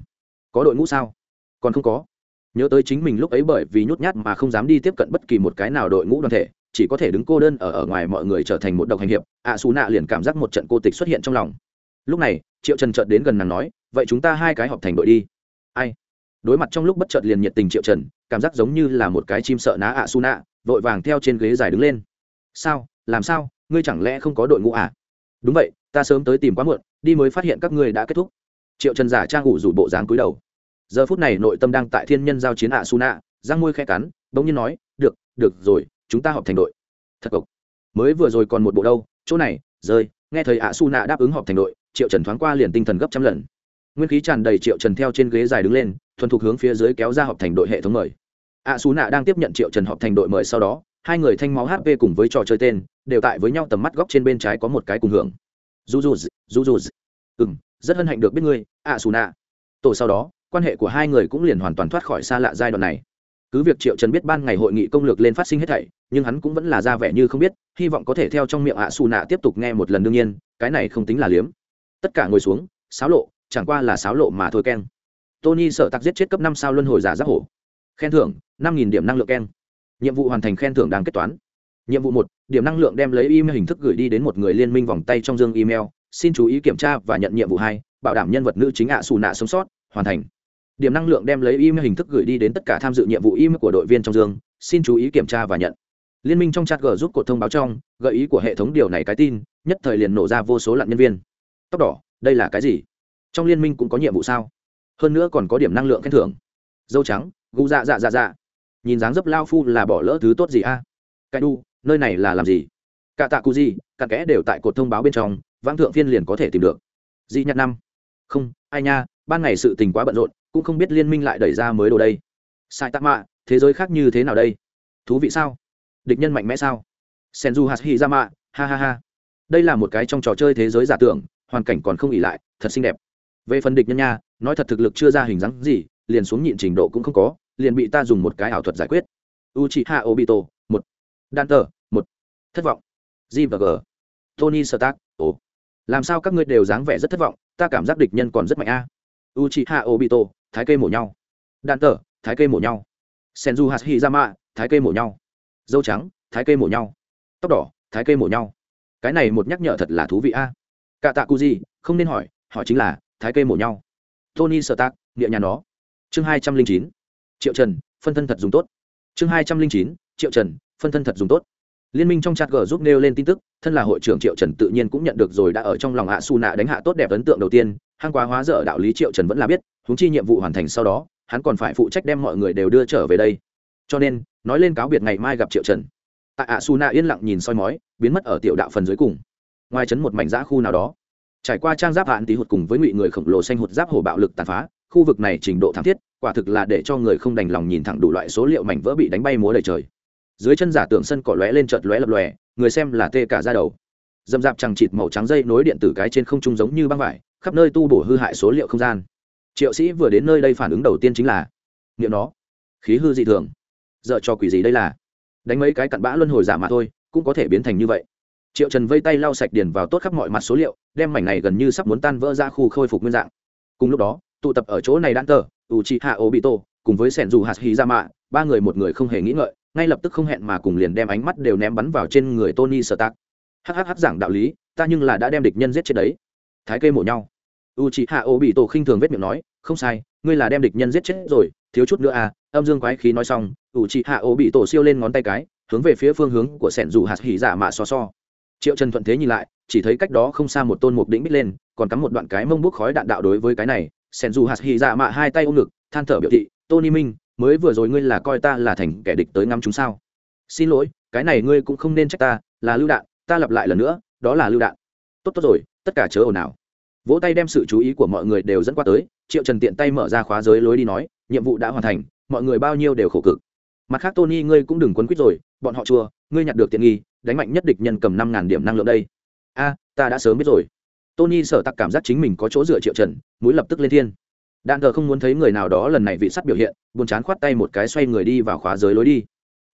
có đội ngũ sao? Còn không có. Nhớ tới chính mình lúc ấy bởi vì nhút nhát mà không dám đi tiếp cận bất kỳ một cái nào đội ngũ đoàn thể chỉ có thể đứng cô đơn ở ở ngoài mọi người trở thành một độc hành hiệp, ạ xù nạ liền cảm giác một trận cô tịch xuất hiện trong lòng. Lúc này, triệu trần trợt đến gần nàng nói, vậy chúng ta hai cái họp thành đội đi. Ai? Đối mặt trong lúc bất chợt liền nhiệt tình triệu trần, cảm giác giống như là một cái chim sợ ná ạ xù nạ, vội vàng theo trên ghế dài đứng lên. Sao? Làm sao? Ngươi chẳng lẽ không có đội ngũ à? Đúng vậy, ta sớm tới tìm quá muộn, đi mới phát hiện các ngươi đã kết thúc. Triệu trần giả trang ngủ rủ bộ dáng cúi đầu. Giờ phút này nội tâm đang tại thiên nhân giao chiến ạ su nạ giang môi khe cắn, bỗng nhiên nói, được được rồi chúng ta họp thành đội. Thật cộc mới vừa rồi còn một bộ đâu, chỗ này, rơi, nghe thầy ạ su nạ đáp ứng họp thành đội, triệu trần thoáng qua liền tinh thần gấp trăm lần. Nguyên khí tràn đầy triệu trần theo trên ghế dài đứng lên, thuần thục hướng phía dưới kéo ra họp thành đội hệ thống mời. Ạ su nạ đang tiếp nhận triệu trần họp thành đội mời sau đó, hai người thanh máu hp cùng với trò chơi tên, đều tại với nhau tầm mắt góc trên bên trái có một cái cùng hưởng. Du du du du ừ m rất hân hạnh được biết ngươi ạ su nạ tổ sau đó, quan hệ của hai người cũng liền hoàn toàn thoát khỏi xa lạ giai đoạn này cứ việc triệu trần biết ban ngày hội nghị công lược lên phát sinh hết thảy, nhưng hắn cũng vẫn là ra vẻ như không biết, hy vọng có thể theo trong miệng ạ xù nạ tiếp tục nghe một lần đương nhiên, cái này không tính là liếm. Tất cả ngồi xuống sáo lộ, chẳng qua là sáo lộ mà thôi keng. Tony sợ tặc giết chết cấp năm sao luân hồi giả giác hổ. Khen thưởng, năm nghìn điểm năng lượng keng. Nhiệm vụ hoàn thành khen thưởng đang kết toán. Nhiệm vụ một, điểm năng lượng đem lấy email hình thức gửi đi đến một người liên minh vòng tay trong dương email. Xin chú ý kiểm tra và nhận nhiệm vụ hai, bảo đảm nhân vật nữ chính ạ xù nạ sống sót, hoàn thành điểm năng lượng đem lấy email hình thức gửi đi đến tất cả tham dự nhiệm vụ email của đội viên trong dương, xin chú ý kiểm tra và nhận. Liên minh trong chat g giúp cột thông báo trong, gợi ý của hệ thống điều này cái tin, nhất thời liền nổ ra vô số lặn nhân viên. Tóc đỏ, đây là cái gì? Trong liên minh cũng có nhiệm vụ sao? Hơn nữa còn có điểm năng lượng khen thưởng. Dâu trắng gu dạ dạ dạ dạ. Nhìn dáng dấp lao phu là bỏ lỡ thứ tốt gì a? À? cái đu, nơi này là làm gì? Cả tạ cụ gì, cả kẽ đều tại cột thông báo bên trong, vãng thượng phiên liền có thể tìm được. Di nhặt năm. Không, ai nha, ban ngày sự tình quá bận rộn cũng không biết liên minh lại đẩy ra mới đồ đây. Sai tắc mạ, thế giới khác như thế nào đây? Thú vị sao? Địch nhân mạnh mẽ sao? Senju hạt hi ra mạ ha ha ha. Đây là một cái trong trò chơi thế giới giả tưởng, hoàn cảnh còn không ỉ lại, thật xinh đẹp. Về phần địch nhân nha, nói thật thực lực chưa ra hình dáng gì, liền xuống nhịn trình độ cũng không có, liền bị ta dùng một cái ảo thuật giải quyết. U chị hạ obito, một. Đan tờ một. Thất vọng. G và g. Tony stark, ồ. Làm sao các ngươi đều dáng vẻ rất thất vọng, ta cảm giác địch nhân còn rất mạnh a. U chị hạ obito thái kê mổ nhau. Đan tở, thái kê mổ nhau. Senju mạ thái kê mổ nhau. Dâu trắng, thái kê mổ nhau. Tóc đỏ, thái kê mổ nhau. Cái này một nhắc nhở thật là thú vị a. Cả tạ cu gì không nên hỏi hỏi chính là, thái kê mổ nhau. Tony sợ tạc địa nhà nó. Chương hai trăm linh chín. Triệu trần, phân thân thật dùng tốt. Chương hai trăm linh chín, triệu trần, phân thân thật dùng tốt. Liên minh trong chat g giúp nêu lên tin tức, thân là hội trưởng triệu trần tự nhiên cũng nhận được rồi đã ở trong lòng hạ su nạ đánh hạ tốt đẹp ấn tượng đầu tiên hăng quá hóa dở đạo lý triệu trần vẫn là biết húng chi nhiệm vụ hoàn thành sau đó, hắn còn phải phụ trách đem mọi người đều đưa trở về đây. Cho nên, nói lên cáo biệt ngày mai gặp triệu trần. Tại ạ su na yên lặng nhìn soi mói, biến mất ở tiểu đạo phần dưới cùng. Ngoài trấn một mảnh giã khu nào đó. Trải qua trang giáp hạn tí hụt cùng với ngụy người khổng lồ xanh hụt giáp hổ bạo lực tàn phá, khu vực này trình độ thảm thiết, quả thực là để cho người không đành lòng nhìn thẳng đủ loại số liệu mảnh vỡ bị đánh bay múa đầy trời. Dưới chân giả tưởng sân cỏ lóe lên chợt lóe lập lòe, người xem là tê cả ra đầu. Dầm dạp chẳng chịt màu trắng dây nối điện tử cái trên không trung giống như băng vải, khắp nơi tu bổ hư hại số liệu không gian triệu sĩ vừa đến nơi đây phản ứng đầu tiên chính là, niệm nó, khí hư dị thường dợ cho quỷ gì đây là? Đánh mấy cái cặn bã luân hồi giả mà thôi, cũng có thể biến thành như vậy. Triệu trần vây tay lau sạch điền vào tốt khắp mọi mặt số liệu, đem mảnh này gần như sắp muốn tan vỡ ra khu khôi phục nguyên dạng. Cùng lúc đó, tụ tập ở chỗ này đan tờ u chi hạ obito, cùng với sẻn dù hạt hì ra mạ ba người một người không hề nghĩ ngợi, ngay lập tức không hẹn mà cùng liền đem ánh mắt đều ném bắn vào trên người tony sơ tạc hhh giảng đạo lý, ta nhưng là đã đem địch nhân giết chết đấy. Thái kê mổ nhau. U chi hạ ô bị tổ khinh thường vết miệng nói không sai, ngươi là đem địch nhân giết chết rồi, thiếu chút nữa à âm dương quái khí nói xong, ủ chị hạ ô bị tổ siêu lên ngón tay cái, hướng về phía phương hướng của sẻn dù hạt hỉ giả mạ so so. Triệu trần thuận thế nhìn lại, chỉ thấy cách đó không xa một tôn mục đĩnh bít lên, còn cắm một đoạn cái mông bút khói đạn đạo đối với cái này, sẻn dù hạt hỉ giả mạ hai tay ôm ngực, than thở biểu thị, tony minh, mới vừa rồi ngươi là coi ta là thành kẻ địch tới ngắm chúng sao? Xin lỗi, cái này ngươi cũng không nên trách ta, là lưu đạn, ta lặp lại lần nữa, đó là lưu đạn. Tốt tốt rồi, tất cả chớ ồn ào vỗ tay đem sự chú ý của mọi người đều dẫn qua tới, triệu trần tiện tay mở ra khóa giới lối đi nói, nhiệm vụ đã hoàn thành, mọi người bao nhiêu đều khổ cực. Mặt khác tony ngươi cũng đừng quấn quýt rồi, bọn họ chua, ngươi nhặt được tiện nghi, đánh mạnh nhất địch nhân cầm năm ngàn điểm năng lượng đây. A, ta đã sớm biết rồi. Tony sợ tặc cảm giác chính mình có chỗ dựa triệu trần, mũi lập tức lên thiên. Đạn thờ không muốn thấy người nào đó lần này vị sắt biểu hiện, buồn chán khoát tay một cái xoay người đi vào khóa giới lối đi.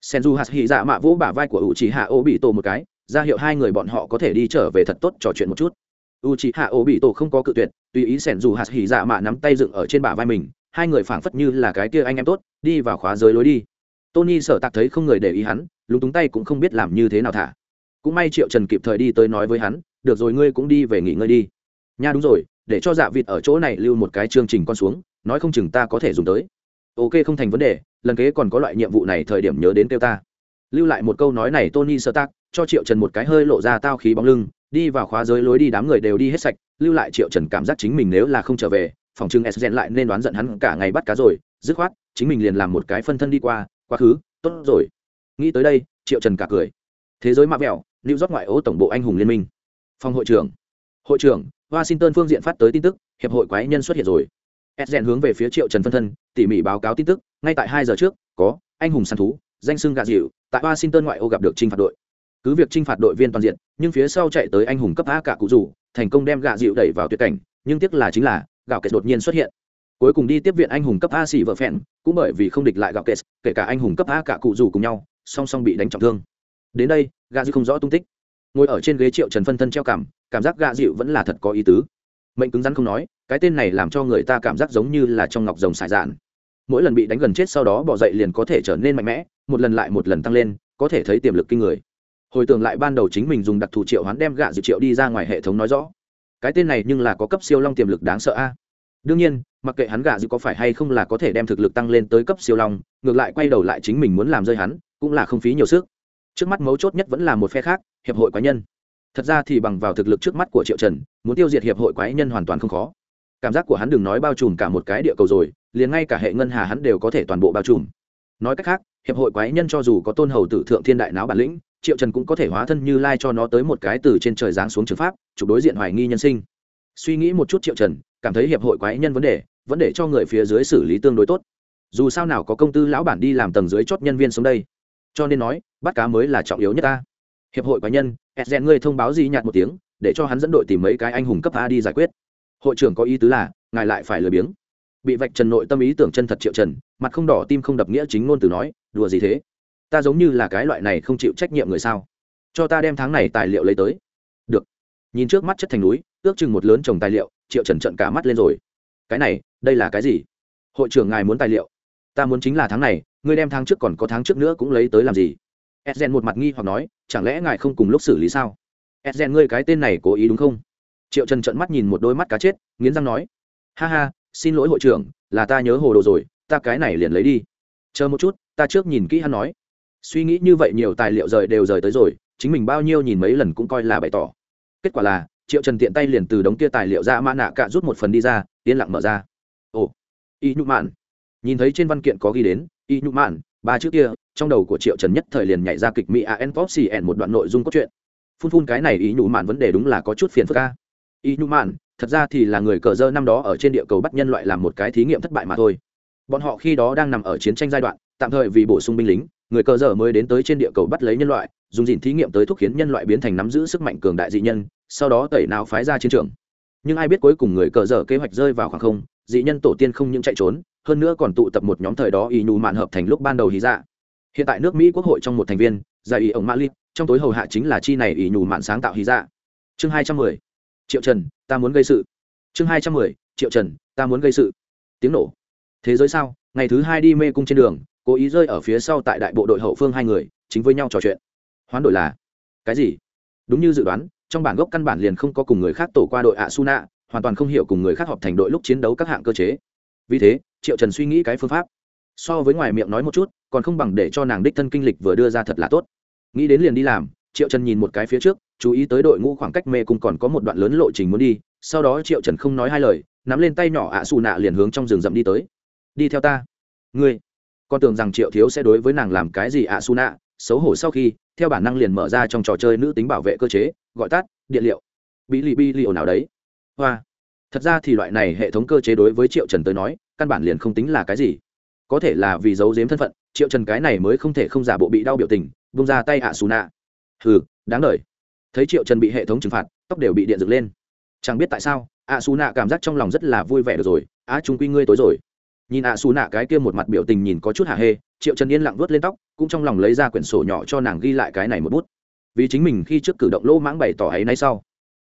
Senju hạt hỉ dạ mạ vỗ bả vai của ủ chỉ hạ ô bị tổ một cái, ra hiệu hai người bọn họ có thể đi trở về thật tốt trò chuyện một chút u chỉ hạ ô bị tổ không có cự tuyệt, tùy ý senju hạt hỉ dạ mạ nắm tay dựng ở trên bả vai mình, hai người phảng phất như là cái kia anh em tốt, đi vào khóa giới lối đi. Tony sở tạc thấy không người để ý hắn, lúng túng tay cũng không biết làm như thế nào thả. Cũng may triệu trần kịp thời đi tới nói với hắn, được rồi, ngươi cũng đi về nghỉ ngơi đi. Nha, đúng rồi, để cho dạ vịt ở chỗ này lưu một cái chương trình con xuống, nói không chừng ta có thể dùng tới. Ok, không thành vấn đề, lần kế còn có loại nhiệm vụ này thời điểm nhớ đến kêu ta. Lưu lại một câu nói này tony sơ tác cho triệu trần một cái hơi lộ ra tao khí bóng lưng đi vào khóa giới lối đi đám người đều đi hết sạch, lưu lại triệu trần cảm giác chính mình nếu là không trở về, phòng trưng s lại nên đoán giận hắn cả ngày bắt cá rồi, dứt khoát, chính mình liền làm một cái phân thân đi qua, quá khứ, tốt rồi. Nghĩ tới đây, triệu trần cả cười. Thế giới mạ vẹo lưu rót ngoại ô tổng bộ anh hùng liên minh. Phòng hội trưởng. Hội trưởng, washington phương diện phát tới tin tức, hiệp hội quái nhân xuất hiện rồi. Edgen hướng về phía triệu trần phân thân, tỉ mỉ báo cáo tin tức, ngay tại hai giờ trước, có, anh hùng săn thú, danh sưng gạ dịu, tại washington ngoại ô gặp được trinh phạt đội cứ việc chinh phạt đội viên toàn diện, nhưng phía sau chạy tới anh hùng cấp a cả cụ rủ, thành công đem gạ dịu đẩy vào tuyệt cảnh, nhưng tiếc là chính là, gạo kết đột nhiên xuất hiện. Cuối cùng đi tiếp viện anh hùng cấp a xỉ vợ phèn cũng bởi vì không địch lại gạo kết kể cả anh hùng cấp a cả cụ rủ cùng nhau, song song bị đánh trọng thương. Đến đây, gạ dịu không rõ tung tích. Ngồi ở trên ghế triệu trần phân thân treo cảm cảm giác gạ dịu vẫn là thật có ý tứ. Mệnh cứng rắn không nói, cái tên này làm cho người ta cảm giác giống như là trong ngọc rồng xài dạn. Mỗi lần bị đánh gần chết sau đó bỏ dậy liền có thể trở nên mạnh mẽ, một lần lại một lần tăng lên, có thể thấy tiềm lực kinh người hồi tưởng lại ban đầu chính mình dùng đặc thù triệu hoán đem gạ dự triệu đi ra ngoài hệ thống nói rõ. Cái tên này nhưng là có cấp siêu long tiềm lực đáng sợ a. Đương nhiên, mặc kệ hắn gạ dự có phải hay không là có thể đem thực lực tăng lên tới cấp siêu long, ngược lại quay đầu lại chính mình muốn làm rơi hắn, cũng là không phí nhiều sức. Trước mắt mấu chốt nhất vẫn là một phe khác, hiệp hội quái nhân. Thật ra thì bằng vào thực lực trước mắt của triệu trần, muốn tiêu diệt hiệp hội quái nhân hoàn toàn không khó. Cảm giác của hắn đừng nói bao trùm cả một cái địa cầu rồi, liền ngay cả hệ ngân hà hắn đều có thể toàn bộ bao trùm. Nói cách khác, hiệp hội quái nhân cho dù có tôn hầu tử thượng thiên đại não bản lĩnh triệu trần cũng có thể hóa thân như lai cho nó tới một cái từ trên trời giáng xuống trường pháp, chụp đối diện hoài nghi nhân sinh. Suy nghĩ một chút triệu trần, cảm thấy hiệp hội quái nhân vấn đề, vẫn để cho người phía dưới xử lý tương đối tốt. Dù sao nào có công tư lão bản đi làm tầng dưới chốt nhân viên xuống đây. Cho nên nói, bắt cá mới là trọng yếu nhất ta. Hiệp hội quái nhân edgen ngươi thông báo gì nhạt một tiếng, để cho hắn dẫn đội tìm mấy cái anh hùng cấp a đi giải quyết. Hội trưởng có ý tứ là, ngài lại phải lười biếng. Bị vạch trần nội tâm ý tưởng chân thật triệu trần, mặt không đỏ tim không đập nghĩa chính ngôn từ nói, đùa gì thế? Ta giống như là cái loại này không chịu trách nhiệm người sao? Cho ta đem tháng này tài liệu lấy tới. Được. Nhìn trước mắt chất thành núi, ước chừng một lớn trồng tài liệu, triệu trần trận cả mắt lên rồi. Cái này, đây là cái gì? Hội trưởng ngài muốn tài liệu? Ta muốn chính là tháng này, ngươi đem tháng trước còn có tháng trước nữa cũng lấy tới làm gì? Edgen một mặt nghi hoặc nói, chẳng lẽ ngài không cùng lúc xử lý sao? Edgen ngươi cái tên này cố ý đúng không? Triệu trần trận mắt nhìn một đôi mắt cá chết, nghiến răng nói, ha ha, xin lỗi hội trưởng, là ta nhớ hồ đồ rồi, ta cái này liền lấy đi. Chờ một chút, ta trước nhìn kỹ hắn nói suy nghĩ như vậy nhiều tài liệu rời đều rời tới rồi, chính mình bao nhiêu nhìn mấy lần cũng coi là bày tỏ. Kết quả là, triệu trần tiện tay liền từ đống kia tài liệu ra mã nạ cạ rút một phần đi ra, yên lặng mở ra. Ồ, y nhụ mạn. Nhìn thấy trên văn kiện có ghi đến, y nhụ mạn, ba chữ kia, trong đầu của triệu trần nhất thời liền nhảy ra kịch mỹ an pop cn một đoạn nội dung cốt truyện. Phun phun cái này ý nhụ mạn vấn đề đúng là có chút phiền phức ca y nhụ mạn, thật ra thì là người cờ dơ năm đó ở trên địa cầu bắt nhân loại làm một cái thí nghiệm thất bại mà thôi. Bọn họ khi đó đang nằm ở chiến tranh giai đoạn, tạm thời vì bổ sung binh lính người cờ dở mới đến tới trên địa cầu bắt lấy nhân loại, dùng dìn thí nghiệm tới thúc khiến nhân loại biến thành nắm giữ sức mạnh cường đại dị nhân, sau đó tẩy nào phái ra chiến trường. Nhưng ai biết cuối cùng người cờ dở kế hoạch rơi vào khoảng không, dị nhân tổ tiên không những chạy trốn, hơn nữa còn tụ tập một nhóm thời đó y nhù mạn hợp thành lúc ban đầu hí dạ. Hiện tại nước mỹ quốc hội trong một thành viên, giải ý ông mali trong tối hầu hạ chính là chi này y nhù mạn sáng tạo hí dạ. Chương hai trăm mười. Triệu trần, ta muốn gây sự. Chương hai trăm mười. Triệu trần, ta muốn gây sự. Tiếng nổ. Thế giới sao? Ngày thứ hai đi mê cung trên đường cố ý rơi ở phía sau tại đại bộ đội hậu phương hai người, chính với nhau trò chuyện. Hoán đổi là, cái gì? Đúng như dự đoán, trong bản gốc căn bản liền không có cùng người khác tổ qua đội ạ su nạ hoàn toàn không hiểu cùng người khác họp thành đội lúc chiến đấu các hạng cơ chế. Vì thế, triệu trần suy nghĩ cái phương pháp. So với ngoài miệng nói một chút, còn không bằng để cho nàng đích thân kinh lịch vừa đưa ra thật là tốt. Nghĩ đến liền đi làm, triệu trần nhìn một cái phía trước, chú ý tới đội ngũ khoảng cách mê cùng còn có một đoạn lớn lộ trình muốn đi, sau đó triệu trần không nói hai lời, nắm lên tay nhỏ ạ xù nạ liền hướng trong rừng rậm đi tới. Đi theo ta. Ngươi? Con tưởng rằng triệu thiếu sẽ đối với nàng làm cái gì ạ, su nạ xấu hổ sau khi, theo bản năng liền mở ra trong trò chơi nữ tính bảo vệ cơ chế, gọi tắt, điện liệu. Bí lì bi li ồn nào đấy. Hoa. Thật ra thì loại này hệ thống cơ chế đối với triệu trần tới nói, căn bản liền không tính là cái gì. Có thể là vì giấu giếm thân phận, triệu trần cái này mới không thể không giả bộ bị đau biểu tình bung ra tay ạ xù nạ hừ, đáng đ thấy triệu trần bị hệ thống trừng phạt, tóc đều bị điện dựng lên. Chẳng biết tại sao, ạ xù nạ cảm giác trong lòng rất là vui vẻ được rồi. Á, chúng quy ngươi tối rồi nhìn ạ xù nạ cái kia một mặt biểu tình nhìn có chút hạ hê, triệu trần yên lặng vớt lên tóc, cũng trong lòng lấy ra quyển sổ nhỏ cho nàng ghi lại cái này một bút. Vì chính mình khi trước cử động lỗ mãng bày tỏ ấy nay sau,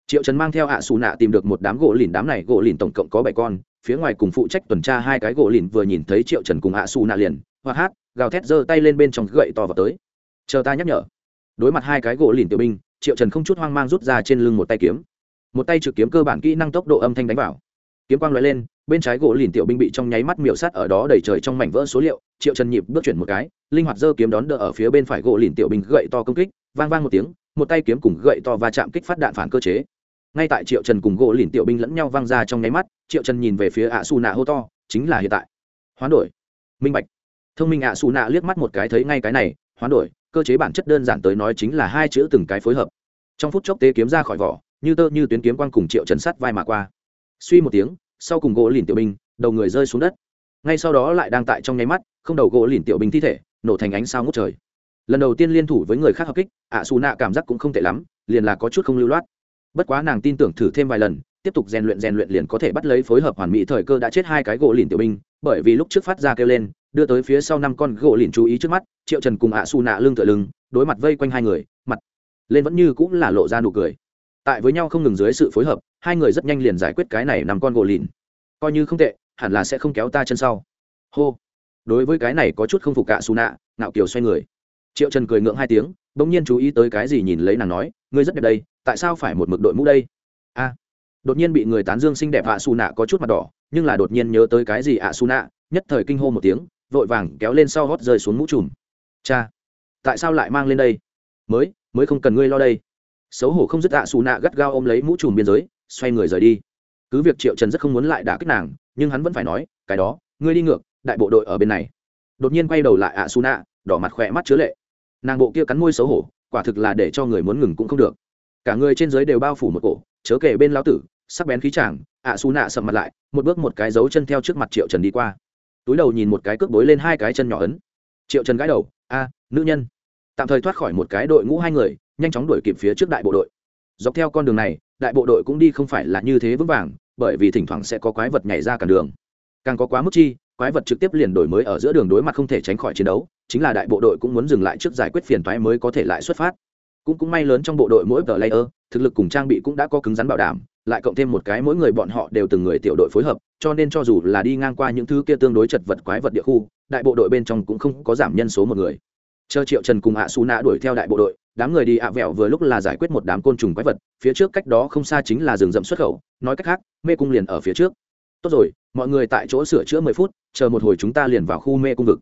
triệu trần mang theo ạ xù nạ tìm được một đám gỗ lìn, đám này gỗ lìn tổng cộng có bảy con, phía ngoài cùng phụ trách tuần tra hai cái gỗ lìn vừa nhìn thấy triệu trần cùng ạ xù nạ liền hoặc hát, gào thét giơ tay lên bên trong gậy to vào tới. Chờ ta nhắc nhở. Đối mặt hai cái gỗ lìn tiểu binh, triệu trần không chút hoang mang rút ra trên lưng một tay kiếm. Một tay trực kiếm cơ bản kỹ năng tốc độ âm thanh đánh vào. Kiếm quang loại lên bên trái gỗ lìn tiểu binh bị trong nháy mắt miểu sát ở đó đầy trời trong mảnh vỡ số liệu, triệu trần nhịp bước chuyển một cái, linh hoạt giơ kiếm đón đỡ ở phía bên phải gỗ lìn tiểu binh gậy to công kích, vang vang một tiếng, một tay kiếm cùng gậy to va chạm kích phát đạn phản cơ chế. Ngay tại triệu trần cùng gỗ lìn tiểu binh lẫn nhau vang ra trong nháy mắt, triệu trần nhìn về phía ạ su nạ hô to, chính là hiện tại. Hoán đổi. Minh bạch. Thông minh ạ su nạ liếc mắt một cái thấy ngay cái này, hoán đổi, cơ chế bản chất đơn giản tới nói chính là hai chữ từng cái phối hợp. Trong phút chốc tế kiếm ra khỏi vỏ, như tơ như tuyến kiếm quang cùng triệu trần sắt vai mà qua. Suy một tiếng sau cùng gỗ lìn tiểu binh, đầu người rơi xuống đất. Ngay sau đó lại đang tại trong nháy mắt, không đầu gỗ lìn tiểu binh thi thể, nổ thành ánh sao ngút trời. Lần đầu tiên liên thủ với người khác hợp kích, ạ xù nạ cảm giác cũng không tệ lắm, liền là có chút không lưu loát. Bất quá nàng tin tưởng thử thêm vài lần, tiếp tục rèn luyện rèn luyện liền có thể bắt lấy phối hợp hoàn mỹ thời cơ đã chết hai cái gỗ lìn tiểu binh, bởi vì lúc trước phát ra kêu lên, đưa tới phía sau năm con gỗ lìn chú ý trước mắt, triệu trần cùng ạ xù nạ lưng tựa lưng, đối mặt vây quanh hai người, mặt lên vẫn như cũng là lộ ra nụ cười tại với nhau không ngừng dưới sự phối hợp, hai người rất nhanh liền giải quyết cái này nằm con gỗ lìn. Coi như không tệ, hẳn là sẽ không kéo ta chân sau. Hô. Đối với cái này có chút không phục cả xù nạ nạo kiều xoay người. Triệu trần cười ngượng hai tiếng, bỗng nhiên chú ý tới cái gì nhìn lấy nàng nói, ngươi rất đẹp đây, tại sao phải một mực đội mũ đây? A. Đột nhiên bị người tán dương xinh đẹp ạ xù nạ có chút mặt đỏ, nhưng là đột nhiên nhớ tới cái gì ạ xù nạ nhất thời kinh hô một tiếng, vội vàng kéo lên sau hót rơi xuống mũ trùm. Cha, tại sao lại mang lên đây? Mới mới không cần ngươi lo đây xấu hổ không dứt ạ xù nạ gắt gao ôm lấy mũ trùm biên giới, xoay người rời đi. Cứ việc triệu trần rất không muốn lại đả kích nàng, nhưng hắn vẫn phải nói, cái đó, ngươi đi ngược, đại bộ đội ở bên này. Đột nhiên quay đầu lại ạ xù nạ, đỏ mặt khỏe mắt chứa lệ. Nàng bộ kia cắn môi xấu hổ, quả thực là để cho người muốn ngừng cũng không được. Cả người trên dưới đều bao phủ một cổ, chớ kể bên lão tử, sắc bén khí chàng, ạ xù nạ sầm mặt lại, một bước một cái dấu chân theo trước mặt triệu trần đi qua. Túi đầu nhìn một cái cước bối lên hai cái chân nhỏ ấn. Triệu trần gãi đầu, a, nữ nhân. Tạm thời thoát khỏi một cái đội ngũ hai người nhanh chóng đuổi kịp phía trước đại bộ đội. Dọc theo con đường này, đại bộ đội cũng đi không phải là như thế vững vàng, bởi vì thỉnh thoảng sẽ có quái vật nhảy ra cản đường. Càng có quá mức chi, quái vật trực tiếp liền đổi mới ở giữa đường đối mặt không thể tránh khỏi chiến đấu, chính là đại bộ đội cũng muốn dừng lại trước giải quyết phiền toái mới có thể lại xuất phát. Cũng cũng may lớn trong bộ đội mỗi tờ layer, thực lực cùng trang bị cũng đã có cứng rắn bảo đảm, lại cộng thêm một cái mỗi người bọn họ đều từng người tiểu đội phối hợp, cho nên cho dù là đi ngang qua những thứ kia tương đối chật vật quái vật địa khu, đại bộ đội bên trong cũng không có giảm nhân số một người. Chờ triệu trần cùng hạ su nạ đuổi theo đại bộ đội đám người đi ạ vẹo vừa lúc là giải quyết một đám côn trùng quái vật, phía trước cách đó không xa chính là rừng rậm xuất khẩu, nói cách khác, mê cung liền ở phía trước. Tốt rồi, mọi người tại chỗ sửa chữa mười phút, chờ một hồi chúng ta liền vào khu mê cung vực.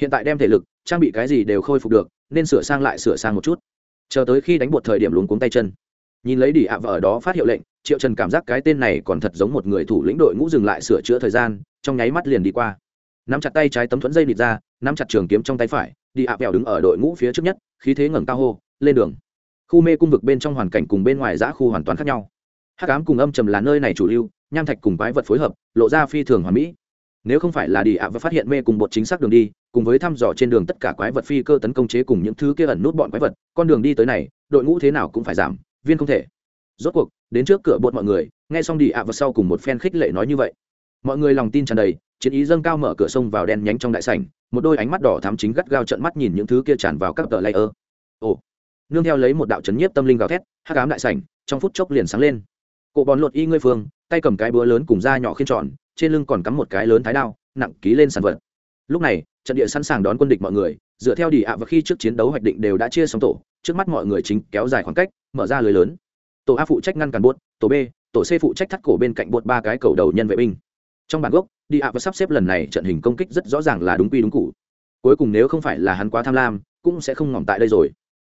Hiện tại đem thể lực, trang bị cái gì đều khôi phục được, nên sửa sang lại sửa sang một chút. Chờ tới khi đánh bột thời điểm luống cuống tay chân. Nhìn lấy đi ạ vợ ở đó phát hiệu lệnh, triệu trần cảm giác cái tên này còn thật giống một người thủ lĩnh đội ngũ dừng lại sửa chữa thời gian, trong nháy mắt liền đi qua. Nắm chặt tay trái tấm thuẫn dây nịt ra, nắm chặt trường kiếm trong tay phải, đi ạ vẹo đứng ở đội ngũ phía trước nhất, khí thế ngẩng cao hô lên đường. Khu mê cung vực bên trong hoàn cảnh cùng bên ngoài giã khu hoàn toàn khác nhau. Hắc ám cùng âm trầm là nơi này chủ lưu, nham thạch cùng quái vật phối hợp, lộ ra phi thường hoàn mỹ. Nếu không phải là đi ạ và phát hiện mê cùng bột chính xác đường đi, cùng với thăm dò trên đường tất cả quái vật phi cơ tấn công chế cùng những thứ kia ẩn nút bọn quái vật, con đường đi tới này, đội ngũ thế nào cũng phải giảm, viên không thể. Rốt cuộc, đến trước cửa bột mọi người, nghe xong đi ạ và sau cùng một phen khích lệ nói như vậy. Mọi người lòng tin tràn đầy, chiến ý dâng cao mở cửa sông vào đen nhánh trong đại sảnh, một đôi ánh mắt đỏ thắm chính gắt gao trận mắt nhìn những thứ kia tràn vào các tờ layer. Ồ nương theo lấy một đạo chấn nhiếp tâm linh gào thét, hắc ám đại sảnh, trong phút chốc liền sáng lên. Cụ bòn lột y ngươi phương, tay cầm cái búa lớn cùng da nhỏ khiên tròn, trên lưng còn cắm một cái lớn thái đao, nặng ký lên sàn vật. Lúc này, trận địa sẵn sàng đón quân địch mọi người, dựa theo đi ạ và khi trước chiến đấu hoạch định đều đã chia xong tổ, trước mắt mọi người chính kéo dài khoảng cách, mở ra lưới lớn. Tổ a phụ trách ngăn cản buốt, tổ b, tổ c phụ trách thắt cổ bên cạnh buốt ba cái cầu đầu nhân vệ binh. Trong bản gốc, đi ạ và sắp xếp lần này trận hình công kích rất rõ ràng là đúng quy đúng cụ. Cuối cùng nếu không phải là hắn quá tham lam, cũng sẽ không ngỏm tại đây rồi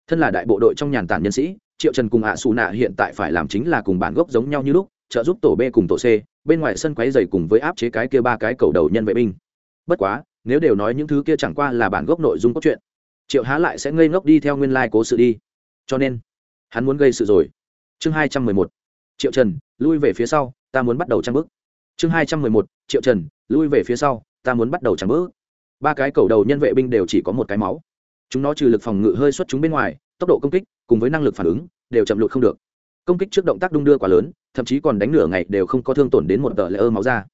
thân là đại bộ đội trong nhàn tản nhân sĩ, triệu trần cùng ạ xù nạ hiện tại phải làm chính là cùng bản gốc giống nhau như lúc, trợ giúp tổ b cùng tổ c, bên ngoài sân quấy dày cùng với áp chế cái kia ba cái cầu đầu nhân vệ binh. Bất quá, nếu đều nói những thứ kia chẳng qua là bản gốc nội dung cốt truyện, triệu há lại sẽ ngây ngốc đi theo nguyên lai、like、cố sự đi. Cho nên, hắn muốn gây sự rồi. Chương hai trăm mười một, triệu trần, lui về phía sau, ta muốn bắt đầu trang bước. Chương hai trăm mười một, triệu trần, lui về phía sau, ta muốn bắt đầu trang bước. Ba cái cầu đầu nhân vệ binh đều chỉ có một cái máu chúng nó trừ lực phòng ngự hơi xuất chúng bên ngoài, tốc độ công kích cùng với năng lực phản ứng đều chậm lụt không được. Công kích trước động tác đung đưa quá lớn, thậm chí còn đánh nửa ngày đều không có thương tổn đến một tờ lễ ơ máu ra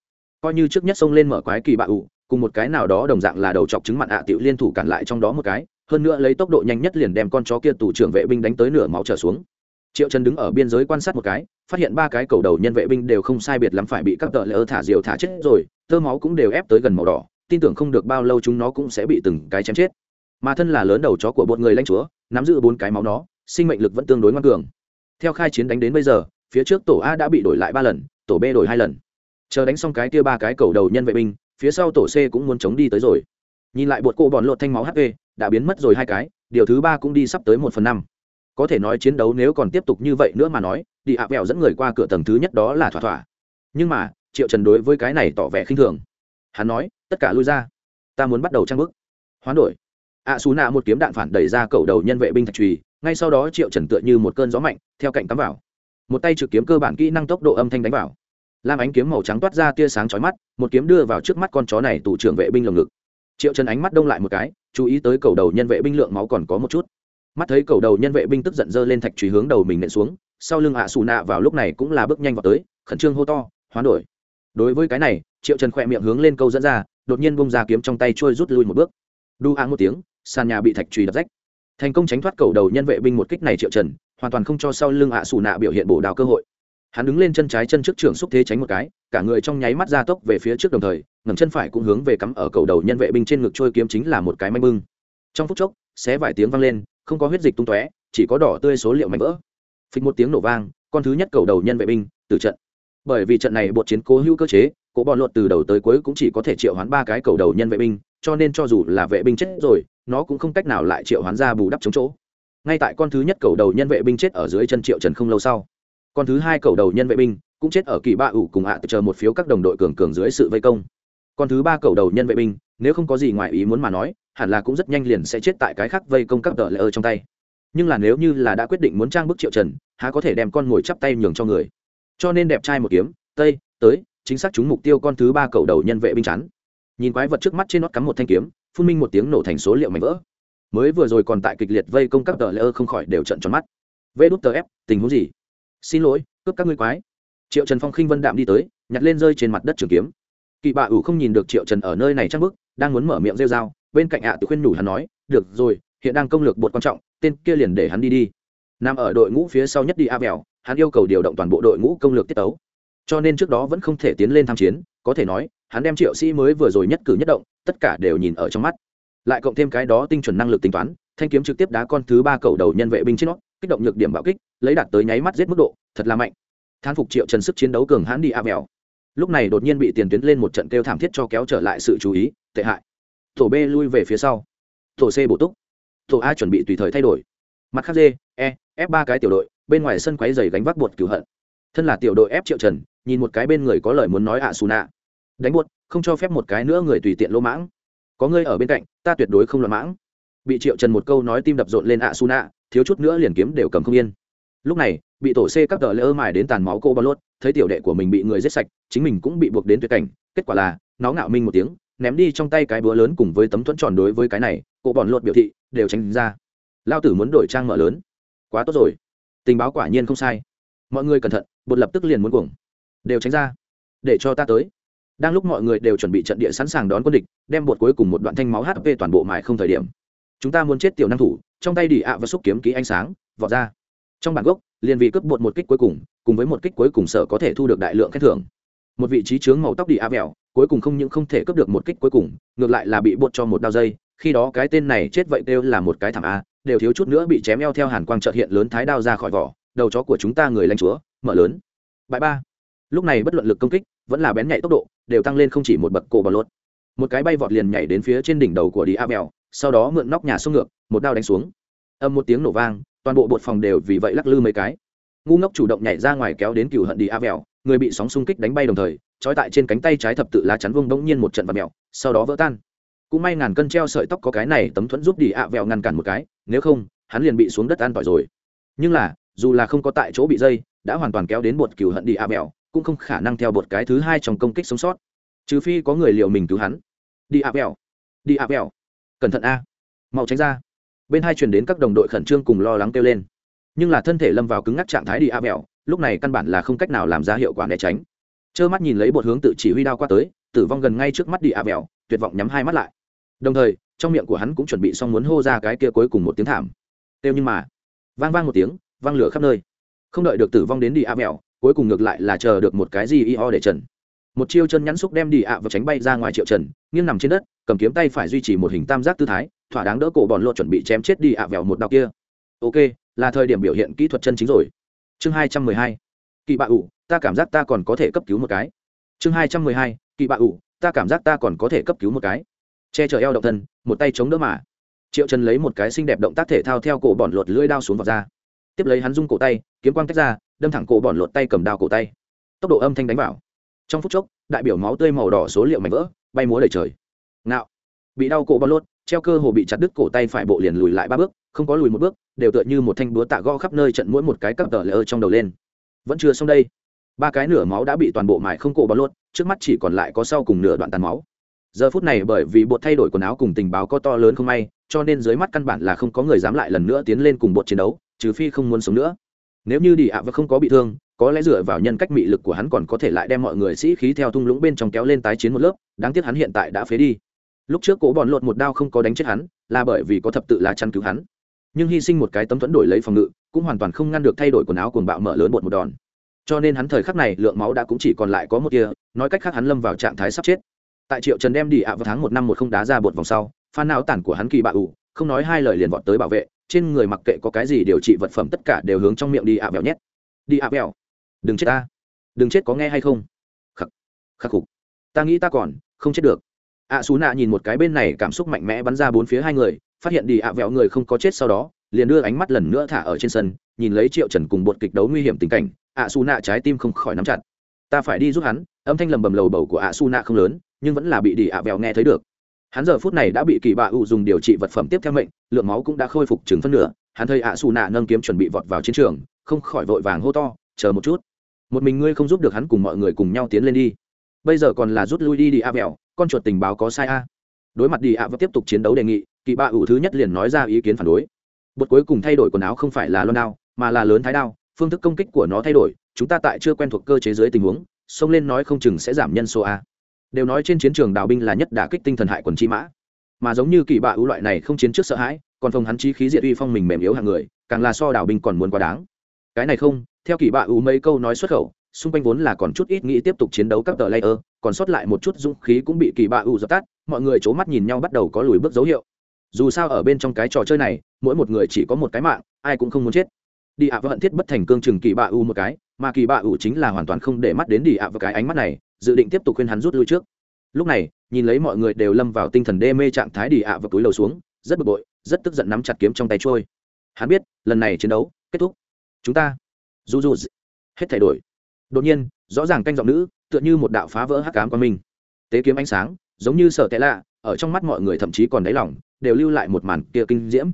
coi như trước nhất xông lên mở quái kỳ bạ ụ cùng một cái nào đó đồng dạng là đầu chọc chứng mặn ạ tiểu liên thủ cản lại trong đó một cái, hơn nữa lấy tốc độ nhanh nhất liền đem con chó kia tù trưởng vệ binh đánh tới nửa máu trở xuống. Triệu trần đứng ở biên giới quan sát một cái, phát hiện ba cái cầu đầu nhân vệ binh đều không sai biệt lắm phải bị các tờ lễ ơ thả diều thả chết rồi, tơ máu cũng đều ép tới gần màu đỏ, tin tưởng không được bao lâu chúng nó cũng sẽ bị từng cái chém chết mà thân là lớn đầu chó của bọn người lãnh chúa, nắm giữ bốn cái máu nó, sinh mệnh lực vẫn tương đối ngoan cường. Theo khai chiến đánh đến bây giờ, phía trước tổ a đã bị đổi lại ba lần, tổ b đổi hai lần. Chờ đánh xong cái kia ba cái cầu đầu nhân vệ binh, phía sau tổ c cũng muốn chống đi tới rồi. Nhìn lại bột cô bòn lột thanh máu hp đã biến mất rồi hai cái, điều thứ ba cũng đi sắp tới một phần năm. Có thể nói chiến đấu nếu còn tiếp tục như vậy nữa mà nói, đi ạ vẹo dẫn người qua cửa tầng thứ nhất đó là thỏa thỏa. Nhưng mà, triệu trần đối với cái này tỏ vẻ khinh thường. Hắn nói, tất cả lui ra. Ta muốn bắt đầu trang bức hoán đổi ạ xù nạ một kiếm đạn phản đẩy ra cầu đầu nhân vệ binh thạch trùy ngay sau đó triệu trần tựa như một cơn gió mạnh, theo cạnh cắm vào. Một tay trực kiếm cơ bản kỹ năng tốc độ âm thanh đánh vào. Lam ánh kiếm màu trắng toát ra tia sáng chói mắt, một kiếm đưa vào trước mắt con chó này tủ trưởng vệ binh lồng ngực. Triệu trần ánh mắt đông lại một cái, chú ý tới cầu đầu nhân vệ binh lượng máu còn có một chút. Mắt thấy cầu đầu nhân vệ binh tức giận dơ lên thạch trùy hướng đầu mình nện xuống, sau lưng ạ xù nạ vào lúc này cũng là bước nhanh vào tới, khẩn trương hô to, hoán đổi. Đối với cái này, triệu trần khỏe miệng hướng lên câu dẫn ra, đột nhiên bông ra kiếm trong tay trôi rút lui một bước đu áng một tiếng, sàn nhà bị thạch truy đập rách. Thành công tránh thoát cầu đầu nhân vệ binh một kích này triệu trần, hoàn toàn không cho sau lưng ạ xù nạ biểu hiện bổ đào cơ hội. Hắn đứng lên chân trái chân trước trường xúc thế tránh một cái, cả người trong nháy mắt ra tốc về phía trước đồng thời ngầm chân phải cũng hướng về cắm ở cầu đầu nhân vệ binh trên ngực trôi kiếm chính là một cái manh bưng. Trong phút chốc, xé vài tiếng vang lên, không có huyết dịch tung tóe, chỉ có đỏ tươi số liệu mảnh vỡ. Phịch một tiếng nổ vang, con thứ nhất cầu đầu nhân vệ binh từ trận. Bởi vì trận này bột chiến cố hữu cơ chế, cố bọn luật từ đầu tới cuối cũng chỉ có thể triệu hoán ba cái cầu đầu nhân vệ binh cho nên cho dù là vệ binh chết rồi, nó cũng không cách nào lại triệu hoán ra bù đắp chống chỗ. Ngay tại con thứ nhất cầu đầu nhân vệ binh chết ở dưới chân triệu trần không lâu sau, con thứ hai cầu đầu nhân vệ binh cũng chết ở kỳ ba ủ cùng ạ chờ một phiếu các đồng đội cường cường dưới sự vây công. Con thứ ba cầu đầu nhân vệ binh, nếu không có gì ngoài ý muốn mà nói, hẳn là cũng rất nhanh liền sẽ chết tại cái khác vây công các tờ lỡ trong tay. Nhưng là nếu như là đã quyết định muốn trang bức triệu trần, há có thể đem con ngồi chắp tay nhường cho người. Cho nên đẹp trai một kiếm, tây, tới, chính xác chúng mục tiêu con thứ ba cầu đầu nhân vệ binh chắn nhìn quái vật trước mắt trên nót cắm một thanh kiếm, phun minh một tiếng nổ thành số liệu mảnh vỡ. Mới vừa rồi còn tại kịch liệt vây công các tờ lễ không khỏi đều trận tròn mắt. Vê đút tờ ép, tình huống gì? Xin lỗi, cướp các ngươi quái. Triệu trần phong khinh vân đạm đi tới, nhặt lên rơi trên mặt đất trường kiếm. Kỳ bạ ủ không nhìn được triệu trần ở nơi này chắc bức đang muốn mở miệng rêu dao bên cạnh ạ tự khuyên nhủ hắn nói, được rồi, hiện đang công lược bột quan trọng, tên kia liền để hắn đi đi. Nằm ở đội ngũ phía sau nhất đi a vèo hắn yêu cầu điều động toàn bộ đội ngũ công lược tiết tấu. Cho nên trước đó vẫn không thể tiến lên tham chiến có thể nói, hắn đem triệu sĩ mới vừa rồi nhất cử nhất động, tất cả đều nhìn ở trong mắt. Lại cộng thêm cái đó tinh chuẩn năng lực tính toán, thanh kiếm trực tiếp đá con thứ ba cầu đầu nhân vệ binh trên nó, kích động nhược điểm bạo kích, lấy đạt tới nháy mắt giết mức độ, thật là mạnh. Thán phục triệu trần sức chiến đấu cường hãn đi a mèo. lúc này đột nhiên bị tiền tuyến lên một trận kêu thảm thiết cho kéo trở lại sự chú ý, tệ hại. Tổ b lui về phía sau. Tổ c bổ túc. Tổ a chuẩn bị tùy thời thay đổi. Mặt khác d e f ba cái tiểu đội, bên ngoài sân quáy dày gánh vác bột cửu hận. Thân là tiểu đội ép triệu trần nhìn một cái bên người có lời muốn nói ạ xù nạ. Đánh buốt, không cho phép một cái nữa người tùy tiện lỗ mãng. Có ngươi ở bên cạnh, ta tuyệt đối không loạn mãng. Bị triệu trần một câu nói tim đập rộn lên ạ xù nạ, thiếu chút nữa liền kiếm đều cầm không yên. Lúc này, bị tổ c các tờ lỡ mài đến tàn máu cô ba lốt, thấy tiểu đệ của mình bị người giết sạch, chính mình cũng bị buộc đến tuyệt cảnh. Kết quả là, nó ngạo minh một tiếng, ném đi trong tay cái búa lớn cùng với tấm thuẫn tròn đối với cái này, cô bọn lột biểu thị, đều tránh ra. Lao tử muốn đổi trang mở lớn. Quá tốt rồi. Tình báo quả nhiên không sai. Mọi người cẩn thận, bột lập tức liền muốn cuồng đều tránh ra, để cho ta tới. Đang lúc mọi người đều chuẩn bị trận địa sẵn sàng đón quân địch, đem bột cuối cùng một đoạn thanh máu hp toàn bộ mài không thời điểm. Chúng ta muốn chết tiểu năng thủ, trong tay đỉ ạ và xúc kiếm ký ánh sáng, vọt ra. Trong bản gốc, liền vì cướp bột một kích cuối cùng cùng với một kích cuối cùng sở có thể thu được đại lượng khen thưởng. Một vị trí chướng màu tóc đi a vẹo, cuối cùng không những không thể cướp được một kích cuối cùng, ngược lại là bị bột cho một đao dây, khi đó cái tên này chết vậy đều là một cái thảm a đều thiếu chút nữa bị chém eo theo hàn quang trợt hiện lớn thái đao ra khỏi vỏ, đầu chó của chúng ta người lãnh chúa, mở lớn. Bãi ba lúc này bất luận lực công kích vẫn là bén nhạy tốc độ đều tăng lên không chỉ một bậc cổ bò lốt một cái bay vọt liền nhảy đến phía trên đỉnh đầu của đi a bèo, sau đó mượn nóc nhà xuống ngược, một đao đánh xuống. Âm một tiếng nổ vang, toàn bộ bột phòng đều vì vậy lắc lư mấy cái. Ngu ngốc chủ động nhảy ra ngoài kéo đến cựu hận đi a bèo, người bị sóng xung kích đánh bay đồng thời, trói tại trên cánh tay trái thập tự lá chắn vung bỗng nhiên một trận vật mèo, sau đó vỡ tan. Cũng may ngàn cân treo sợi tóc có cái này tấm thuẫn giúp đi a vẹo ngăn cản một cái, nếu không, hắn liền bị xuống đất an tỏi rồi. Nhưng là, dù là không có tại chỗ bị dây, đã hoàn toàn kéo đến bột cừu hận đi a vẹo cũng không khả năng theo bột cái thứ hai trong công kích sống sót. Trừ phi có người liệu mình cứu hắn. Đi a mèo đi a mèo cẩn thận a. Mau tránh ra. Bên hai truyền đến các đồng đội khẩn trương cùng lo lắng kêu lên. Nhưng là thân thể lâm vào cứng ngắc trạng thái đi a mèo lúc này căn bản là không cách nào làm ra hiệu quả né tránh. Trơ mắt nhìn lấy bột hướng tự chỉ huy đao qua tới, tử vong gần ngay trước mắt đi a mèo tuyệt vọng nhắm hai mắt lại. Đồng thời, trong miệng của hắn cũng chuẩn bị xong muốn hô ra cái kia cuối cùng một tiếng thảm. Têu nhưng mà, vang vang một tiếng, vang lửa khắp nơi. Không đợi được tử vong đến đi a mèo cuối cùng ngược lại là chờ được một cái gì y ho để trần. Một chiêu chân nhắn xúc đem đi ạ và tránh bay ra ngoài triệu trần, nghiêng nằm trên đất, cầm kiếm tay phải duy trì một hình tam giác tư thái, thỏa đáng đỡ cổ bọn lộ chuẩn bị chém chết đi ạ vẹo một đạo kia. Ok, là thời điểm biểu hiện kỹ thuật chân chính rồi. Chương hai trăm mười hai. Kỳ bạ ủ, ta cảm giác ta còn có thể cấp cứu một cái. Chương hai trăm mười hai. Kỳ bạ ủ, ta cảm giác ta còn có thể cấp cứu một cái. Che chở eo động thân, một tay chống đỡ mà. Triệu trần lấy một cái xinh đẹp động tác thể thao theo cổ bọn lột lưỡi đao xuống vào ra tiếp lấy hắn rung cổ tay, kiếm quang tách ra đâm thẳng cổ bọn lột tay cầm đao cổ tay. Tốc độ âm thanh đánh vào. Trong phút chốc, đại biểu máu tươi màu đỏ số liệu mảnh vỡ, bay múa đầy trời. Nạo bị đau cổ bọn lột, treo cơ hồ bị chặt đứt cổ tay phải bộ liền lùi lại ba bước, không có lùi một bước, đều tựa như một thanh búa tạ gõ khắp nơi trận mỗi một cái cắp tờ lỡ trong đầu lên. Vẫn chưa xong đây. Ba cái nửa máu đã bị toàn bộ mải không cổ bọn lột, trước mắt chỉ còn lại có sau cùng nửa đoạn tàn máu. Giờ phút này bởi vì bột thay đổi quần áo cùng tình báo có to lớn không may, cho nên dưới mắt căn bản là không có người dám lại lần nữa tiến lên cùng bột chiến đấu, trừ phi không muốn sống nữa nếu như đi ạ và không có bị thương, có lẽ dựa vào nhân cách mị lực của hắn còn có thể lại đem mọi người sĩ khí theo thung lũng bên trong kéo lên tái chiến một lớp, đáng tiếc hắn hiện tại đã phế đi. Lúc trước cố bọn lột một đao không có đánh chết hắn, là bởi vì có thập tự lá chắn cứu hắn. Nhưng hy sinh một cái tấm thuẫn đổi lấy phòng ngự, cũng hoàn toàn không ngăn được thay đổi quần áo cuồng bạo mở lớn bột một đòn. Cho nên hắn thời khắc này lượng máu đã cũng chỉ còn lại có một kia nói cách khác hắn lâm vào trạng thái sắp chết. Tại triệu trần đem đi ạ vào tháng một năm một không đá ra bột vòng sau phan não tản của hắn kỳ bạ ủ không nói hai lời liền vọt tới bảo vệ, trên người mặc kệ có cái gì điều trị vật phẩm tất cả đều hướng trong miệng đi ạ vẹo nhét. Đi ạ vẹo. Đừng chết ta. Đừng chết có nghe hay không? Khắc. Khắc phục ta nghĩ ta còn không chết được. Ạ xú nạ nhìn một cái bên này cảm xúc mạnh mẽ bắn ra bốn phía hai người, phát hiện đi ạ vẹo người không có chết sau đó, liền đưa ánh mắt lần nữa thả ở trên sân, nhìn lấy triệu trần cùng bột kịch đấu nguy hiểm tình cảnh ạ xú nạ trái tim không khỏi nắm chặt. Ta phải đi giúp hắn, âm thanh lầm bầm lầu bầu của ạ xú nạ không lớn, nhưng vẫn là bị đi ạ vẹo nghe thấy được hắn giờ phút này đã bị kỳ bạ ụ dùng điều trị vật phẩm tiếp theo mệnh, lượng máu cũng đã khôi phục chừng phân nửa. Hắn thấy ạ xù nạ nâng kiếm chuẩn bị vọt vào chiến trường, không khỏi vội vàng hô to, chờ một chút. Một mình ngươi không giúp được hắn cùng mọi người cùng nhau tiến lên đi. Bây giờ còn là rút lui đi đi a vẹo, con chuột tình báo có sai a. Đối mặt đi a và tiếp tục chiến đấu đề nghị, kỳ kỳ bạ ủ thứ nhất liền nói ra ý kiến phản đối. Bột cuối cùng thay đổi quần áo không phải là loan đao, mà là lớn thái đao, phương thức công kích của nó thay đổi, chúng ta tại chưa quen thuộc cơ chế dưới tình huống, xông lên nói không chừng sẽ giảm nhân số a đều nói trên chiến trường đào binh là nhất đả kích tinh thần hại quần chi mã. Mà giống như kỳ bạ ưu loại này không chiến trước sợ hãi, còn phòng hắn chi khí diệt uy phong mình mềm yếu hàng người, càng là so đào binh còn muốn quá đáng. Cái này không, theo kỳ bạ ưu mấy câu nói xuất khẩu, xung quanh vốn là còn chút ít nghĩ tiếp tục chiến đấu các tờ layer, còn sót lại một chút dũng khí cũng bị kỳ bạ ưu dập tắt, mọi người c h ố mắt nhìn nhau bắt đầu có lùi bước dấu hiệu. Dù sao ở bên trong cái trò chơi này, mỗi một người chỉ có một cái mạng, ai cũng không muốn chết. Đi ạ và hận thiết bất thành cương chừng kỳ bạ ưu một cái, mà kỳ bạ ưu chính là hoàn toàn không để mắt đến đi ạ và cái ánh mắt này dự định tiếp tục khuyên hắn rút lui trước. Lúc này, nhìn lấy mọi người đều lâm vào tinh thần đê mê trạng thái đi ạ và túi lầu xuống, rất bực bội, rất tức giận nắm chặt kiếm trong tay trôi. Hắn biết, lần này chiến đấu, kết thúc. Chúng ta du du hết thay đổi. Đột nhiên, rõ ràng canh giọng nữ, tựa như một đạo phá vỡ hắc cám qua mình tế kiếm ánh sáng, giống như sợ tệ lạ, ở trong mắt mọi người thậm chí còn đáy lỏng đều lưu lại một màn kia kinh diễm.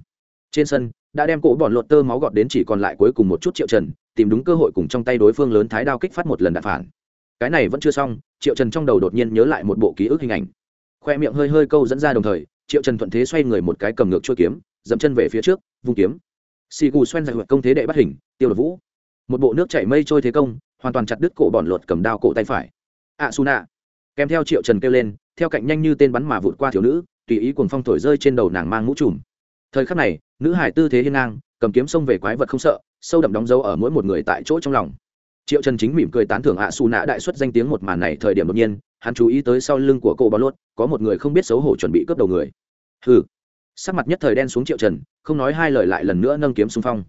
Trên sân, đã đem cổ bọn lột tơ máu gọt đến chỉ còn lại cuối cùng một chút triệu trần, tìm đúng cơ hội cùng trong tay đối phương lớn thái đao kích phát một lần đạn phản cái này vẫn chưa xong, triệu trần trong đầu đột nhiên nhớ lại một bộ ký ức hình ảnh. Khoe miệng hơi hơi câu dẫn ra đồng thời, triệu trần thuận thế xoay người một cái cầm ngược chuôi kiếm, dậm chân về phía trước, vung kiếm. Xì gù xoen giải công thế đệ bắt hình, tiêu đột vũ. Một bộ nước chảy mây trôi thế công, hoàn toàn chặt đứt cổ bọn lột cầm đao cổ tay phải. A su nạ kèm theo triệu trần kêu lên, theo cạnh nhanh như tên bắn mà vụt qua thiếu nữ, tùy ý cuồng phong thổi rơi trên đầu nàng mang mũ trùm. Thời khắc này, nữ hải tư thế hiên ngang, cầm kiếm xông về quái vật không sợ, sâu đậm đóng dấu ở mỗi một người tại chỗ trong lòng triệu trần chính mỉm cười tán thưởng ạ xù nạ đại xuất danh tiếng một màn này thời điểm đột nhiên, hắn chú ý tới sau lưng của cô bó lốt, có một người không biết xấu hổ chuẩn bị cướp đầu người. Hừ. Sắc mặt nhất thời đen xuống triệu trần, không nói hai lời lại lần nữa nâng kiếm xung phong.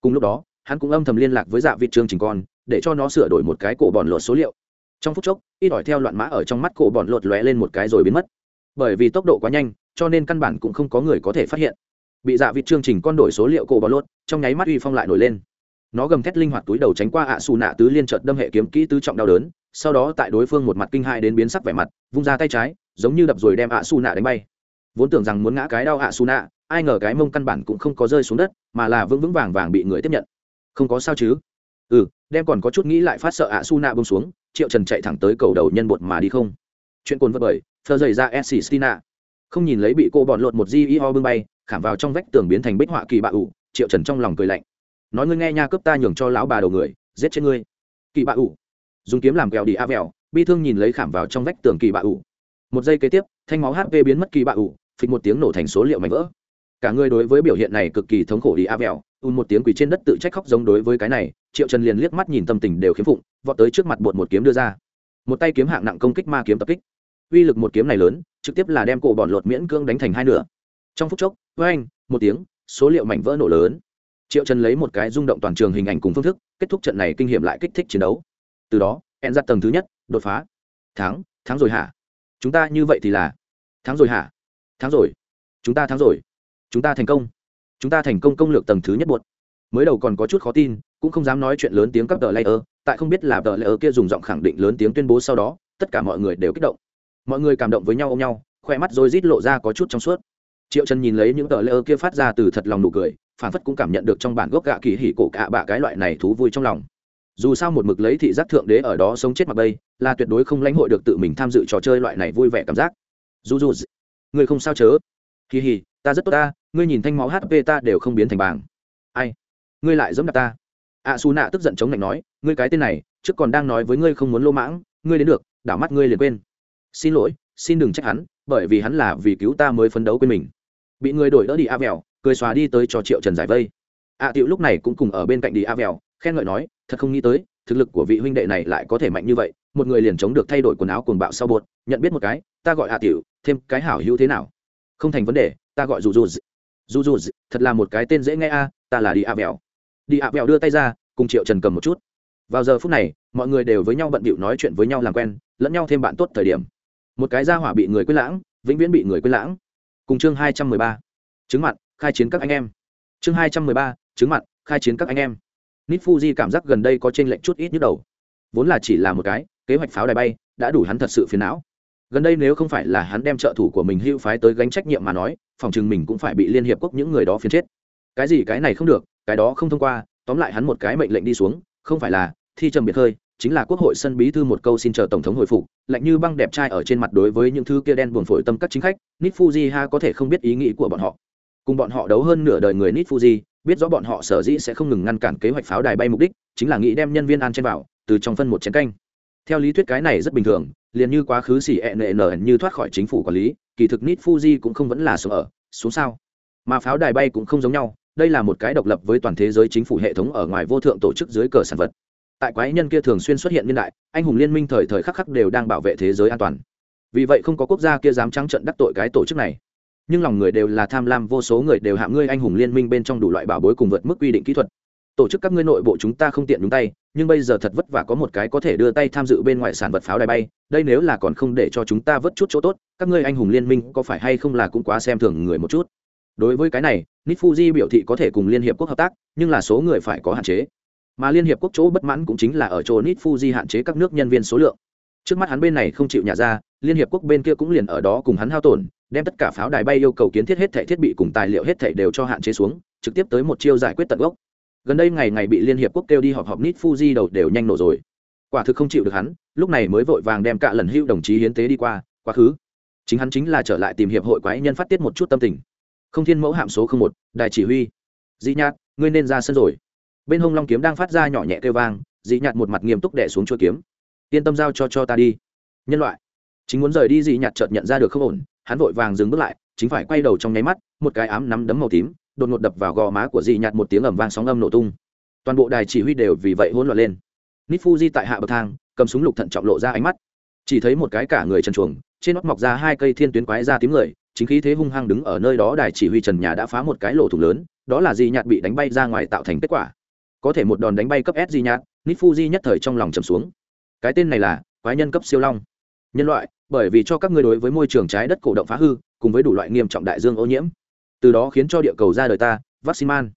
Cùng lúc đó, hắn cũng âm thầm liên lạc với dạ vị trương trình con, để cho nó sửa đổi một cái cổ bòn lột số liệu. Trong phút chốc, ít ỏi theo loạn mã ở trong mắt cổ bòn lột lóe lên một cái rồi biến mất. Bởi vì tốc độ quá nhanh, cho nên căn bản cũng không có người có thể phát hiện. Bị dạ vị trương trình con đổi số liệu cổ bòn lột, trong nháy mắt uy phong lại nổi lên nó gầm thét linh hoạt túi đầu tránh qua ạ xù nạ tứ liên trợt đâm hệ kiếm kỹ tứ trọng đau đớn, sau đó tại đối phương một mặt kinh hai đến biến sắc vẻ mặt, vung ra tay trái, giống như đập rồi đem ạ xù nạ đánh bay. Vốn tưởng rằng muốn ngã cái đau ạ xù nạ, ai ngờ cái mông căn bản cũng không có rơi xuống đất, mà là vững vững vàng vàng bị người tiếp nhận. Không có sao chứ? Ừ đem còn có chút nghĩ lại phát sợ ạ xù nạ bông xuống, triệu trần chạy thẳng tới cầu đầu nhân bột mà đi không. Chuyện cồn vật bởi thơ dày ra s stina không nhìn lấy bị cô bọn lột một di ho bưng bay, khảm vào trong vách tường biến thành bích họa kỳ bạ ủ, triệu trần trong lòng cười lạnh nói ngươi nghe nha, cướp ta nhường cho lão bà đầu người, giết chết ngươi. Kỳ bạ ủ. Dùng kiếm làm kẹo đi a vẹo, bi thương nhìn lấy khảm vào trong vách tường kỳ bạ ủ. Một giây kế tiếp, thanh máu hp biến mất kỳ bạ ủ, phịch một tiếng nổ thành số liệu mảnh vỡ. Cả người đối với biểu hiện này cực kỳ thống khổ đi a vẹo un một tiếng quỳ trên đất tự trách khóc giống đối với cái này, triệu trần liền liếc mắt nhìn tâm tình đều khiếm phụng, vọt tới trước mặt bột một kiếm đưa ra. Một tay kiếm hạng nặng công kích ma kiếm tập kích. Uy lực một kiếm này lớn, trực tiếp là đem cổ bọn lột miễn cưỡng đánh thành hai nửa. Trong phút chốc với anh một tiếng, số liệu mảnh vỡ nổ lớn triệu trần lấy một cái rung động toàn trường hình ảnh cùng phương thức, kết thúc trận này kinh nghiệm lại kích thích chiến đấu. Từ đó, hẹn ra tầng thứ nhất, đột phá. Thắng thắng rồi hả? Chúng ta như vậy thì là thắng rồi hả? Thắng rồi. Chúng ta thắng rồi. Chúng ta thành công. Chúng ta thành công công lược tầng thứ nhất buột mới đầu còn có chút khó tin, cũng không dám nói chuyện lớn tiếng cấp tờ layer, tại không biết là tờ layer kia dùng giọng khẳng định lớn tiếng tuyên bố sau đó, tất cả mọi người đều kích động. Mọi người cảm động với nhau ôm nhau khoe mắt rồi rít lộ ra có chút trong suốt. Triệu trần nhìn lấy những tờ layer kia phát ra từ thật lòng nụ cười phản phất cũng cảm nhận được trong bản gốc gạ kỳ hỉ cổ cạ bạ cái loại này thú vui trong lòng. Dù sao một mực lấy thị giác thượng đế ở đó sống chết mặc bây là tuyệt đối không lãnh hội được tự mình tham dự trò chơi loại này vui vẻ cảm giác. Dù dù người không sao chớ. Kỳ hỉ, ta rất tốt ta, ngươi nhìn thanh máu hp ta đều không biến thành bảng. Ai? Ngươi lại giống đạp ta. A su nạ tức giận chống lạnh nói, ngươi cái tên này, trước còn đang nói với ngươi không muốn lô mãng, ngươi đến được, đảo mắt ngươi liền quên. Xin lỗi, xin đừng trách hắn, bởi vì hắn là vì cứu ta mới phấn đấu quên mình. Bị người đổi đỡ đi a vẹo cười xóa đi tới cho triệu trần giải vây. A à, tiệu lúc này cũng cùng ở bên cạnh đi a vẹo khen ngợi nói thật không nghĩ tới thực lực của vị huynh đệ này lại có thể mạnh như vậy một người liền chống được thay đổi quần áo cuồng bạo sau bột nhận biết một cái ta gọi a tiểu thêm cái hảo hữu thế nào? Không thành vấn đề ta gọi dù dù dù dù thật là một cái tên dễ nghe a ta là đi a vẹo đi a vẹo đưa tay ra cùng triệu trần cầm một chút. Vào giờ phút này mọi người đều với nhau bận bịu nói chuyện với nhau làm quen lẫn nhau thêm bạn tốt thời điểm. Một cái gia hỏa bị người quên lãng vĩnh viễn bị người quên lãng. Cùng chương hai trăm mười ba. Chứng mặt khai chiến các anh em. Chương hai trăm mười ba, chứng mặn khai chiến các anh em. Nít fuji cảm giác gần đây có trên lệnh chút ít nhức đầu. Vốn là chỉ là một cái, kế hoạch pháo đài bay, đã đủ hắn thật sự phiền não. Gần đây nếu không phải là hắn đem trợ thủ của mình hưu phái tới gánh trách nhiệm mà nói, phòng chừng mình cũng phải bị liên hiệp quốc những người đó phiền chết. Cái gì cái này không được, cái đó không thông qua, tóm lại hắn một cái mệnh lệnh đi xuống, không phải là, thi trầm biệt hơi, chính là quốc hội sân bí thư một câu xin chờ tổng thống hồi phục, lạnh như băng đẹp trai ở trên mặt đối với những thứ kia đen buồn phổi tâm các chính khách nít fuji ha có thể không biết ý nghĩ của bọn họ cùng bọn họ đấu hơn nửa đời người nít fuji biết rõ bọn họ sở dĩ sẽ không ngừng ngăn cản kế hoạch pháo đài bay mục đích, chính là nghĩ đem nhân viên an trên vào, từ trong phân một chén canh. Theo lý thuyết cái này rất bình thường, liền như quá khứ xỉ ẹn nn như thoát khỏi chính phủ quản lý, kỳ thực nít fuji cũng không vẫn là sống ở, xuống sao. Mà pháo đài bay cũng không giống nhau, đây là một cái độc lập với toàn thế giới chính phủ hệ thống ở ngoài vô thượng tổ chức dưới cờ sản vật. Tại quái nhân kia thường xuyên xuất hiện niên đại, anh hùng liên minh thời thời khắc khắc đều đang bảo vệ thế giới an toàn. Vì vậy không có quốc gia kia dám trắng trận đắc tội cái tổ chức này nhưng lòng người đều là tham lam, vô số người đều hạ ngươi anh hùng liên minh bên trong đủ loại bảo bối cùng vượt mức quy định kỹ thuật. Tổ chức các ngươi nội bộ chúng ta không tiện nhúng tay, nhưng bây giờ thật vất vả có một cái có thể đưa tay tham dự bên ngoài sản vật pháo đài bay, đây nếu là còn không để cho chúng ta vớt chút chỗ tốt, các ngươi anh hùng liên minh có phải hay không là cũng quá xem thường người một chút. Đối với cái này nitfuji biểu thị có thể cùng liên hiệp quốc hợp tác, nhưng là số người phải có hạn chế. Mà liên hiệp quốc chỗ bất mãn cũng chính là ở chỗ nitfuji hạn chế các nước nhân viên số lượng. Trước mắt hắn bên này không chịu nhả ra, liên hiệp quốc bên kia cũng liền ở đó cùng hắn hao tổn đem tất cả pháo đài bay yêu cầu kiến thiết hết thảy thiết bị cùng tài liệu hết thảy đều cho hạn chế xuống, trực tiếp tới một chiêu giải quyết tận gốc. Gần đây ngày ngày bị liên hiệp quốc kêu đi họp họp nít fuji đầu đều nhanh nổ rồi. Quả thực không chịu được hắn, lúc này mới vội vàng đem cả lần hưu đồng chí hiến tế đi qua, quá khứ. Chính hắn chính là trở lại tìm hiệp hội quái nhân phát tiết một chút tâm tình. Không thiên mẫu hạm số một, đài chỉ huy. Dĩ nhạt ngươi nên ra sân rồi. Bên hông long kiếm đang phát ra nhỏ nhẹ kêu vang, Dĩ nhạt một mặt nghiêm túc đẻ xuống chuôi kiếm. Yên tâm giao cho cho ta đi. Nhân loại, chính muốn rời đi Dĩ nhạt chợt nhận ra được không ổn hắn vội vàng dừng bước lại, chính phải quay đầu trong nháy mắt, một cái ám nắm đấm màu tím, đột ngột đập vào gò má của dì nhạt một tiếng ầm vang sóng âm nổ tung. Toàn bộ đài chỉ huy đều vì vậy hỗn loạn lên. Nít fuji tại hạ bậc thang, cầm súng lục thận trọng lộ ra ánh mắt. Chỉ thấy một cái cả người trần chuồng trên nót mọc ra hai cây thiên tuyến quái ra tím người, chính khí thế hung hăng đứng ở nơi đó đài chỉ huy trần nhà đã phá một cái lỗ thủng lớn, đó là Di nhạt bị đánh bay ra ngoài tạo thành kết quả. Có thể một đòn đánh bay cấp s Di nhạt nít fuji nhất thời trong lòng trầm xuống. Cái tên này là quái nhân cấp siêu long. Nhân loại bởi vì cho các ngươi đối với môi trường trái đất cổ động phá hư, cùng với đủ loại nghiêm trọng đại dương ô nhiễm. Từ đó khiến cho địa cầu ra đời ta vaccine man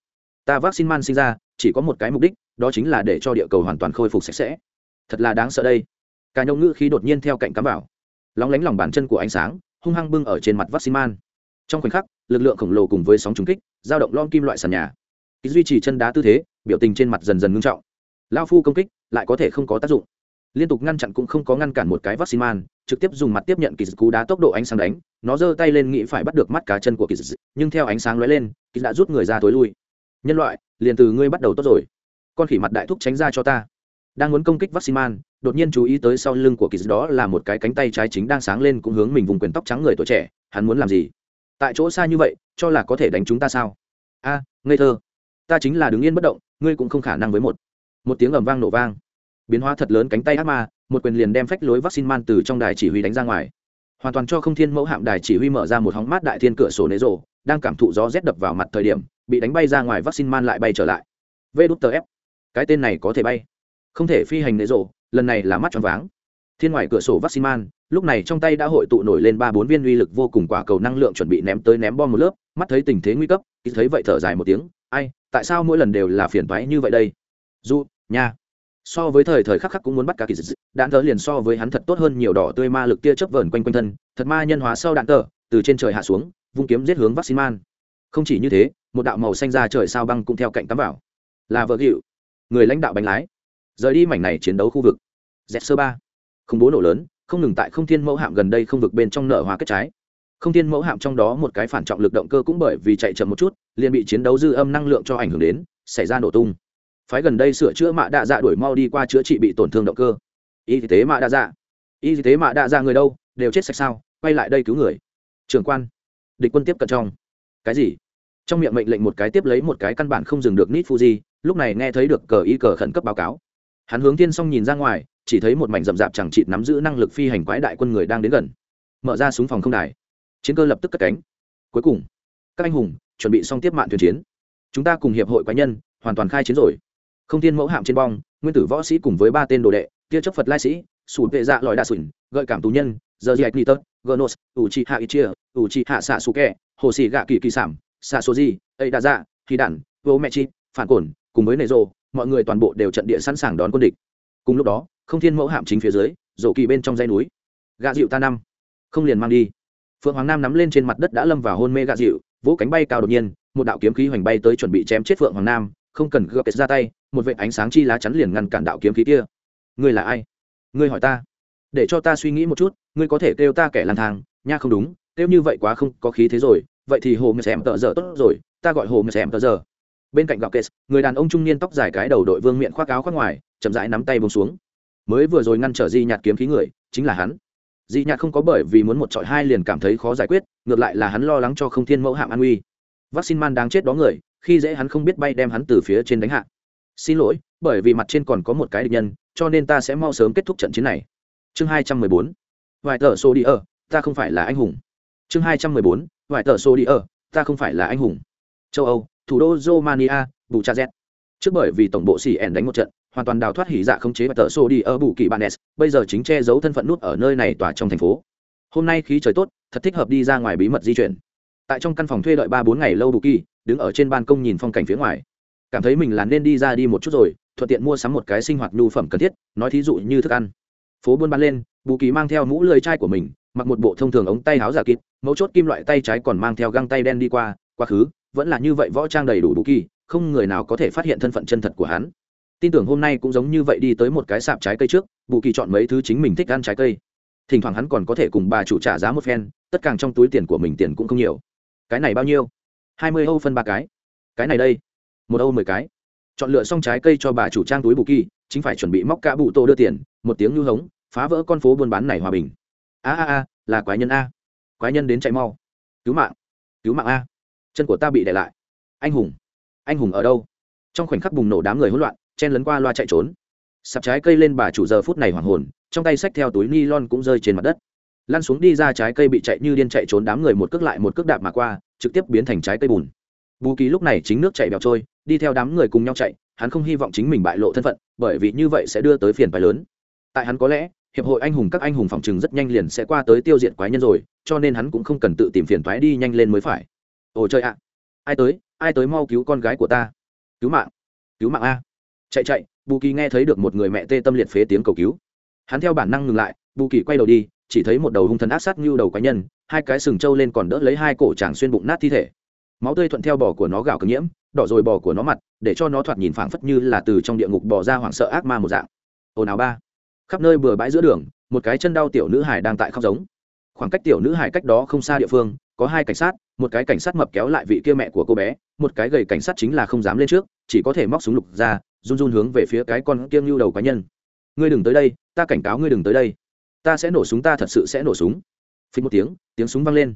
ta vaccine man sinh ra, chỉ có một cái mục đích, đó chính là để cho địa cầu hoàn toàn khôi phục sạch sẽ. Thật là đáng sợ đây. Cả nhông ngữ khí đột nhiên theo cạnh cắm vào. Lóng lánh lòng bàn chân của ánh sáng, hung hăng bưng ở trên mặt vaccine man trong khoảnh khắc, lực lượng khổng lồ cùng với sóng trúng kích, dao động lon kim loại sàn nhà. Ký duy trì chân đá tư thế, biểu tình trên mặt dần dần ngưng trọng. Lao phu công kích, lại có thể không có tác dụng liên tục ngăn chặn cũng không có ngăn cản một cái vaccine man, trực tiếp dùng mặt tiếp nhận kỳ cú đá tốc độ ánh sáng đánh, nó giơ tay lên nghĩ phải bắt được mắt cá chân của kỳ nhưng theo ánh sáng lóe lên, kỳ đã rút người ra tối lui. Nhân loại, liền từ ngươi bắt đầu tốt rồi. Con khỉ mặt đại thúc tránh ra cho ta. Đang muốn công kích vaccine man, đột nhiên chú ý tới sau lưng của kỳ đó là một cái cánh tay trái chính đang sáng lên cũng hướng mình vùng quyền tóc trắng người tuổi trẻ, hắn muốn làm gì? Tại chỗ xa như vậy, cho là có thể đánh chúng ta sao? A, ngây thơ. Ta chính là đứng yên bất động, ngươi cũng không khả năng với một. Một tiếng ầm vang nổ vang biến hóa thật lớn cánh tay ác ma, một quyền liền đem phách lối vaccine man từ trong đài chỉ huy đánh ra ngoài. Hoàn toàn cho không thiên mẫu hạm đài chỉ huy mở ra một hóng mát đại thiên cửa sổ nế rộ đang cảm thụ gió rét đập vào mặt thời điểm, bị đánh bay ra ngoài vaccine man lại bay trở lại. Vê đút tờ ép. Cái tên này có thể bay. Không thể phi hành nế rộ lần này là mắt tròn váng. Thiên ngoài cửa sổ vaccine man, lúc này trong tay đã hội tụ nổi lên ba bốn viên uy lực vô cùng quả cầu năng lượng chuẩn bị ném tới ném bom một lớp, mắt thấy tình thế nguy cấp thấy vậy thở dài một tiếng, ai, tại sao mỗi lần đều là phiền toái như vậy đây? Du nha so với thời thời khắc khắc cũng muốn bắt cả kỳ dị đạn tờ liền so với hắn thật tốt hơn nhiều, đỏ tươi ma lực tia chớp vờn quanh quanh thân, thật ma nhân hóa sau đạn tờ từ trên trời hạ xuống, vung kiếm giết hướng vaccine man. Không chỉ như thế, một đạo màu xanh ra trời sao băng cũng theo cạnh cắm vào. Là vợ hiệu người lãnh đạo bánh lái. Rời đi mảnh này chiến đấu khu vực. Z sơ ba. Khủng bố nổ lớn, không ngừng tại không thiên mẫu hạm gần đây không vực bên trong nở hóa kết trái. Không thiên mẫu hạm trong đó một cái phản trọng lực động cơ cũng bởi vì chạy chậm một chút, liền bị chiến đấu dư âm năng lượng cho ảnh hưởng đến, xảy ra nổ tung phái gần đây sửa chữa mạ đạ dạ đuổi mau đi qua chữa trị bị tổn thương động cơ. Y tế mạ đạ dạ. Y tế mạ đạ dạ người đâu? Đều chết sạch sao? Quay lại đây cứu người. Trưởng quan. Địch quân tiếp cận trong. Cái gì? Trong miệng mệnh lệnh một cái tiếp lấy một cái căn bản không dừng được nít fuji lúc này nghe thấy được cờ y cờ khẩn cấp báo cáo. Hắn hướng tiên xong nhìn ra ngoài, chỉ thấy một mảnh rậm rạp chẳng chịt nắm giữ năng lực phi hành quái đại quân người đang đến gần. Mở ra súng phòng không đài. Chiến cơ lập tức cất cánh. Cuối cùng, các anh hùng chuẩn bị xong tiếp mạng thuyền chiến. Chúng ta cùng hiệp hội quái nhân, hoàn toàn khai chiến rồi không Thiên mẫu hạm trên bong, nguyên tử võ sĩ cùng với ba tên đồ đệ, tia chấp phật lai sĩ, sủ vệ dạ lòi đa sủn, gợi cảm tù nhân, giờ dạy nít tớt gonos ủ chi hạ ít chia, ủ chi hạ xạ xù kẹ hồ xì gạ kỳ kỳ sản xạ số gì ấy đa dạ khi đản, vô mẹ chi, phản cồn cùng với nề rô, mọi người toàn bộ đều trận địa sẵn sàng đón quân địch. Cùng lúc đó, không thiên mẫu hạm chính phía dưới, rổ kỳ bên trong dây núi. Gạ dịu ta năm, không liền mang đi. Phượng hoàng nam nắm lên trên mặt đất đã lâm vào hôn mê gạ dịu vỗ cánh bay cao đột nhiên, một đạo kiếm khí hoành bay tới chuẩn bị chém chết phượng hoàng nam không cần gấp ra tay, một vệ ánh sáng chi lá chắn liền ngăn cản đạo kiếm khí kia. Ngươi là ai? Ngươi hỏi ta. Để cho ta suy nghĩ một chút, ngươi có thể kêu ta kẻ lang thang, nha không đúng, kêu như vậy quá không có khí thế rồi, vậy thì hồ mười xem tờ giờ tốt rồi, ta gọi hồ mười xem tờ giờ bên cạnh gạo kết người đàn ông trung niên tóc dài cái đầu đội vương miệng khoác áo khoác ngoài, chậm rãi nắm tay bông xuống. Mới vừa rồi ngăn trở di nhạt kiếm khí người, chính là hắn. Di nhạt không có bởi vì muốn một trọi hai liền cảm thấy khó giải quyết, ngược lại là hắn lo lắng cho không thiên mẫu hạng an uy vaccine man đáng chết đó người khi dễ hắn không biết bay đem hắn từ phía trên đánh hạ. Xin lỗi, bởi vì mặt trên còn có một cái địch nhân, cho nên ta sẽ mau sớm kết thúc trận chiến này. Chương hai trăm mười bốn. Vài tờ số đi ở, ta không phải là anh hùng. Chương hai trăm mười bốn. Vài tờ số đi ở, ta không phải là anh hùng. Châu âu, thủ đô romania bù cha z trước bởi vì tổng bộ sĩ ẻn đánh một trận, hoàn toàn đào thoát hỉ dạ không chế và tờ số đi ở bù kỳ bạn s bây giờ chính che giấu thân phận nút ở nơi này tỏa trong thành phố. Hôm nay khí trời tốt, thật thích hợp đi ra ngoài bí mật di chuyển. Tại trong căn phòng thuê đợi ba bốn ngày lâu bù kỳ đứng ở trên ban công nhìn phong cảnh phía ngoài. Cảm thấy mình là nên đi ra đi một chút rồi, thuận tiện mua sắm một cái sinh hoạt nhu phẩm cần thiết, nói thí dụ như thức ăn. Phố buôn bán lên, bù kỳ mang theo mũ lưới chai của mình, mặc một bộ thông thường ống tay áo giả kịp, mấu chốt kim loại tay trái còn mang theo găng tay đen đi qua, quá khứ, vẫn là như vậy võ trang đầy đủ bù kỳ, không người nào có thể phát hiện thân phận chân thật của hắn. Tin tưởng hôm nay cũng giống như vậy đi tới một cái sạp trái cây trước, bù kỳ chọn mấy thứ chính mình thích ăn trái cây. Thỉnh thoảng hắn còn có thể cùng bà chủ trả giá một phen, tất cả trong túi tiền của mình tiền cũng không nhiều. Cái này bao nhiêu? Hai mươi âu phân ba cái. Cái này đây. Một âu mười cái. Chọn lựa xong trái cây cho bà chủ trang túi bù kỳ, chính phải chuẩn bị móc cả bụ tô đưa tiền, một tiếng lưu hống, phá vỡ con phố buôn bán này hòa bình. A a a, là quái nhân a. Quái nhân đến chạy mau. Cứu mạng. Cứu mạng a. Chân của ta bị để lại. Anh hùng. Anh hùng ở đâu? Trong khoảnh khắc bùng nổ đám người hỗn loạn, chen lấn qua loa chạy trốn. Sạp trái cây lên bà chủ giờ phút này hoảng hồn, trong tay xách theo túi ni lon cũng rơi trên mặt đất. Lăn xuống đi ra trái cây bị chạy như điên chạy trốn đám người một cước lại một cước đạp mà qua trực tiếp biến thành trái cây bùn. Bù kỳ lúc này chính nước chạy bèo trôi, đi theo đám người cùng nhau chạy, hắn không hy vọng chính mình bại lộ thân phận, bởi vì như vậy sẽ đưa tới phiền phái lớn. Tại hắn có lẽ, hiệp hội anh hùng các anh hùng phòng trừng rất nhanh liền sẽ qua tới tiêu diệt quái nhân rồi, cho nên hắn cũng không cần tự tìm phiền thoái đi nhanh lên mới phải. Ồ trời ạ! Ai tới? Ai tới mau cứu con gái của ta? Cứu mạng! Cứu mạng a! Chạy chạy! Bù kỳ nghe thấy được một người mẹ tê tâm liệt phế tiếng cầu cứu. Hắn theo bản năng ngừng lại, bù kỳ quay đầu đi chỉ thấy một đầu hung thần ác sát như đầu quái nhân, hai cái sừng trâu lên còn đỡ lấy hai cổ tràng xuyên bụng nát thi thể. Máu tươi thuận theo bò của nó gào cực nhiễm, đỏ rồi bò của nó mặt, để cho nó thoạt nhìn phảng phất như là từ trong địa ngục bò ra hoảng sợ ác ma một dạng. Ồn ào ba. Khắp nơi bừa bãi giữa đường, một cái chân đau tiểu nữ hải đang tại khóc giống. Khoảng cách tiểu nữ hải cách đó không xa địa phương, có hai cảnh sát, một cái cảnh sát mập kéo lại vị kia mẹ của cô bé, một cái gầy cảnh sát chính là không dám lên trước, chỉ có thể móc súng lục ra, run run hướng về phía cái con kiêng lưu đầu cá nhân. Ngươi đừng tới đây, ta cảnh cáo ngươi đừng tới đây ta sẽ nổ súng, ta thật sự sẽ nổ súng. Phình một tiếng tiếng súng vang lên.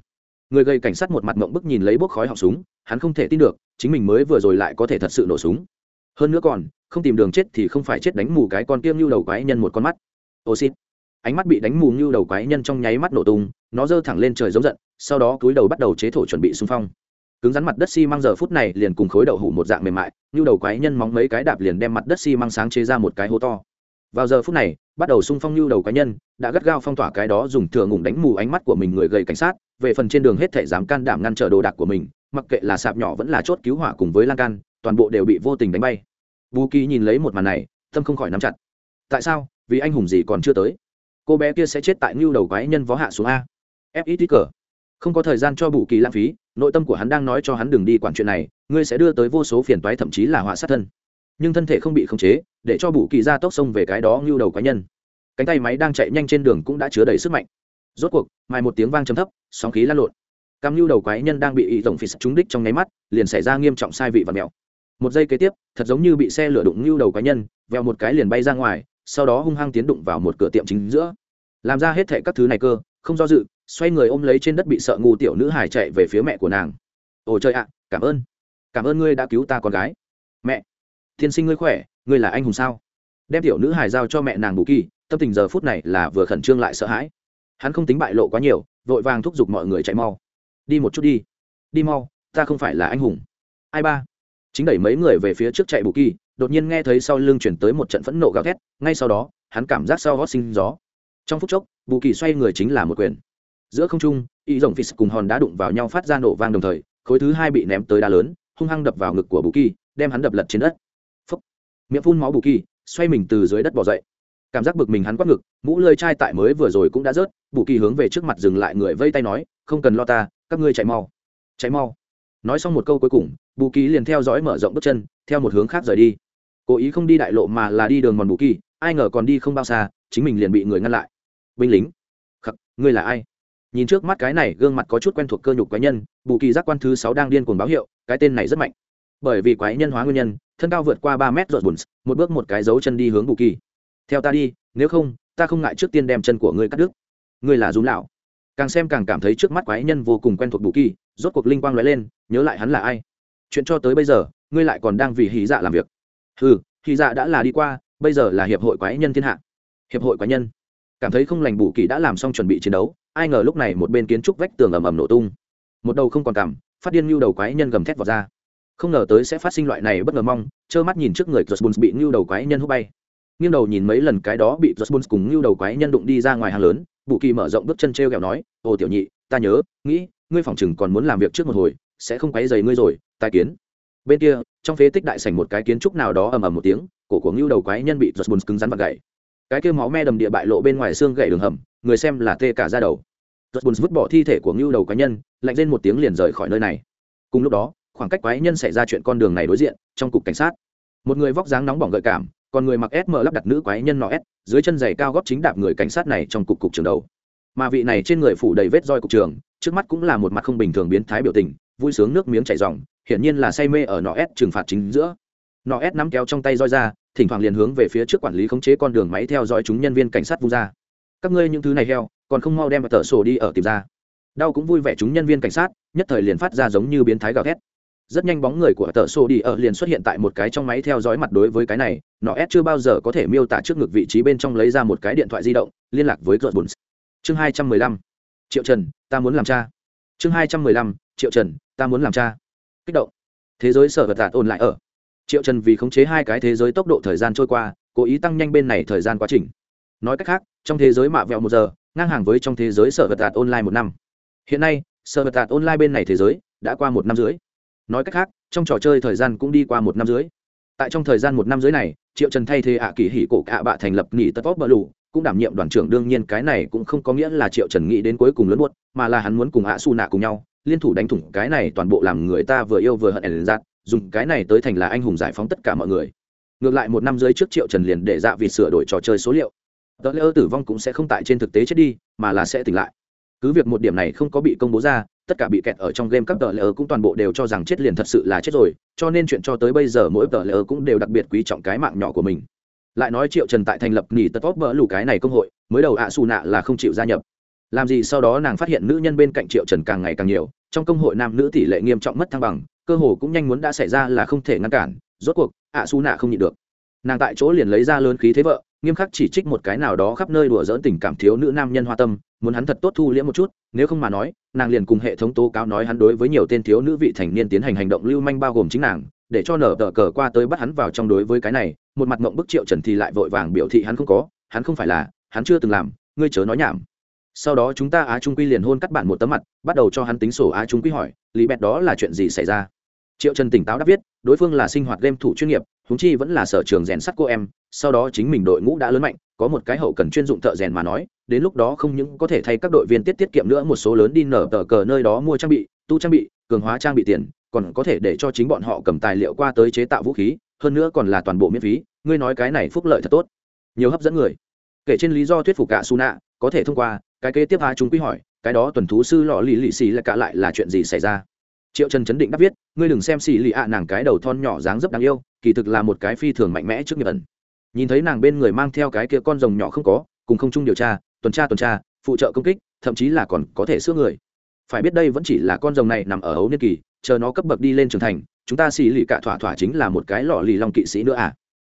Người gây cảnh sát một mặt mộng bức nhìn lấy bốc khói họng súng, hắn không thể tin được, chính mình mới vừa rồi lại có thể thật sự nổ súng. Hơn nữa còn, không tìm đường chết thì không phải chết đánh mù cái con kiêng như đầu quái nhân một con mắt. Ô xít. Ánh mắt bị đánh mù như đầu quái nhân trong nháy mắt nổ tung, nó giơ thẳng lên trời giống giận, sau đó cúi đầu bắt đầu chế thổ chuẩn bị xung phong. Cứng rắn mặt đất xi、si、măng giờ phút này liền cùng khối đậu hủ một dạng mềm mại, như đầu quái nhân móng mấy cái đạp liền đem mặt đất xi、si、măng sáng chế ra một cái hố to. Vào giờ phút này bắt đầu xung phong lưu đầu cá nhân, đã gắt gao phong tỏa cái đó dùng thừa ngủng đánh mù ánh mắt của mình người gầy cảnh sát, về phần trên đường hết thể dám can đảm ngăn trở đồ đạc của mình, mặc kệ là sạp nhỏ vẫn là chốt cứu hỏa cùng với lan can, toàn bộ đều bị vô tình đánh bay. Bù kỳ nhìn lấy một màn này, tâm không khỏi nắm chặt. Tại sao? Vì anh hùng gì còn chưa tới? Cô bé kia sẽ chết tại ngưu đầu quái nhân vó hạ xuống a. F ít cờ không có thời gian cho bù kỳ lãng phí, nội tâm của hắn đang nói cho hắn đừng đi quản chuyện này, ngươi sẽ đưa tới vô số phiền toái, thậm chí là họa sát thân nhưng thân thể không bị khống chế, để cho bù kỳ ra tốc xông về cái đó ngưu đầu quái nhân. Cánh tay máy đang chạy nhanh trên đường cũng đã chứa đầy sức mạnh. Rốt cuộc mai một tiếng vang trầm thấp, sóng khí lan lộn. Cam ngưu đầu quái nhân đang bị ý tổng phỉ trúng đích trong nháy mắt, liền xảy ra nghiêm trọng sai vị và mèo một giây kế tiếp, thật giống như bị xe lửa đụng ngưu đầu quái nhân, vèo một cái liền bay ra ngoài, sau đó hung hăng tiến đụng vào một cửa tiệm chính giữa. Làm ra hết thệ các thứ này cơ, không do dự, xoay người ôm lấy trên đất bị sợ ngu tiểu nữ hải chạy về phía mẹ của nàng. Ồ trời ạ, cảm ơn. Cảm ơn ngươi đã cứu ta con gái. Mẹ tiên sinh ngươi khỏe, ngươi là anh hùng sao? Đem tiểu nữ hải giao cho mẹ nàng bù kỳ, tâm tình giờ phút này là vừa khẩn trương lại sợ hãi. Hắn không tính bại lộ quá nhiều, vội vàng thúc giục mọi người chạy mau. Đi một chút đi. Đi mau, ta không phải là anh hùng. Ai ba? Chính đẩy mấy người về phía trước chạy bù kỳ, đột nhiên nghe thấy sau lưng chuyển tới một trận phẫn nộ gào thét, ngay sau đó, hắn cảm giác sau gót sinh gió. Trong phút chốc, bù kỳ xoay người chính là một quyền. Giữa không trung, y rồng phì cùng hòn đá đụng vào nhau phát ra nổ vang đồng thời, khối thứ hai bị ném tới đá lớn, hung hăng đập vào ngực của bù kỳ, đem hắn đập lật trên đất miệng phun máu bù kỳ, xoay mình từ dưới đất bỏ dậy. Cảm giác bực mình hắn quát ngực, mũ lơi chai tại mới vừa rồi cũng đã rớt, bù kỳ hướng về trước mặt dừng lại người vây tay nói, không cần lo ta, các ngươi chạy mau. Chạy mau? Nói xong một câu cuối cùng, bù kỳ liền theo dõi mở rộng bước chân, theo một hướng khác rời đi. Cố ý không đi đại lộ mà là đi đường mòn bù kỳ, ai ngờ còn đi không bao xa, chính mình liền bị người ngăn lại. Binh lính? Khắc ngươi là ai? Nhìn trước mắt cái này gương mặt có chút quen thuộc cơ nhục quái nhân, bù kỳ giác quan thứ sáu đang điên cuồng báo hiệu, cái tên này rất mạnh. Bởi vì quái nhân hóa nguyên nhân thân cao vượt qua ba mét rột bùn, một bước một cái dấu chân đi hướng bù kỳ. Theo ta đi, nếu không, ta không ngại trước tiên đem chân của ngươi cắt đứt. Ngươi là dùm lão. Càng xem càng cảm thấy trước mắt quái nhân vô cùng quen thuộc bù kỳ, rốt cuộc linh quang lóe lên, nhớ lại hắn là ai. Chuyện cho tới bây giờ, ngươi lại còn đang vì hí dạ làm việc. Ừ hí dạ đã là đi qua, bây giờ là hiệp hội quái nhân thiên hạ. Hiệp hội quái nhân. Cảm thấy không lành bù kỳ đã làm xong chuẩn bị chiến đấu, ai ngờ lúc này một bên kiến trúc vách tường ầm ầm nổ tung. Một đầu không còn cảm phát điên như đầu quái nhân gầm thét vào ra không ngờ tới sẽ phát sinh loại này bất ngờ mong, trơ mắt nhìn trước người Jones bị ngưu đầu quái nhân hút bay. Nghiêng đầu nhìn mấy lần cái đó bị Jones cùng ngưu đầu quái nhân đụng đi ra ngoài hàng lớn bù kỳ mở rộng bước chân t r kẹo nói ồ tiểu nhị, ta nhớ, nghĩ, ngươi phòng chừng còn muốn làm việc trước một hồi, sẽ không quấy dày ngươi rồi, tai kiến. Bên kia, trong phế tích đại sảnh một cái kiến trúc nào đó ầm ầm một tiếng, cổ của ngưu đầu quái nhân bị giật cứng rắn và gậy cái kia máu me đầm địa bại lộ bên ngoài xương gậy đường hầm, người xem là tê cả ra đầu. Giật vứt bỏ thi thể của ngưu đầu quái nhân, lạnh lên một tiếng liền rời khỏi nơi này. Cùng lúc đó khoảng cách quái nhân xảy ra chuyện con đường này đối diện, trong cục cảnh sát. Một người vóc dáng nóng bỏng gợi cảm, còn người mặc sm lắp đặt nữ quái nhân nọ s, dưới chân giày cao góp chính đạp người cảnh sát này trong cục cục trường đầu. Mà vị này trên người phủ đầy vết roi cục trường, trước mắt cũng là một mặt không bình thường biến thái biểu tình, vui sướng nước miếng chảy ròng, hiển nhiên là say mê ở nọ s trừng phạt chính giữa. Nọ s nắm kéo trong tay roi ra, thỉnh thoảng liền hướng về phía trước quản lý khống chế con đường máy theo dõi chúng nhân viên cảnh sát vung ra. Các ngươi những thứ này heo, còn không mau đem tờ sổ đi ở tìm ra. Đau cũng vui vẻ chúng nhân viên cảnh sát, nhất thời liền phát ra giống như biến thái gào thét rất nhanh bóng người của tờ sổ đi ở liền xuất hiện tại một cái trong máy theo dõi mặt đối với cái này. Nó ép chưa bao giờ có thể miêu tả trước ngực vị trí bên trong lấy ra một cái điện thoại di động, liên lạc với gợt bùn chương hai trăm mười lăm. Triệu trần, ta muốn làm cha. Chương hai trăm mười lăm. Triệu trần, ta muốn làm cha. Kích động. Thế giới sở vật tạt ôn lại ở. Triệu trần vì khống chế hai cái thế giới tốc độ thời gian trôi qua, cố ý tăng nhanh bên này thời gian quá trình. Nói cách khác, trong thế giới mạ vẹo một giờ, ngang hàng với trong thế giới sở vật tạt online một năm. Hiện nay, sở vật tạt online bên này thế giới đã qua một năm rưỡi nói cách khác, trong trò chơi thời gian cũng đi qua một năm dưới tại trong thời gian một năm dưới này, triệu trần thay thế ạ kỳ hỉ cổ ạ bạ thành lập nghỉ tất vóc bờ lù, cũng đảm nhiệm đoàn trưởng đương nhiên cái này cũng không có nghĩa là triệu trần nghĩ đến cuối cùng lớn buốt mà là hắn muốn cùng ạ su nạ cùng nhau, liên thủ đánh thủng cái này toàn bộ làm người ta vừa yêu vừa hận ẩn giạt dùng cái này tới thành là anh hùng giải phóng tất cả mọi người. Ngược lại một năm dưới trước triệu trần liền để dạ vì sửa đổi trò chơi số liệu. Tờ lễ tử vong cũng sẽ không tại trên thực tế chết đi, mà là sẽ tỉnh lại cứ việc một điểm này không có bị công bố ra, tất cả bị kẹt ở trong game các tờ lờ cũng toàn bộ đều cho rằng chết liền thật sự là chết rồi, cho nên chuyện cho tới bây giờ mỗi tờ lờ cũng đều đặc biệt quý trọng cái mạng nhỏ của mình. Lại nói triệu trần tại thành lập nghỉ tật tốt bỡ lù cái này công hội, mới đầu ạ xù nạ là không chịu gia nhập. Làm gì sau đó nàng phát hiện nữ nhân bên cạnh triệu trần càng ngày càng nhiều, trong công hội nam nữ tỷ lệ nghiêm trọng mất thăng bằng, cơ hồ cũng nhanh muốn đã xảy ra là không thể ngăn cản, rốt cuộc ạ xù nạ không nhịn được. Nàng tại chỗ liền lấy ra lớn khí thế vợ nghiêm khắc chỉ trích một cái nào đó khắp nơi đùa dỡn tình cảm thiếu nữ nam nhân hoa tâm, muốn hắn thật tốt thu liễm một chút, nếu không mà nói, nàng liền cùng hệ thống tố cáo nói hắn đối với nhiều tên thiếu nữ vị thành niên tiến hành hành động lưu manh bao gồm chính nàng, để cho nở tờ cờ qua tới bắt hắn vào trong đối với cái này, một mặt mộng bức triệu trần thì lại vội vàng biểu thị hắn không có, hắn không phải là, hắn chưa từng làm, ngươi chớ nói nhảm. Sau đó chúng ta á trung quy liền hôn cắt bạn một tấm mặt, bắt đầu cho hắn tính sổ á trung quy hỏi, lý bẹt đó là chuyện gì xảy ra? Triệu trần tỉnh táo đáp viết, đối phương là sinh hoạt game thủ chuyên nghiệp húng chi vẫn là sở trường rèn sắt cô em, sau đó chính mình đội ngũ đã lớn mạnh, có một cái hậu cần chuyên dụng thợ rèn mà nói, đến lúc đó không những có thể thay các đội viên tiết tiết kiệm nữa một số lớn đi nở tờ cờ nơi đó mua trang bị, tu trang bị, cường hóa trang bị tiền, còn có thể để cho chính bọn họ cầm tài liệu qua tới chế tạo vũ khí, hơn nữa còn là toàn bộ miễn phí, ngươi nói cái này phúc lợi thật tốt. Nhiều hấp dẫn người. Kể trên lý do thuyết phục cả su nạ có thể thông qua, cái kế tiếp hai chúng quy hỏi, cái đó tuần thú sư lọ lì lì xì là cả lại là chuyện gì xảy ra? Triệu trần chấn định đáp viết, ngươi đừng xem xì lì ạ, nàng cái đầu thon nhỏ dáng dấp đáng yêu, kỳ thực là một cái phi thường mạnh mẽ trước nghiệp ẩn. Nhìn thấy nàng bên người mang theo cái kia con rồng nhỏ không có, cùng không chung điều tra, tuần tra tuần tra, phụ trợ công kích, thậm chí là còn có thể sửa người. Phải biết đây vẫn chỉ là con rồng này nằm ở ấu niên kỳ, chờ nó cấp bậc đi lên trưởng thành, chúng ta xì lì cả thỏa thỏa chính là một cái lọ lì long kỵ sĩ nữa à?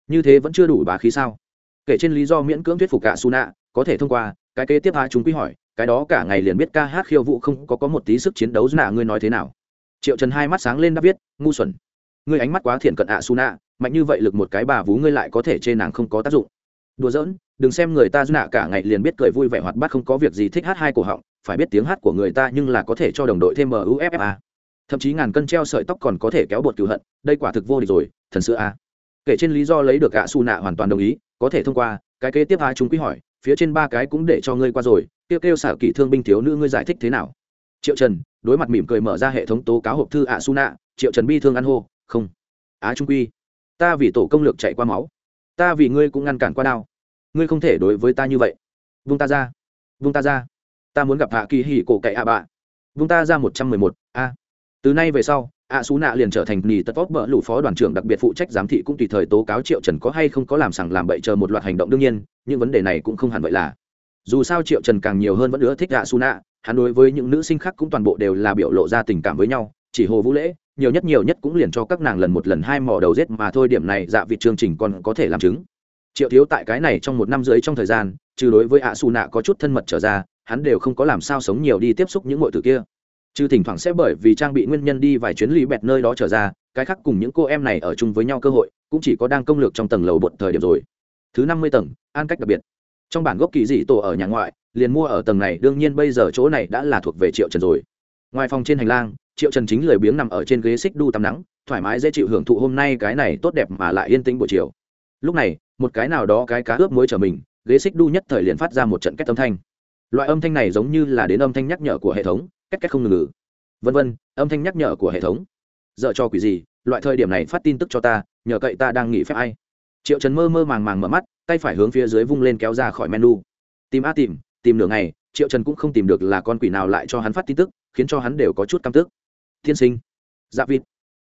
Như thế vẫn chưa đủ bá khí sao? Kể trên lý do miễn cưỡng thuyết phục cả su nạ có thể thông qua, cái kế tiếp hai chúng quy hỏi, cái đó cả ngày liền biết ca hát khiêu vũ không có có một tí sức chiến đấu nạ, ngươi nói thế nào? Triệu trần hai mắt sáng lên đáp viết, ngu xuẩn. Ngươi ánh mắt quá thiện cận ạ su nạ mạnh như vậy lực một cái bà vú ngươi lại có thể chê nàng không có tác dụng. Đùa giỡn, đừng xem người ta nạ cả ngày liền biết cười vui vẻ hoạt bát không có việc gì thích hát hai cổ họng, phải biết tiếng hát của người ta nhưng là có thể cho đồng đội thêm muffa thậm chí ngàn cân treo sợi tóc còn có thể kéo bột cựu hận, đây quả thực vô địch rồi, thần sữa a. Kể trên lý do lấy được ạ su nạ hoàn toàn đồng ý, có thể thông qua, cái kế tiếp hai chúng quý hỏi, phía trên ba cái cũng để cho ngươi qua rồi, kêu kêu xả kỹ thương binh thiếu nữ ngươi giải thích thế nào? Triệu trần đối mặt mỉm cười mở ra hệ thống tố cáo hộp thư ạ su nạ, triệu trần bi thương ăn hô, không, á trung quy, ta vì tổ công lược chạy qua máu, ta vì ngươi cũng ngăn cản qua đao, ngươi không thể đối với ta như vậy. Vung ta ra, vung ta ra, ta muốn gặp hạ kỳ hỉ cổ cậy ạ bạ. Vung ta ra một trăm mười một, a. Từ nay về sau, ạ xú nạ liền trở thành nỉ tật vóc bỡ lũ phó đoàn trưởng đặc biệt phụ trách giám thị cũng tùy thời tố cáo triệu trần có hay không có làm sằng làm bậy chờ một loạt hành động đương nhiên, những vấn đề này cũng không hẳn vậy là. Dù sao triệu trần càng nhiều hơn vẫn nữa thích ạ xú nạ hắn đối với những nữ sinh khác cũng toàn bộ đều là biểu lộ ra tình cảm với nhau, chỉ hồ vũ lễ, nhiều nhất nhiều nhất cũng liền cho các nàng lần một lần hai mò đầu rết mà thôi, điểm này dạ vị chương trình còn có thể làm chứng. Triệu thiếu tại cái này trong một năm rưỡi trong thời gian, trừ đối với ạ xù nạ có chút thân mật trở ra, hắn đều không có làm sao sống nhiều đi tiếp xúc những ngội từ kia. Chứ thỉnh thoảng sẽ bởi vì trang bị nguyên nhân đi vài chuyến lì bẹt nơi đó trở ra, cái khác cùng những cô em này ở chung với nhau cơ hội, cũng chỉ có đang công lược trong tầng lầu bột thời điểm rồi. Thứ năm mươi tầng an cách đặc biệt. Trong bản gốc kỳ dị tổ ở nhà ngoại liền mua ở tầng này, đương nhiên bây giờ chỗ này đã là thuộc về triệu trần rồi. Ngoài phòng trên hành lang, triệu trần chính lười biếng nằm ở trên ghế xích đu tắm nắng, thoải mái dễ chịu hưởng thụ hôm nay cái này tốt đẹp mà lại yên tĩnh buổi chiều. Lúc này, một cái nào đó cái cá ướp muối trở mình, ghế xích đu nhất thời liền phát ra một trận kết âm thanh. Loại âm thanh này giống như là đến âm thanh nhắc nhở của hệ thống cách cách không ngừng ngừ. Vân vân, âm thanh nhắc nhở của hệ thống. Dợ cho quỷ gì, loại thời điểm này phát tin tức cho ta, nhờ cậy ta đang nghỉ phép ai. Triệu trần mơ mơ màng màng mở mắt, tay phải hướng phía dưới vung lên kéo ra khỏi menu. Tìm a tìm tìm nửa ngày, triệu trần cũng không tìm được là con quỷ nào lại cho hắn phát tin tức, khiến cho hắn đều có chút căm tức. Tiên sinh dạ vịt.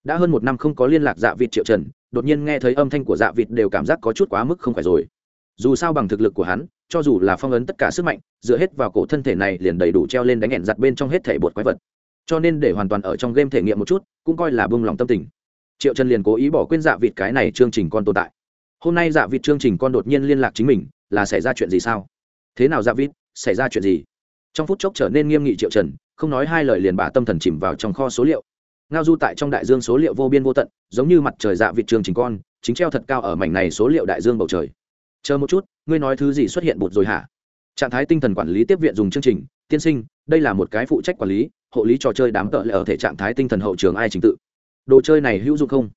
Đã hơn một năm không có liên lạc dạ vịt triệu trần, đột nhiên nghe thấy âm thanh của dạ vịt đều cảm giác có chút quá mức không phải rồi. Dù sao bằng thực lực của hắn, cho dù là phong ấn tất cả sức mạnh, dựa hết vào cổ thân thể này liền đầy đủ treo lên đánh hẹn giặt bên trong hết thể bột quái vật. Cho nên để hoàn toàn ở trong game thể nghiệm một chút, cũng coi là bông lòng tâm tình. Triệu trần liền cố ý bỏ quên dạ vịt cái này chương trình con tồn tại. Hôm nay dạ vịt chương trình con đột nhiên liên lạc chính mình, là xảy ra chuyện gì sao? Thế nào dạ vịt? Xảy ra chuyện gì? Trong phút chốc trở nên nghiêm nghị triệu trần, không nói hai lời liền bả tâm thần chìm vào trong kho số liệu. Ngao du tại trong đại dương số liệu vô biên vô tận, giống như mặt trời dạ vịt trường trình con, chính treo thật cao ở mảnh này số liệu đại dương bầu trời. Chờ một chút, ngươi nói thứ gì xuất hiện bột rồi hả? Trạng thái tinh thần quản lý tiếp viện dùng chương trình, tiên sinh, đây là một cái phụ trách quản lý, hộ lý trò chơi đám tợ lệ ở thể trạng thái tinh thần hậu trường ai trình tự. Đồ chơi này hữu dụng không?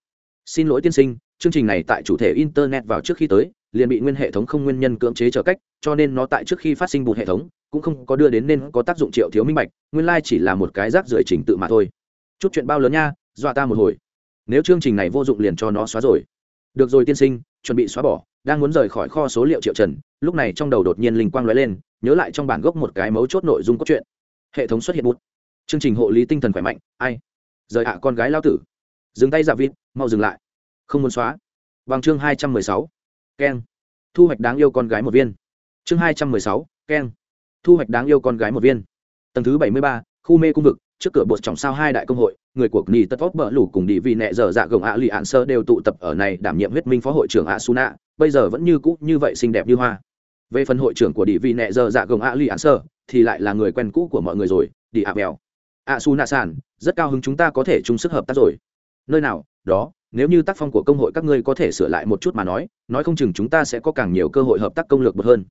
Xin lỗi tiên sinh, chương trình này tại chủ thể internet vào trước khi tới, liền bị nguyên hệ thống không nguyên nhân cưỡng chế trở cách cho nên nó tại trước khi phát sinh bụt hệ thống, cũng không có đưa đến nên có tác dụng triệu thiếu minh bạch, nguyên lai chỉ là một cái rác rưởi trình tự mà thôi. Chút chuyện bao lớn nha, dọa ta một hồi. Nếu chương trình này vô dụng liền cho nó xóa rồi. Được rồi tiên sinh, chuẩn bị xóa bỏ, đang muốn rời khỏi kho số liệu triệu trần, lúc này trong đầu đột nhiên linh quang lóe lên, nhớ lại trong bản gốc một cái mấu chốt nội dung cốt truyện. Hệ thống xuất hiện bút. Chương trình hộ lý tinh thần khỏe mạnh, ai? Rời hạ con gái lao tử. Dừng tay giả vịt, mau dừng lại. Không muốn xóa. Bằng chương hai trăm mười sáu. Keng. Thu hoạch đáng yêu con gái một viên chương hai trăm mười sáu keng thu hoạch đáng yêu con gái một viên. Tầng thứ bảy mươi ba, khu mê cung vực, trước cửa bột trọng sao hai đại công hội, người cuộc nỉ tất vóc bờ lủ cùng đi vì nẹ dở dạ gồng ạ lì ạn sơ đều tụ tập ở này đảm nhiệm huyết minh phó hội trưởng ạ su nạ bây giờ vẫn như cũ như vậy xinh đẹp như hoa. Về phần hội trưởng của đi vì nẹ dở dạ gồng ạ lì ạn sơ, thì lại là người quen cũ của mọi người rồi đi ạ bèo. Ạ su nạ sản rất cao hứng chúng ta có thể chung sức hợp tác rồi. Nơi nào, đó, nếu như tác phong của công hội các ngươi có thể sửa lại một chút mà nói nói không chừng chúng ta sẽ có càng nhiều cơ hội hợp tác công lược bật hơn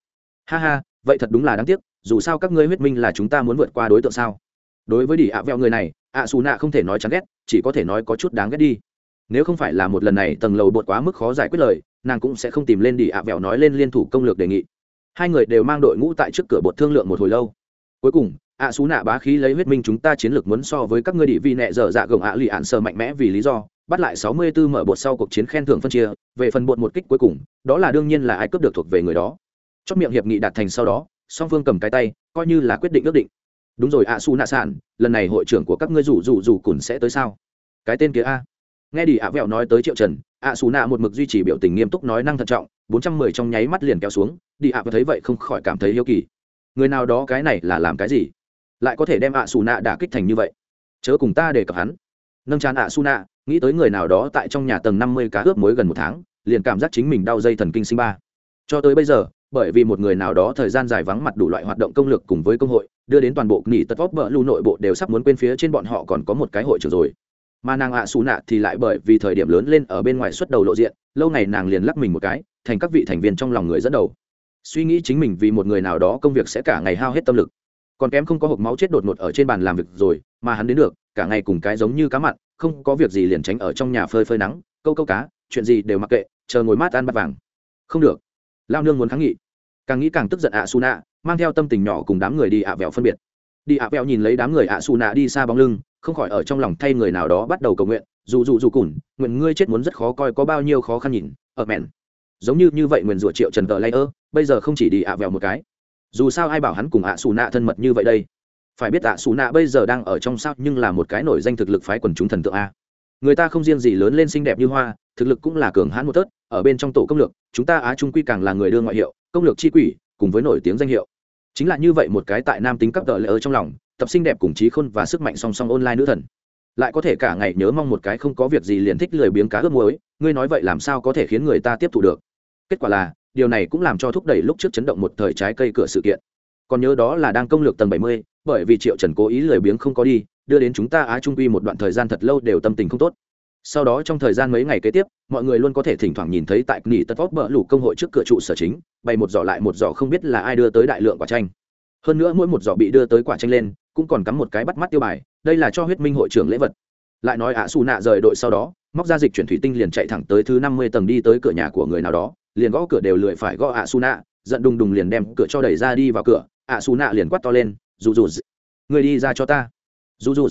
ha ha, vậy thật đúng là đáng tiếc, dù sao các ngươi huyết minh là chúng ta muốn vượt qua đối tượng sao? Đối với đỉ ạ vẹo người này, ạ xù nạ không thể nói chán ghét, chỉ có thể nói có chút đáng ghét đi. Nếu không phải là một lần này tầng lầu bột quá mức khó giải quyết lời, nàng cũng sẽ không tìm lên đỉ ạ vẹo nói lên liên thủ công lược đề nghị. Hai người đều mang đội ngũ tại trước cửa bột thương lượng một hồi lâu. Cuối cùng, ạ xú nạ bá khí lấy huyết minh chúng ta chiến lược muốn so với các ngươi đỉ vi nẹ dở dạ gồng ạ lì ạn sờ mạnh mẽ vì lý do, bắt lại sáu mươi 64 mở bột sau cuộc chiến khen thưởng phân chia, về phần bột một kích cuối cùng, đó là đương nhiên là ai cướp được thuộc về người đó chót miệng hiệp nghị đạt thành sau đó, song phương cầm cái tay, coi như là quyết định ước định. Đúng rồi, ạ su nạ sản lần này hội trưởng của các ngươi rủ rủ rủ cùn sẽ tới sao? Cái tên kia a. Nghe đi, ạ vẹo nói tới triệu trần, ạ su nạ một mực duy trì biểu tình nghiêm túc nói năng thận trọng, bốn trăm mười trong nháy mắt liền kéo xuống, đi, ạ thấy vậy không khỏi cảm thấy yêu kỳ. Người nào đó cái này là làm cái gì? Lại có thể đem ạ su nạ đả kích thành như vậy? Chớ cùng ta để cập hắn. Nâng chán ạ su nạ, nghĩ tới người nào đó tại trong nhà tầng năm mươi cá ướp mới gần một tháng, liền cảm giác chính mình đau dây thần kinh sinh ba. Cho tới bây giờ bởi vì một người nào đó thời gian dài vắng mặt đủ loại hoạt động công lực cùng với công hội, đưa đến toàn bộ nghỉ tật vóc bờ lưu nội bộ đều sắp muốn quên phía trên bọn họ còn có một cái hội trưởng rồi. Mà nàng ạ à xù nạ thì lại bởi vì thời điểm lớn lên ở bên ngoài xuất đầu lộ diện, lâu ngày nàng liền lắc mình một cái, thành các vị thành viên trong lòng người dẫn đầu. Suy nghĩ chính mình vì một người nào đó công việc sẽ cả ngày hao hết tâm lực. Còn kém không có hộp máu chết đột ngột ở trên bàn làm việc rồi, mà hắn đến được, cả ngày cùng cái giống như cá mặn, không có việc gì liền tránh ở trong nhà phơi phơi nắng, câu câu cá, chuyện gì đều mặc kệ, chờ ngồi mát ăn bát vàng. Không được lao nương muốn kháng nghị. Càng nghĩ càng tức giận ạ su nạ mang theo tâm tình nhỏ cùng đám người đi ạ vẹo phân biệt. Đi ạ vẹo nhìn lấy đám người ạ su nạ đi xa bóng lưng, không khỏi ở trong lòng thay người nào đó bắt đầu cầu nguyện, dù dù dù cùn, nguyện ngươi chết muốn rất khó coi có bao nhiêu khó khăn nhìn, ở mẹn. Giống như như vậy nguyền rủa triệu trần tờ lay ơ, bây giờ không chỉ đi ạ vẹo một cái. Dù sao ai bảo hắn cùng ạ xù nạ thân mật như vậy đây? Phải biết ạ xù nạ bây giờ đang ở trong sao nhưng là một cái nổi danh thực lực phái quần chúng thần tượng a. Người ta không riêng gì lớn lên xinh đẹp như hoa, thực lực cũng là cường hãn một tớt ở bên trong tổ công lược, chúng ta á trung quy càng là người đưa ngoại hiệu, công lược chi quỷ, cùng với nổi tiếng danh hiệu. Chính là như vậy một cái tại nam tính cấp tờ lệ ở trong lòng, tập sinh đẹp cùng trí khôn và sức mạnh song song online nữ thần. Lại có thể cả ngày nhớ mong một cái không có việc gì liền thích lười biếng cá ướp muối, ngươi nói vậy làm sao có thể khiến người ta tiếp thu được? Kết quả là, điều này cũng làm cho thúc đẩy lúc trước chấn động một thời trái cây cửa sự kiện. Còn nhớ đó là đang công lược tầng bảy mươi, bởi vì triệu trần cố ý lười biếng không có đi, đưa đến chúng ta á trung quy một đoạn thời gian thật lâu đều tâm tình không tốt sau đó trong thời gian mấy ngày kế tiếp, mọi người luôn có thể thỉnh thoảng nhìn thấy tại nghỉ tất vóc bỡ lủ công hội trước cửa trụ sở chính, bày một giỏ lại một giỏ không biết là ai đưa tới đại lượng quả tranh hơn nữa mỗi một giỏ bị đưa tới quả tranh lên, cũng còn cắm một cái bắt mắt tiêu bài, đây là cho huyết minh hội trưởng lễ vật. Lại nói ạ, xù nạ rời đội sau đó, móc ra dịch chuyển thủy tinh liền chạy thẳng tới thứ năm mươi tầng đi tới cửa nhà của người nào đó, liền gõ cửa đều lười phải gõ ạ, xù nạ, giận đùng đùng liền đem cửa cho đẩy ra đi vào cửa, ạ, xù nạ liền quát to lên dù dù người đi ra cho ta. Dù dù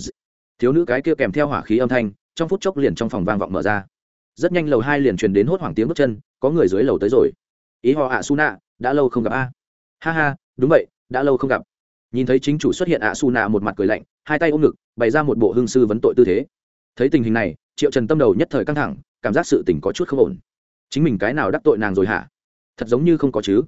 thiếu nữ cái kia kèm theo hỏa khí âm thanh trong phút chốc liền trong phòng vang vọng mở ra. Rất nhanh lầu hai liền truyền đến hốt hoảng tiếng bước chân, có người dưới lầu tới rồi. Ý họ ạ su nạ đã lâu không gặp a. Ha ha, đúng vậy, đã lâu không gặp. Nhìn thấy chính chủ xuất hiện ạ su nạ một mặt cười lạnh, hai tay ôm ngực, bày ra một bộ hương sư vấn tội tư thế. Thấy tình hình này, triệu trần tâm đầu nhất thời căng thẳng, cảm giác sự tình có chút không ổn. Chính mình cái nào đắc tội nàng rồi hả? Thật giống như không có chứ.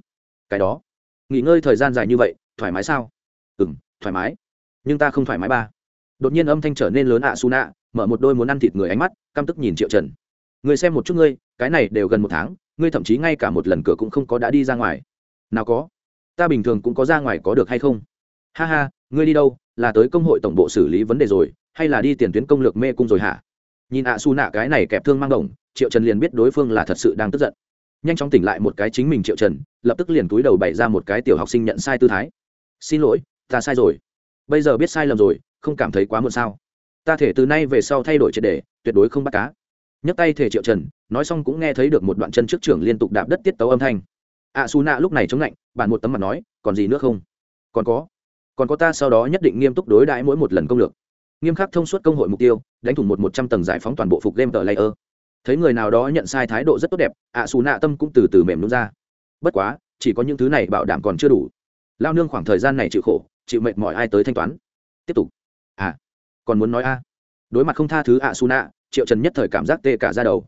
Cái đó. Nghỉ ngơi thời gian dài như vậy, thoải mái sao? Ừ m thoải mái. Nhưng ta không thoải mái ba. Đột nhiên âm thanh trở nên lớn ạ su nạ mở một đôi muốn ăn thịt người ánh mắt, căm tức nhìn triệu trần. Người xem một chút ngươi, cái này đều gần một tháng, ngươi thậm chí ngay cả một lần cửa cũng không có đã đi ra ngoài. Nào có? Ta bình thường cũng có ra ngoài có được hay không? Ha ha, ngươi đi đâu? Là tới công hội tổng bộ xử lý vấn đề rồi, hay là đi tiền tuyến công lược mê cung rồi hả? Nhìn ạ su nạ cái này kẹp thương mang đồng triệu trần liền biết đối phương là thật sự đang tức giận. Nhanh chóng tỉnh lại một cái chính mình triệu trần, lập tức liền túi đầu bày ra một cái tiểu học sinh nhận sai tư thái. Xin lỗi, ta sai rồi. Bây giờ biết sai lầm rồi, không cảm thấy quá muộn sao? Ta thể từ nay về sau thay đổi triệt đề, tuyệt đối không bắt cá. Nhấc tay thể triệu trần, nói xong cũng nghe thấy được một đoạn chân trước trưởng liên tục đạp đất tiết tấu âm thanh. Ạ xù nạ lúc này chống lạnh, bản một tấm mặt nói, còn gì nữa không? Còn có còn có ta sau đó nhất định nghiêm túc đối đãi mỗi một lần công lược. Nghiêm khắc thông suốt công hội mục tiêu, đánh thủng một một trăm tầng giải phóng toàn bộ phục game tờ layer. Thấy người nào đó nhận sai thái độ rất tốt đẹp ạ xù nạ tâm cũng từ từ mềm nút ra. Bất quá, chỉ có những thứ này bảo đảm còn chưa đủ. Lao nương khoảng thời gian này chịu khổ, chịu mệt mỏi ai tới thanh toán. Tiếp tục còn muốn nói a. Đối mặt không tha thứ ạ su nạ triệu trần nhất thời cảm giác tê cả ra đầu.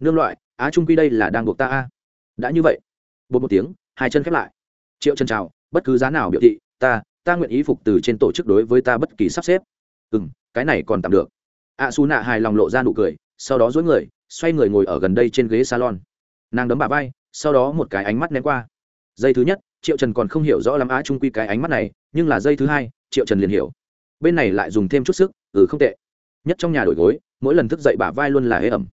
Nương loại, á trung quy đây là đang buộc ta a. Đã như vậy, bột một tiếng, hai chân khép lại. Triệu trần chào, bất cứ giá nào biểu thị, ta ta nguyện ý phục từ trên tổ chức đối với ta bất kỳ sắp xếp. Ừ m cái này còn tạm được. Ạ su nạ hài lòng lộ ra nụ cười, sau đó dối người, xoay người ngồi ở gần đây trên ghế salon. Nàng đấm bà vai, sau đó một cái ánh mắt ném qua. Dây thứ nhất, triệu trần còn không hiểu rõ lắm á trung quy cái ánh mắt này, nhưng là dây thứ hai, triệu trần liền hiểu. Bên này lại dùng thêm chút sức ừ không tệ. Nhất trong nhà đổi gối, mỗi lần thức dậy bả vai luôn là hế ẩm.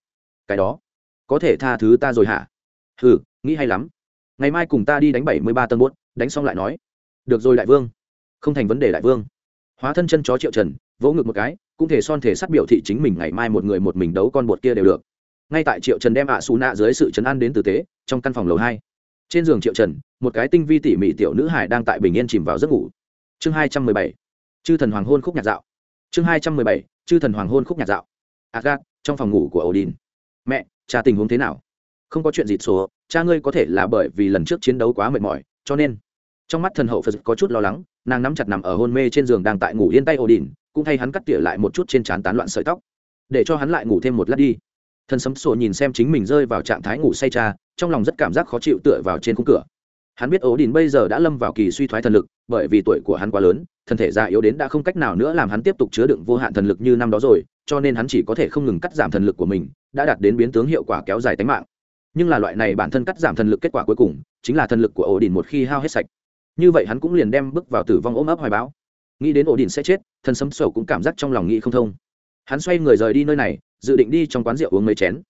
Cái đó, có thể tha thứ ta rồi hả? Ừ nghĩ hay lắm. Ngày mai cùng ta đi đánh bảy mươi ba tân bốt đánh xong lại nói. Được rồi đại vương. Không thành vấn đề đại vương. Hóa thân chân chó triệu trần, vỗ ngực một cái, cũng thể son thể sát biểu thị chính mình ngày mai một người một mình đấu con bột kia đều được. Ngay tại triệu trần đem ạ xù nạ dưới sự chấn an đến tử tế, trong căn phòng lầu hai. Trên giường triệu trần, một cái tinh vi tỉ mỉ tiểu nữ hải đang tại bình yên chìm vào giấc ngủ. Chương hai trăm mười bảy. Chư thần hoàng hôn khúc nhạc dạo chương hai trăm mười bảy, chư thần hoàng hôn khúc nhạc dạo. Agat, trong phòng ngủ của odin. Mẹ, cha tình huống thế nào? Không có chuyện gì số cha ngươi có thể là bởi vì lần trước chiến đấu quá mệt mỏi, cho nên. Trong mắt thần hậu phật có chút lo lắng, nàng nắm chặt nằm ở hôn mê trên giường đang tại ngủ yên tay odin, cũng thay hắn cắt tỉa lại một chút trên trán tán loạn sợi tóc. Để cho hắn lại ngủ thêm một lát đi. Thần sấm sổ nhìn xem chính mình rơi vào trạng thái ngủ say cha, trong lòng rất cảm giác khó chịu tựa vào trên khung cửa hắn biết ố đình bây giờ đã lâm vào kỳ suy thoái thần lực, bởi vì tuổi của hắn quá lớn, thân thể già yếu đến đã không cách nào nữa làm hắn tiếp tục chứa đựng vô hạn thần lực như năm đó rồi, cho nên hắn chỉ có thể không ngừng cắt giảm thần lực của mình, đã đạt đến biến tướng hiệu quả kéo dài tính mạng. Nhưng là loại này bản thân cắt giảm thần lực kết quả cuối cùng, chính là thần lực của ổ đình một khi hao hết sạch. Như vậy hắn cũng liền đem bước vào tử vong ôm ấp hoài báo nghĩ đến ổ đình sẽ chết thần sấm sầu cũng cảm giác trong lòng nghĩ không thông. Hắn xoay người rời đi nơi này, dự định đi trong quán rượu uống mấy chén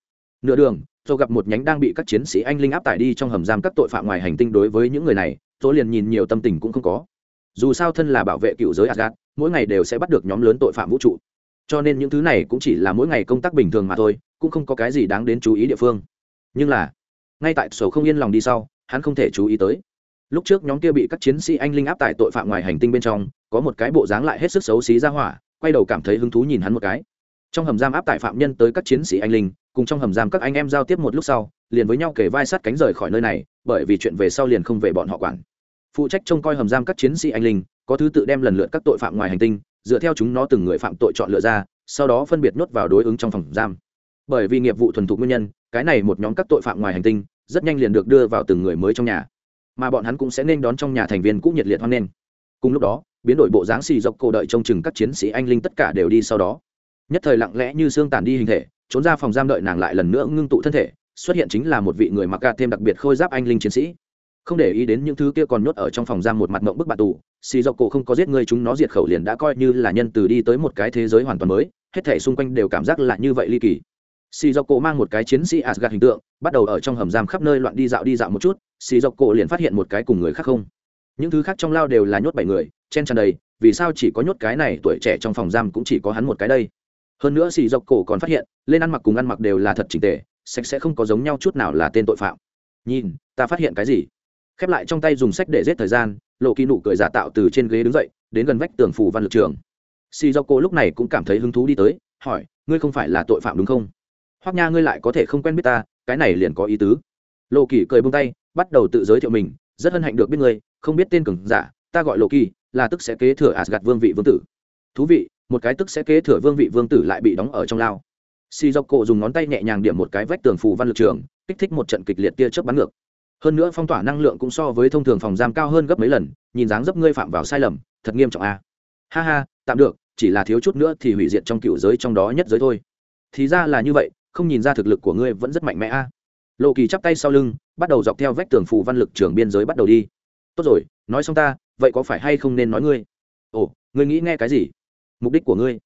nửa đường tôi gặp một nhánh đang bị các chiến sĩ anh linh áp tải đi trong hầm giam các tội phạm ngoài hành tinh đối với những người này tôi liền nhìn nhiều tâm tình cũng không có. Dù sao thân là bảo vệ cựu giới Asgard, mỗi ngày đều sẽ bắt được nhóm lớn tội phạm vũ trụ. Cho nên những thứ này cũng chỉ là mỗi ngày công tác bình thường mà thôi cũng không có cái gì đáng đến chú ý địa phương. Nhưng là ngay tại sổ không yên lòng đi sau hắn không thể chú ý tới. Lúc trước nhóm kia bị các chiến sĩ anh linh áp tải tội phạm ngoài hành tinh bên trong có một cái bộ dáng lại hết sức xấu xí ra hỏa quay đầu cảm thấy hứng thú nhìn hắn một cái. Trong hầm giam áp tải phạm nhân tới các chiến sĩ anh linh cùng trong hầm giam các anh em giao tiếp một lúc sau, liền với nhau kể vai sát cánh rời khỏi nơi này, bởi vì chuyện về sau liền không về bọn họ quản. Phụ trách trông coi hầm giam các chiến sĩ anh linh, có thứ tự đem lần lượt các tội phạm ngoài hành tinh, dựa theo chúng nó từng người phạm tội chọn lựa ra, sau đó phân biệt nhốt vào đối ứng trong phòng giam. Bởi vì nghiệp vụ thuần thục nguyên nhân, cái này một nhóm các tội phạm ngoài hành tinh, rất nhanh liền được đưa vào từng người mới trong nhà. Mà bọn hắn cũng sẽ nên đón trong nhà thành viên cũng nhiệt liệt hoan nghênh. Cùng lúc đó, biến đổi bộ dáng xì dọc cổ đợi trông chừng các chiến sĩ anh linh tất cả đều đi sau đó. Nhất thời lặng lẽ như xương tàn đi hình thể trốn ra phòng giam đợi nàng lại lần nữa ngưng tụ thân thể, xuất hiện chính là một vị người mặc ca thêm đặc biệt khôi giáp anh linh chiến sĩ. Không để ý đến những thứ kia còn nhốt ở trong phòng giam một mặt mộng bức bạn tù, xì dọc cổ không có giết người chúng nó diệt khẩu liền đã coi như là nhân từ đi tới một cái thế giới hoàn toàn mới, hết thể xung quanh đều cảm giác là như vậy ly kỳ. Xì dọc cổ mang một cái chiến sĩ asgad hình tượng, bắt đầu ở trong hầm giam khắp nơi loạn đi dạo đi dạo một chút, xì dọc cổ liền phát hiện một cái cùng người khác không. Những thứ khác trong lao đều là nhốt bảy người, chen tràn đầy, vì sao chỉ có nhốt cái này tuổi trẻ trong phòng giam cũng chỉ có hắn một cái đây? Hơn nữa xì dọc cổ còn phát hiện, lên ăn mặc cùng ăn mặc đều là thật trình tề, sạch sẽ không có giống nhau chút nào là tên tội phạm. Nhìn, ta phát hiện cái gì? Khép lại trong tay dùng sách để giết thời gian, lộ kỳ nụ cười giả tạo từ trên ghế đứng dậy, đến gần vách tường phủ văn lực trường. Xì dọc cổ lúc này cũng cảm thấy hứng thú đi tới, hỏi, ngươi không phải là tội phạm đúng không? Hoặc nha, ngươi lại có thể không quen biết ta, cái này liền có ý tứ. Lộ kỳ cười bông tay, bắt đầu tự giới thiệu mình, rất hân hạnh được biết ngươi, không biết tên cường giả, ta gọi lộ kỳ, là tức sẽ kế thừa asgad vương vị vương tử. Thú vị một cái tức sẽ kế thừa vương vị vương tử lại bị đóng ở trong lao. Si dọc cổ dùng ngón tay nhẹ nhàng điểm một cái vách tường phù văn lực trường, kích thích một trận kịch liệt tia chớp bắn ngược. Hơn nữa phong tỏa năng lượng cũng so với thông thường phòng giam cao hơn gấp mấy lần, nhìn dáng dấp ngươi phạm vào sai lầm, thật nghiêm trọng a. À. ha ha, tạm được, chỉ là thiếu chút nữa thì hủy diệt trong cựu giới trong đó nhất giới thôi. Thì ra là như vậy, không nhìn ra thực lực của ngươi vẫn rất mạnh mẽ a. À. lộ kỳ chắp tay sau lưng, bắt đầu dọc theo vách tường phù văn lực trường biên giới bắt đầu đi. Tốt rồi, nói xong ta, vậy có phải hay không nên nói ngươi? Ồ, ngươi nghĩ nghe cái gì? Mục đích của ngươi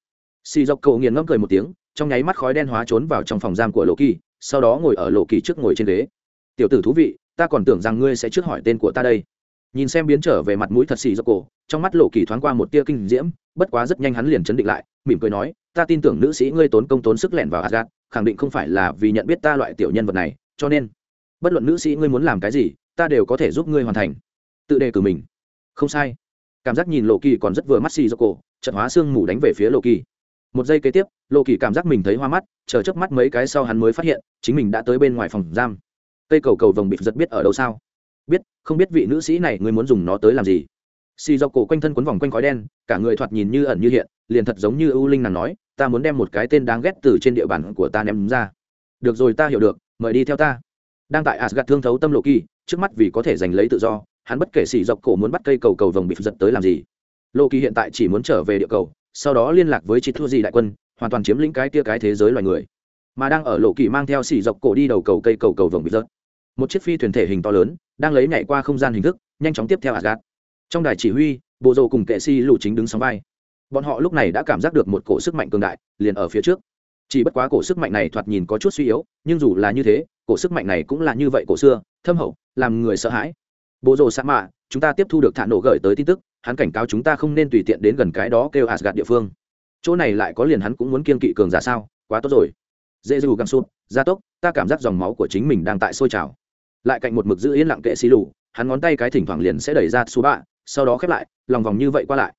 xì dọc cậu nghiền ngẫm cười một tiếng trong nháy mắt khói đen hóa trốn vào trong phòng giam của lộ kỳ sau đó ngồi ở lộ kỳ trước ngồi trên ghế tiểu tử thú vị ta còn tưởng rằng ngươi sẽ trước hỏi tên của ta đây nhìn xem biến trở về mặt mũi thật xì dọc cổ trong mắt lộ kỳ thoáng qua một tia kinh diễm bất quá rất nhanh hắn liền chấn định lại mỉm cười nói ta tin tưởng nữ sĩ ngươi tốn công tốn sức lẻn vào Asgard, khẳng định không phải là vì nhận biết ta loại tiểu nhân vật này, cho nên, bất luận nữ sĩ ngươi muốn làm cái gì, ta đều có thể giúp ngươi hoàn thành. Tự đề cử mình. Không sai. Cảm giác nhìn Lộ Kỳ còn rất vừa mắt xì cổ, trận hóa xương mù đánh về phía Lộ Kỳ. Một giây kế tiếp, Lộ Kỳ cảm giác mình thấy hoa mắt, chờ chớp mắt mấy cái sau hắn mới phát hiện, chính mình đã tới bên ngoài phòng giam. Cây cầu cầu vồng bị giật biết ở đâu sao? Biết, không biết vị nữ sĩ này ngươi muốn dùng nó tới làm gì? xì do cổ quanh thân quấn vòng quanh khói đen cả người thoạt nhìn như ẩn như hiện liền thật giống như ưu linh nàng nói ta muốn đem một cái tên đáng ghét từ trên địa bàn của ta ném ra được rồi ta hiểu được mời đi theo ta đang tại asgad thương thấu tâm lộ kỳ trước mắt vì có thể giành lấy tự do hắn bất kể xỉ dọc cổ muốn bắt cây cầu cầu vồng bị giật tới làm gì. Lộ kỳ hiện tại chỉ muốn trở về địa cầu, sau đó liên lạc với chị thua gì đại quân, hoàn toàn chiếm lĩnh cái tia cái thế giới loài người. Mà đang ở lộ kỳ mang theo xỉ dọc cổ đi đầu cầu cây cầu cầu vồng bị giật. Một chiếc phi thuyền thể hình to lớn, đang lấy nhảy qua không gian hình thức, nhanh chóng tiếp theo asgad trong đài chỉ huy, bộ rồ cùng kệ si lụ chính đứng sóng vai. Bọn họ lúc này đã cảm giác được một cổ sức mạnh cường đại, liền ở phía trước. Chỉ bất quá cổ sức mạnh này thoạt nhìn có chút suy yếu, nhưng dù là như thế, cổ sức mạnh này cũng là như vậy cổ xưa, thâm hậu, làm người sợ hãi bộ rồ sa mạ, chúng ta tiếp thu được thả nổ gửi tới tin tức, hắn cảnh cáo chúng ta không nên tùy tiện đến gần cái đó kêu asgad địa phương. Chỗ này lại có liền hắn cũng muốn kiên kỵ cường giả sao, quá tốt rồi. Dễ dù găng sụp, gia tốc, ta cảm giác dòng máu của chính mình đang tại sôi trào. Lại cạnh một mực giữ yên lặng kệ xì lù, hắn ngón tay cái thỉnh thoảng liền sẽ đẩy ra su bạ sau đó khép lại, lòng vòng như vậy qua lại.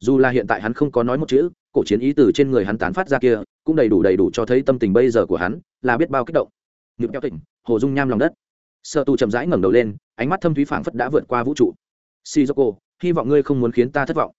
Dù là hiện tại hắn không có nói một chữ, cổ chiến ý từ trên người hắn tán phát ra kia, cũng đầy đủ đầy đủ cho thấy tâm tình bây giờ của hắn, là biết bao kích động. Nhịp kéo tỉnh hồ dung nham lòng đất sợ tù chậm rãi ngẩng đầu lên, ánh mắt thâm thúy phảng phất đã vượt qua vũ trụ. Shizoko, hy vọng ngươi không muốn khiến ta thất vọng.